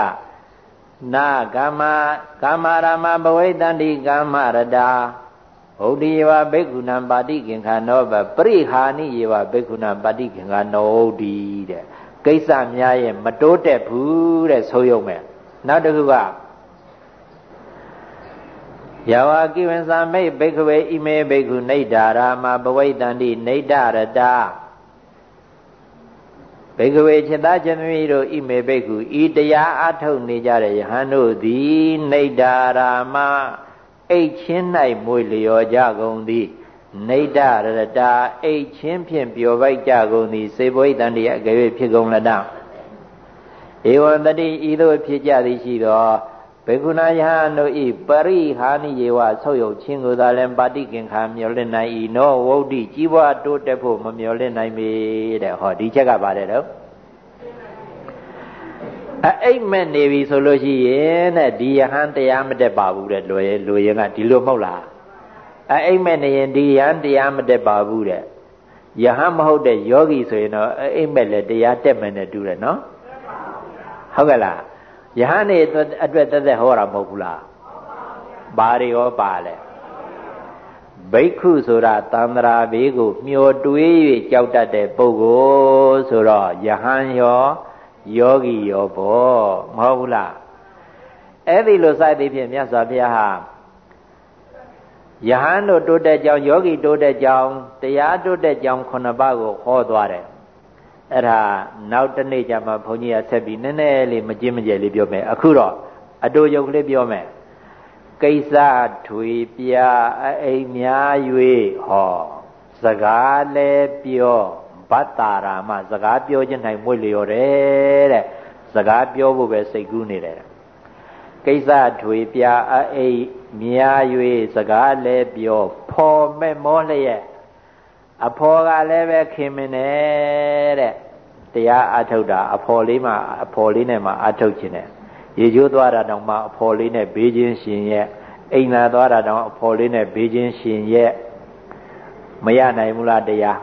နာကာမကာမရာမဘဝိတန္တိကာမရတာဘုဒ္ဓယေဝဘိက္ခုနံပါတိကင်္ခနောပပရိဟာနိယေဝဘိက္ခုနံပါတိကင်္ခနောဟုတ်ဒီတဲ့ကိစ္စများရဲ့မတိုးတက်ဘူးတဲ့ဆိုရုံပဲနောက်တစ်ခုကယဝကိဝံသမိတ်ဘိက္ခဝေဣမေဘိက္ခုနေတ္တာရာမဘဝိတန္တိနေတ္တရတာ ဘေကဝေจิตသားခြင်းသမီးတို့ဣမေဘိက္ခုဤတရားအထုတ်နေကြတဲ့ယဟန်တို့သည်နေတ္တာရာမအိတ်ချင်း၌မွေလျော်ကြကုန်သည်နေတ္တရတအိတ်ချင်းဖြင့်ပျော်ပိုက်ကြကုန်သည်စေဘဝိတန်တရအကယ်၍ဖြစ်ကုန်လတ္တဧဝံတတိဤသို့ဖြစ်ကြသည်ရှိသော ဘေကုဏယဟန်တို့ဤပရိဟာနိယေဝဆုတ်ယုတ်ချင်းကိုသာလည်းပါတိကင်္ခာမျောလင့်နိုင်ဤနောဝုဒ္ဓကြီးပွားတိုးတက်ဖို့မမျောလင့်နိုင်ပေတဲ့ဟောဒီချက်ကပါတယ်တော့အိမ်မဲ့နေပြီဆိုလို့ရှိရင်တဲ့ဒီယဟန်တရားမတက်ပါဘူးတဲ့လွယ်လွယ်ရင်ကဒီလိုမဟုတ်လားအိမ်မဲ့နေရင်ဒီယဟန်တရားမတက်ပါဘူးတဲ့ယဟန်မဟုတ်တဲ့ယောဂီဆိုရင်တော့အိမ်မဲ့လည်းတရားတက်မယ်နဲ့တူတယ်နော်ဟုတ်ကဲ့လား ယဟန်နေအတွက်တက်တက်ဟောတာမဟုတ်ဘူးလားဘာတွေရောပါလဲဘိက္ခုဆိုတာတန္တရာဘေးကို မျောတွေး၍ကြောက်တတ်တဲ့ပုဂ္ဂိုလ်ဆိုတော့ယဟန်ရောယောဂီရောဘောမဟုတ်ဘူးလားအဲ့ဒီလိုစသည်ဖြင့်မြတ်စွာဘုရားဟာယဟန်တို့တိုးတက်ကြောင်းယောဂီတိုးတက်ကြောင်းတရားတိုးတက်ကြောင်းခုနှစ်ပါးကိုဟောသွားတယ် အဲ့ဒါနောက်တနေ့ကျမှဘုန်းကြီးကဆက်ပြီးနည်းနည်းလေးမကျင်းမကျဲလေးပြောမယ်အခုတော့အတူယုတ်ကလေးပြောမယ်ကိစ္စထွေပြအိမ်များ၍ဟောစကားလဲပြောဘတ်တာရာမစကားပြောခြင်း၌မွေ့လျော်တယ်တဲ့စကားပြောဖို့ပဲစိတ်ကူးနေတယ်ကိစ္စထွေပြအိမ်များ၍စကားလဲပြောဖော်မဲ့မောလျက် အဖော်ကလည်းပဲခင်မင်းတဲ့တရားအထုတ်တာအဖော်လေးမှအဖော်လေးနဲ့မှအထုတ်ခြင်းနဲ့ရေချိုးသွားတာတောင်မှအဖော်လေးနဲ့ဘေးချင်းရှင်ရဲ့အိမ်လာသွားတာတောင်အဖော်လေးနဲ့ဘေးချင်းရှင်ရဲ့မရနိုင်ဘူးလားတရား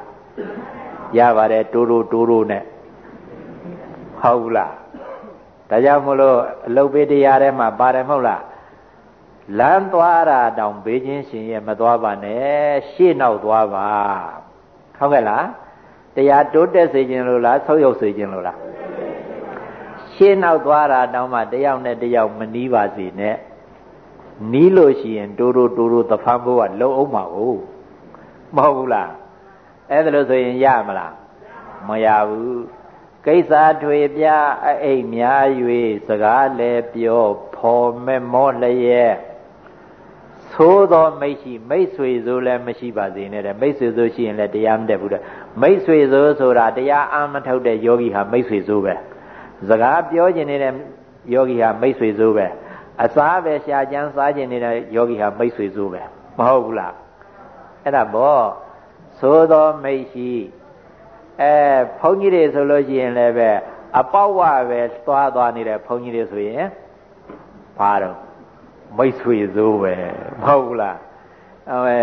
ရပါတယ်တိုးတိုးတိုးတိုးနဲ့ဟုတ်ဘူးလားဒါကြောင့်မလို့အလုတ်ပေးတရားထဲမှာပါတယ်မဟုတ်လား လမ်းသွားတာတောင်ဘေးချင်းရှင်ရဲ့မသွားပါနဲ့ရှေ့နောက်သွားပါဟုတ်ကဲ့လားတရားတိုးတက်စေခြင်းလို့လားဆုပ်ယုပ်စေခြင်းလို့လားရှင်းနောက်သွားတာတောင်းမှတယောက်နဲ့တယောက်မနီးပါစေနဲ့နီးလို့ရှိရင်တိုးတိုးတိုးတိုးသဖန်းဘုရားလုံအောင်ပါဘူးမဟုတ်ဘူးလားအဲ့ဒါလို့ဆိုရင်ရမလားမရဘူးကိစ္စထွေပြအိမ်များ၍စကားလည်းပြောဖော်မဲ့မောလျက် သိုးသောမိတ်ရှိမိတ်ဆွေဆိုလည်းမရှိပါစေနဲ့တဲ့မိတ်ဆွေဆိုရှိရင်လည်းတရားမတက်ဘူးတဲ့မိတ်ဆွေဆိုဆိုတာတရားအာမထုတ်တဲ့ယောဂီဟာမိတ်ဆွေဆိုပဲစကားပြောခြင်းနေတဲ့ယောဂီဟာမိတ်ဆွေဆိုပဲအစားပဲရှားချမ်းစားခြင်းနေတဲ့ယောဂီဟာမိတ်ဆွေဆိုပဲမဟုတ်ဘူးလားအဲ့ဒါဘောသိုးသောမိတ်ရှိအဲဘုန်းကြီးတွေဆိုလို့ရှိရင်လည်းပဲအပေါက်ဝပဲသွားသွားနေတဲ့ဘုန်းကြီးတွေဆိုရင်ဘာတော့ မိတ်ဆွေစိုးပဲမဟုတ်ဘူးလားအဲ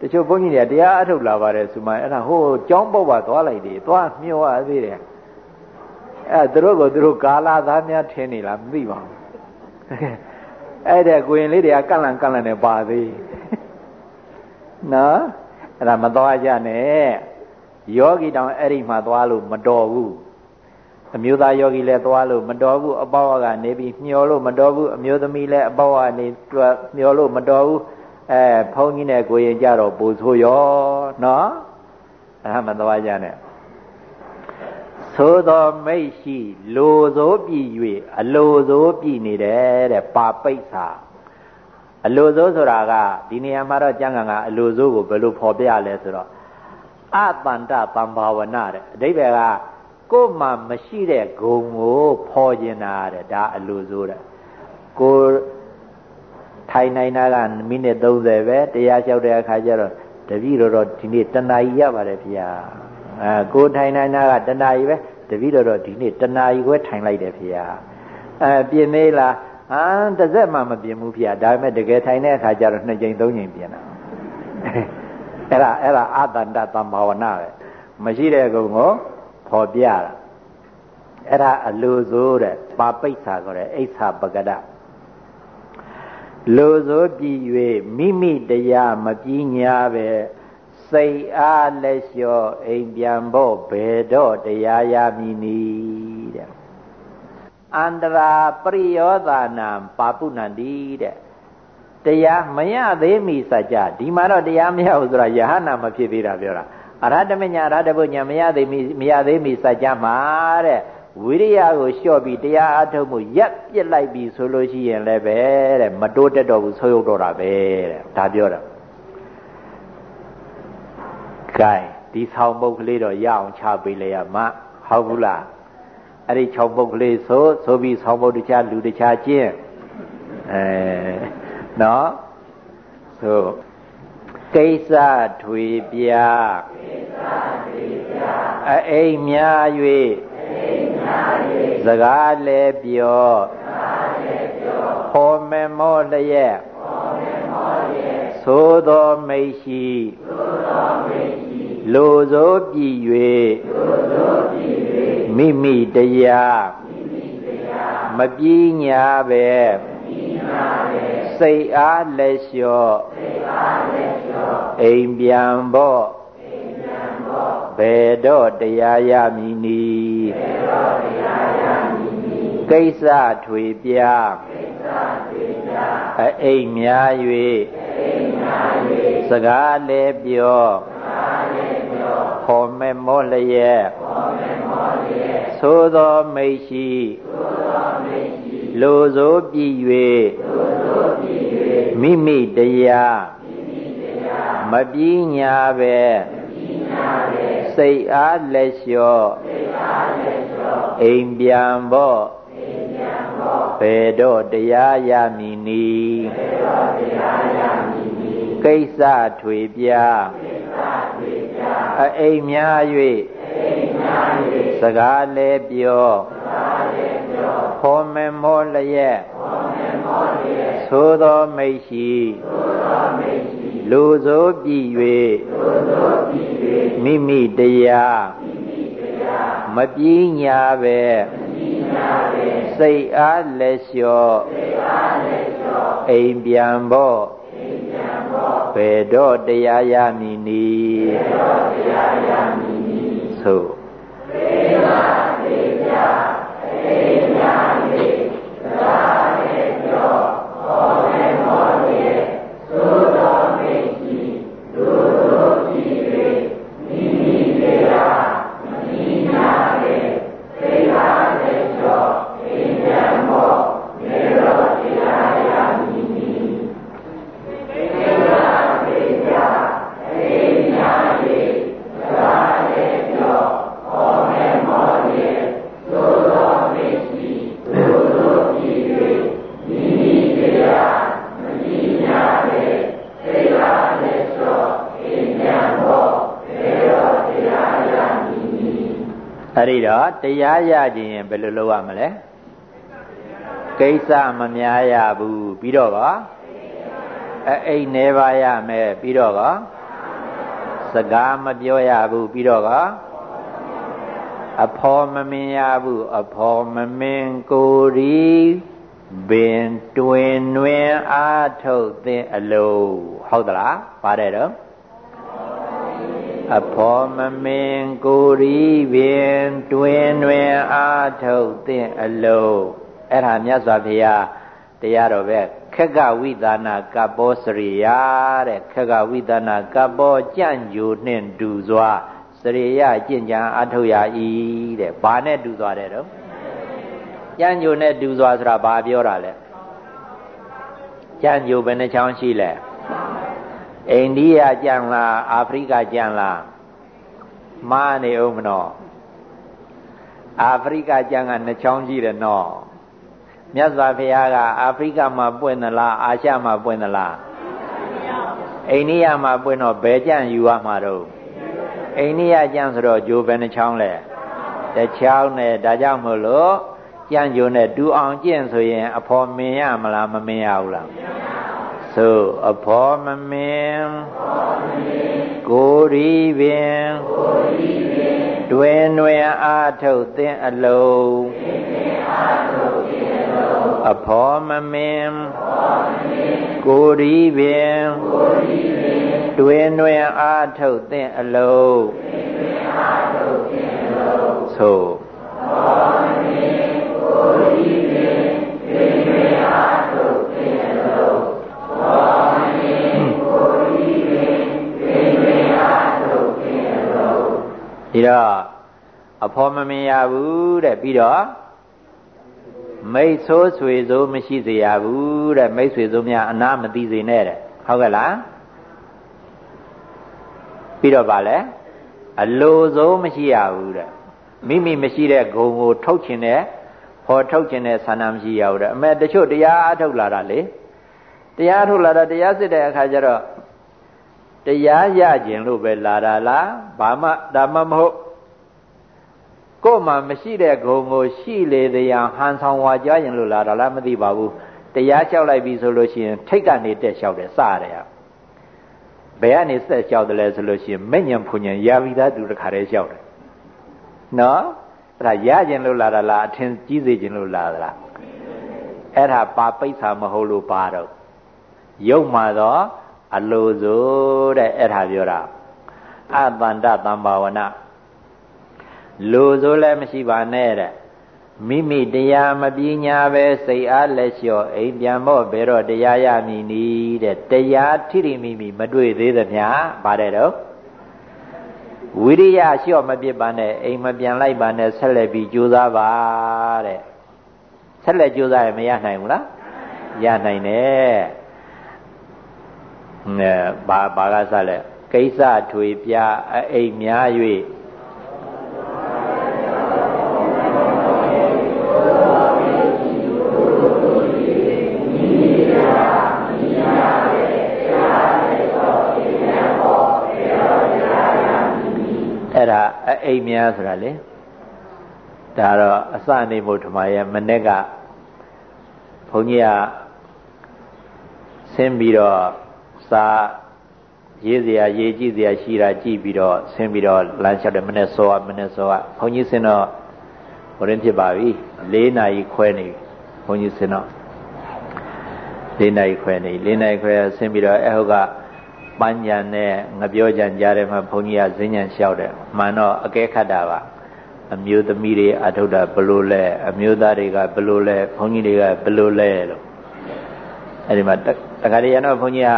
တချို့ဘုန်းကြီးတွေကတရားအထုတ်လာပါတယ်ဆိုမှအဲ့ဒါဟိုကြောင်းပုတ်ပါသွားလိုက်တယ်သွားမျောရသေးတယ်အဲသူတို့ကသူတို့ကာလာသားများထင်နေလားမသိပါဘူးအဲ့တဲ့ကိုရင်လေးတွေကကန့်လန့်ကန့်လန့်နေပါသေးနော်အဲ့ဒါမသွားကြနဲ့ယောဂီတောင်အဲ့ဒီမှာသွားလို့မတော်ဘူး အမျိုးသားယောဂီလည်းသွားလို့မတော်ဘူးအပေါက်ကနေပြီးမျောလို့မတော်ဘူးအမျိုးသမီးလည်းအပေါက်ကနေမျောလို့မတော်ဘူးအဲဘုန်းကြီးနဲ့ကိုရင်ကြတော့ပူဆိုးရောနော်အဲမသွားကြနဲ့သို့သောမိတ်ရှိလိုဆိုပြည်၍အလိုဆိုပြည်နေတယ်တဲ့ပါပိဋ္ဌာအလိုဆိုဆိုတာကဒီနေရာမှာတော့ကျမ်းဂန်ကအလိုဆိုကိုဘယ်လိုဖော်ပြလဲဆိုတော့အတန္တတံဘာဝနာတဲ့အဓိပ္ပာယ်က ကိုယ်မှမရှိတဲ့ဂုံကိုဖော်ကျင်တာတဲ့ဒါအလိုဆိုတဲ့ကိုထိုင်နိုင်တာကမိနစ်30ပဲတရားလျှောက်တဲ့အခါကျတော့တပည့်တော်တော့ဒီနေ့တဏှာကြီးရပါတယ်ဗျာအဲကိုထိုင်နိုင်တာကတဏှာကြီးပဲတပည့်တော်တော့ဒီနေ့တဏှာကြီးခွဲထိုင်လိုက်တယ်ဗျာအဲပြင်သေးလားဟမ်တစ်စက်မှမပြင်ဘူးဗျာဒါပေမဲ့တကယ်ထိုင်တဲ့အခါကျတော့နှစ်ကြိမ်သုံးကြိမ်ပြင်တာအဲ့ဒါအဲ့ဒါအတန္တသမ္ဘာဝနာပဲမရှိတဲ့ကုံကို ဖော်ပြတာအဲ့ဒါအလိုဆိုတဲ့ပါပိဋ္ဌာခေါ်တဲ့အိဋ္ဌပကဒလိုဆိုပြည်၍မိမိတရားမပြီးညာပဲစိတ်အားလက်လျှော့အိမ်ပြန်ဖို့ဘယ်တော့တရားရမည်နီတဲ့အန္တရာပရိယောသာနာပါပုဏ္ဏတိတဲ့တရားမရသေးမီစကြဒီမှာတော့တရားမရဘူးဆိုတာယဟနာမဖြစ်သေးတာပြောတာ အရဟတမညာအရဟတဘုညာမရသေးမီမရသေးမီစကြမှာတဲ့ဝိရိယကိုလျှော့ပြီးတရားအထုတ်မှုရက်ပြစ်လိုက်ပြီဆိုလို့ရှိရင်လည်းပဲတဲ့မတိုးတက်တော့ဘူးဆိုးရုပ်တော့တာပဲတဲ့ဒါပြောတာကဲဒီဆောင်ပုတ်ကလေးတော့ရအောင်ချပေးလေရမဟုတ်ဘူးလားအဲ့ဒီ6ပုတ်ကလေးဆိုဆိုပြီးဆောင်ပုတ်တခြားလူတခြားကျင့်အဲနော်ဆို ကိစ္စထွေပြကိစ္စထွေပြအိမ်များ၍အိမ်များ၍စကားလည်းပြောစကားလည်းပြောဟောမေမောလျက်ဟောမေမောလျက်သို့သောမိတ်ရှိသို့သောမိတ်ရှိလိုဆိုပြည်၍လိုဆိုပြည်၍မိမိတရားမိမိတရားမပြင်းညာပဲမပြင်းညာပဲ စိတ်အားလက်လျှော့စိတ်အားလက်လျှော့အိမ်ပြန်ဖို့အိမ်ပြန်ဖို့ဘယ်တော့တရားရမည်နီဘယ်တော့တရားရမည်နီကိစ္စထွေပြကိစ္စထွေပြအိမ်များ၍အိမ်များ၍စကားလည်းပြောစကားလည်းပြောခေါ်မဲ့မောလျက်ခေါ်မဲ့မောလျက်သို့သောမိတ်ရှိသို့သောမိတ်ရှိ လိုဆိုပြည်၍လိုဆိုပြည်၍မိမိတရားမိမိတရားမပြီးညာပဲမပြီးညာပဲစိတ်အားလက်လျှော့စိတ်အားလက်လျှော့အိမ်ပြန်ဖို့အိမ်ပြန်ဖို့ဘယ်တော့တရားရမည်နီဘယ်တော့တရားရမည်နီကိစ္စထွေပြကိစ္စထွေပြအိမ်များ၍စကားလည်းပြော ဖောမေမောလျက်သို့သောမိတ်ရှိလူဆိုပြီ၍မိမိတရားမပြင်းညာပဲစိတ်အားလက်လျှော့အိမ်ပြန်ဖို့ဘယ်တော့တရားရမည်နည်းသို့အဲ့ဒီ တော့တရားရခြင်းဘယ်လိုလုပ်ရမလဲကိစ္စမများရဘူးပြီးတော့ကအိမ်နေပါရမယ်ပြီးတော့ကစကားမပြောရဘူးပြီးတော့ကအဖော်မမင်ရဘူးအဖော်မမင်ကိုရီပင်တွင်တွင်အာထုတ်တဲ့အလုံးဟုတ်သလားပါတယ်တော့ အဖော်မမင်ကိုရီပင်တွင်တွင်အာထုတ်တဲ့အလုံးအဲ့ဒါမြတ်စွာဘုရားတရားတော်ပဲခက်ကဝိသနာကပ္ပောစရိယာတဲ့ခက်ကဝိသနာကပ္ပောကြံ့ဂျူနှင့်တူစွာစရိယကျင့်ကြံအထုတ်ရ၏တဲ့ဘာနဲ့တူသွားတဲ့တော့ကြံ့ဂျူနဲ့တူစွာဆိုတာဘာပြောတာလဲကြံ့ဂျူဘယ်နှချောင်းရှိလဲ အိန္ဒိယကြံလားအာဖရိကကြံလားမားနေဦးမနော်အာဖရိကကြံကနှစ်ချောင်းရှိတယ်နော်မြတ်စွာဘုရားကအာဖရိကမှာပွင့်သလားအာရှမှာပွင့်သလားအိန္ဒိယမှာပွင့်တော့ဘယ်ကြံယူရမှာတော့အိန္ဒိယကြံဆိုတော့ဂျိုဘယ်နှချောင်းလဲတစ်ချောင်းနဲ့ဒါကြောင့်မို့လို့ကြံဂျိုနဲ့တူအောင်ကျင့်ဆိုရင် အဖော်မင်ရမလားမမင်ရဘူးလား ဆိုအဖော်မမင်ကိုရီပင်တွင်တွင်အာထုတ်သင်အလုံးအဖော်မမင်ကိုရီပင်တွင်တွင်အာထုတ်သင်အလုံးဆို ဒီတော့အဖော်မမြင်ရဘူးတဲ့ပြီးတော့မိတ်ဆိုးဆွေဆိုးမရှိစေရဘူးတဲ့မိတ်ဆွေဆိုးများအနာမသိစေနဲ့တဲ့ဟုတ်ကဲ့လားပြီးတော့ဗာလဲအလိုဆိုးမရှိရဘူးတဲ့မိမိမရှိတဲ့ဂုံကိုထုတ်ခြင်းနဲ့ဟောထုတ်ခြင်းနဲ့ဆန္ဒမရှိရဘူးတဲ့အမေတချို့တရားအထုတ်လာတာလေတရားထုတ်လာတာတရားစစ်တဲ့အခါကျတော့ တရားရခြင်းလို့ပဲလာတာလားဘာမှဒါမှမဟုတ်ကိုယ်မှမရှိတဲ့ဂုံကိုရှိလေတရားဟန်ဆောင်ဝါကြရင်လို့လာတာလားမသိပါဘူးတရားလျှောက်လိုက်ပြီဆိုလို့ရှိရင်ထိတ်ကနေတက်လျှောက်တယ်စရတယ်ဘယ်ကနေဆက်လျှောက်တယ်လဲဆိုလို့ရှိရင်မဲ့ညံဖူညံရာပြီးသားသူတခါတည်းလျှောက်တယ်နော်အဲ့ဒါရခြင်းလို့လာတာလားအထင်ကြီးစေခြင်းလို့လာတာလားအဲ့ဒါပါပိဋ္ဌာမဟုတ်လို့ပါတော့ရုပ်မှတော့ အလိုဆိုတဲ့အဲ့ဒါပြောတာအတန္တသံဘာဝနာလူဆိုလည်းမရှိပါနဲ့တဲ့မိမိတရားမပညာပဲစိတ်အားလက်လျှော့အိမ်ပြန်ဖို့ဘယ်တော့တရားရမည်နီးတဲ့တရားထိထိမိမိမတွေ့သေးသမျှပါတယ်တော့ဝိရိယလျှော့မပြစ်ပါနဲ့အိမ်မပြန်လိုက်ပါနဲ့ဆက်လက်ပြီးကြိုးစားပါတဲ့ဆက်လက်ကြိုးစားရင်မရနိုင်ဘူးလားရနိုင်တယ်အဲ ဘာဘာကစလဲကိစ္စထွေပြအိမ်များ၍အဲ့ဒါအိမ်များဆိုတာလေဒါတော့အစနေမို့ဓမ္မရဲ့မနေ့ကဘုန်းကြီးကဆင်းပြီးတော့ စာရေးစရာရေးကြည့်စရာရှိတာကြည့်ပြီးတော့ဆင်းပြီးတော့လမ်းလျှောက်တယ်မနေ့စောမနေ့စောဘုန်းကြီးဆင်းတော့ဘုရင်ဖြစ်ပါပြီ၄နာရီခွဲနေဘုန်းကြီးဆင်းတော့၄နာရီခွဲနေ၄နာရီခွဲဆင်းပြီးတော့အဟုတ်ကပန်းကြံနဲ့ငပြောကြံကြားတယ်မှာဘုန်းကြီးကဈဉ္ဉံလျှောက်တယ်မှန်တော့အကဲခတ်တာပါအမျိုးသမီးတွေအထုတ်တာဘလို့လဲအမျိုးသားတွေကဘလို့လဲဘုန်းကြီးတွေကဘလို့လဲလို့အဲဒီမှာတခါတည်းရတော့ဘုန်းကြီးက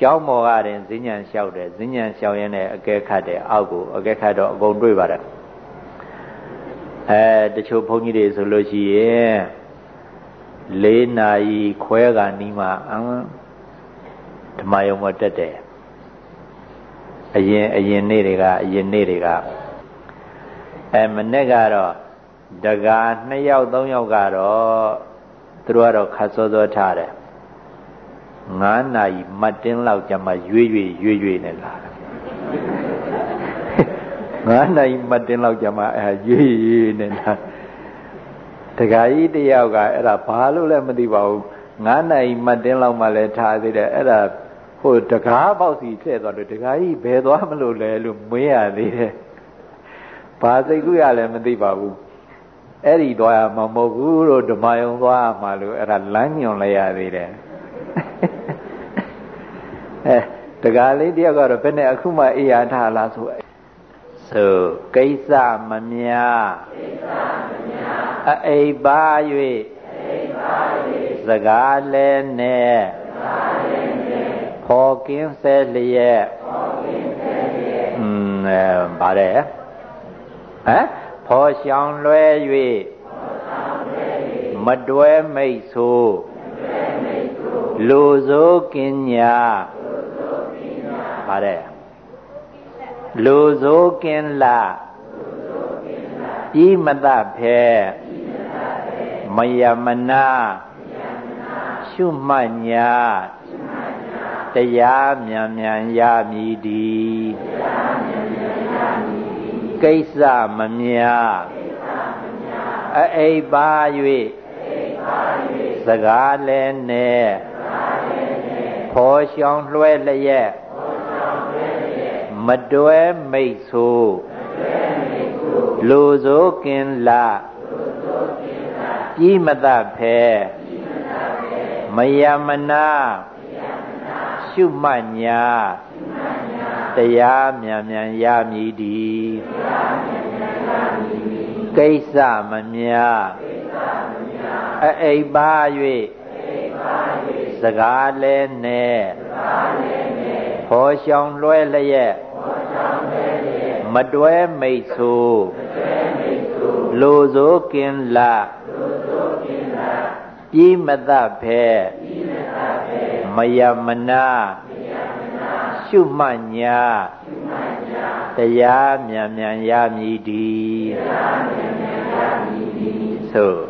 ကျောင်းမော်ကတင်ဈဉ္ဉံလျှောက်တယ်ဈဉ္ဉံလျှောက်ရင်းနဲ့အကဲခတ်တယ်အောက်ကိုအကဲခတ်တော့အကုန်တွေ့ပါတယ်အဲတချို့ဘုန်းကြီးတွေဆိုလို့ရှိရင်၄နာရီခွဲကနီးမှအမ်ဓမ္မယုံမတက်တယ်အရင်အရင်နေ့တွေကအရင်နေ့တွေကအဲမနေ့ကတော့တကာ2ယောက်3ယောက်ကတော့သူတို့ကတော့ခတ်စောစောထားတယ် 9နာရီမတ်တင်းလောက်ကြာမှရွေ့ရွေ့ရွေ့ရွေ့နဲ့လာတယ်9နာရီမတ်တင်းလောက်ကြာမှအဲရွေ့ရွေ့နဲ့လာတခါကြီးတယောက်ကအဲ့ဒါဘာလို့လဲမသိပါဘူး9နာရီမတ်တင်းလောက်မှလည်းထားသေးတယ်အဲ့ဒါဟိုတကားပေါက်စီထည့်သွားလို့တကားကြီးဘယ်သွားမလို့လဲလို့မွေးရသေးတယ်ဘာစိတ်ကူးရလဲမသိပါဘူးအဲ့ဒီသွားရမှာမဟုတ်ဘူးလို့ဓမ္မယုံသွားရမှာလို့အဲ့ဒါလမ်းညွန်လိုက်ရသေးတယ် အဲတကားလေးတယောက်ကတော့ဘယ်နဲ့အခုမှအေးရထားလားဆိုဆိုကိစ္စမမြကိစ္စမမြအအိပ်ပါ၍အိပ်ပါ၍စကားလဲနဲ့စကားလဲနဲ့ဖော်ကင်းဆဲလျက်ဖော်ကင်းဆဲလျက်อืมအဲပါတယ်ဟမ်ဖော်ရှောင်လွဲ၍မတွဲမိတ်ဆို လူစိုးကင်းညာပါတယ်လူစိုးကင်းလာဤမတဖဲမယမနာရှုမှတ်ညာတရားမြန်မြန်ရမည်ဒီကိစ္စမမြအအိပ်ပါ၍စကားလဲနဲ့ ဖော်ရှောင်လွှဲလျက်မတွဲမိတ်ဆိုလူစိုးကင်လာပြီးမတဖဲမယမနာရှုမှတ်ညာတရားမြန်မြန်ရမည်ဒီကိစ္စမမြအအိပ်ပါ၍ စကားလဲနဲ့ဖော်ရှောင်လွှဲလျက်မတွဲမိတ်ဆိုလူစိုးကင်လာပြီးမတဖဲမယမနာရှုမှတ်ညာတရားမြန်မြန်ရမည်ဒီသို့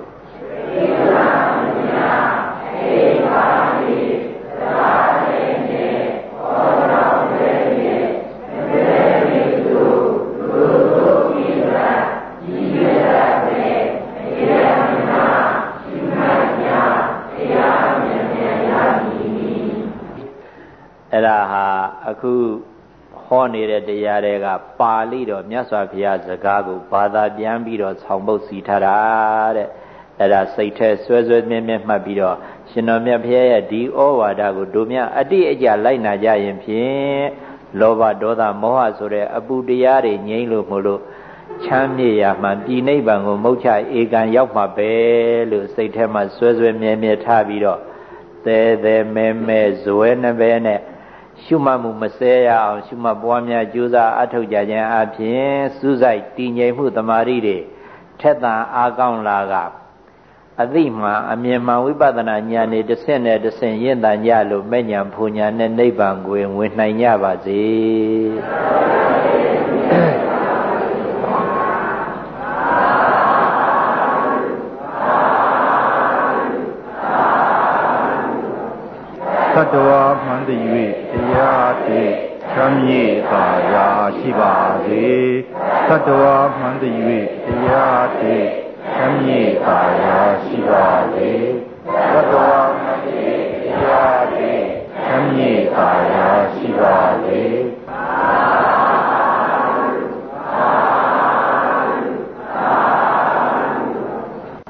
အဲ့ဒါဟာအခုဟောနေတဲ့တရားတွေကပါဠိတော်မြတ်စွာဘုရားစကားကိုဘာသာပြန်ပြီးတော့ဆောင်းပုတ်စီထားတာတဲ့အဲ့ဒါစိတ်ထဲဆွဲဆွဲမြဲမြဲမှတ်ပြီးတော့ ရှင်တော်မြတ်ဘုရားရဲ့ဒီဩဝါဒကိုတို့မြအတိအကျလိုက်နာကြရင်ဖြင့်လောဘဒေါသမောဟဆိုတဲ့အပူတရားတွေငြိမ့်လို့မလို့ချမ်းမြေ့ရမှန်ပြည်နိဗ္ဗာန်ကိုမုတ်ချဧကံရောက်မှာပဲလို့စိတ်ထဲမှာဆွဲဆွဲမြဲမြဲထားပြီးတော့သဲသဲမဲမဲဇွဲနှပဲနဲ့ရှုမှတ်မှုမစဲရအောင်ရှုမှတ်ပွားများကြိုးစားအထောက်ကြခြင်းအပြင်စူးစိုက်တည်ငြိမ်မှုတမာရီတွေထက်သန်အားကောင်းလာက အသိမှအမြင်မှဝိပဿနာဉာဏ်နဲ့တစ်ဆင့်နဲ့တစ်ဆင့်ရင့်တန်ကြလို့မဲ့ညာဖူညာနဲ့နိဗ္ဗာန်ကိုဝင်နိုင်ကြပါစေတတဝါမှန်တည်း၍တရားတည်ချမ်းမြေ့သာရာရှိပါပါစေသတ္တဝါမှန်တည်း၍တရားတည် ချမ်းမြေ့ပါရာရှိပါစေသတ္တဝါမှန်တည်းတရားတည်ချမ်းမြေ့ပါရာရှိပါစေ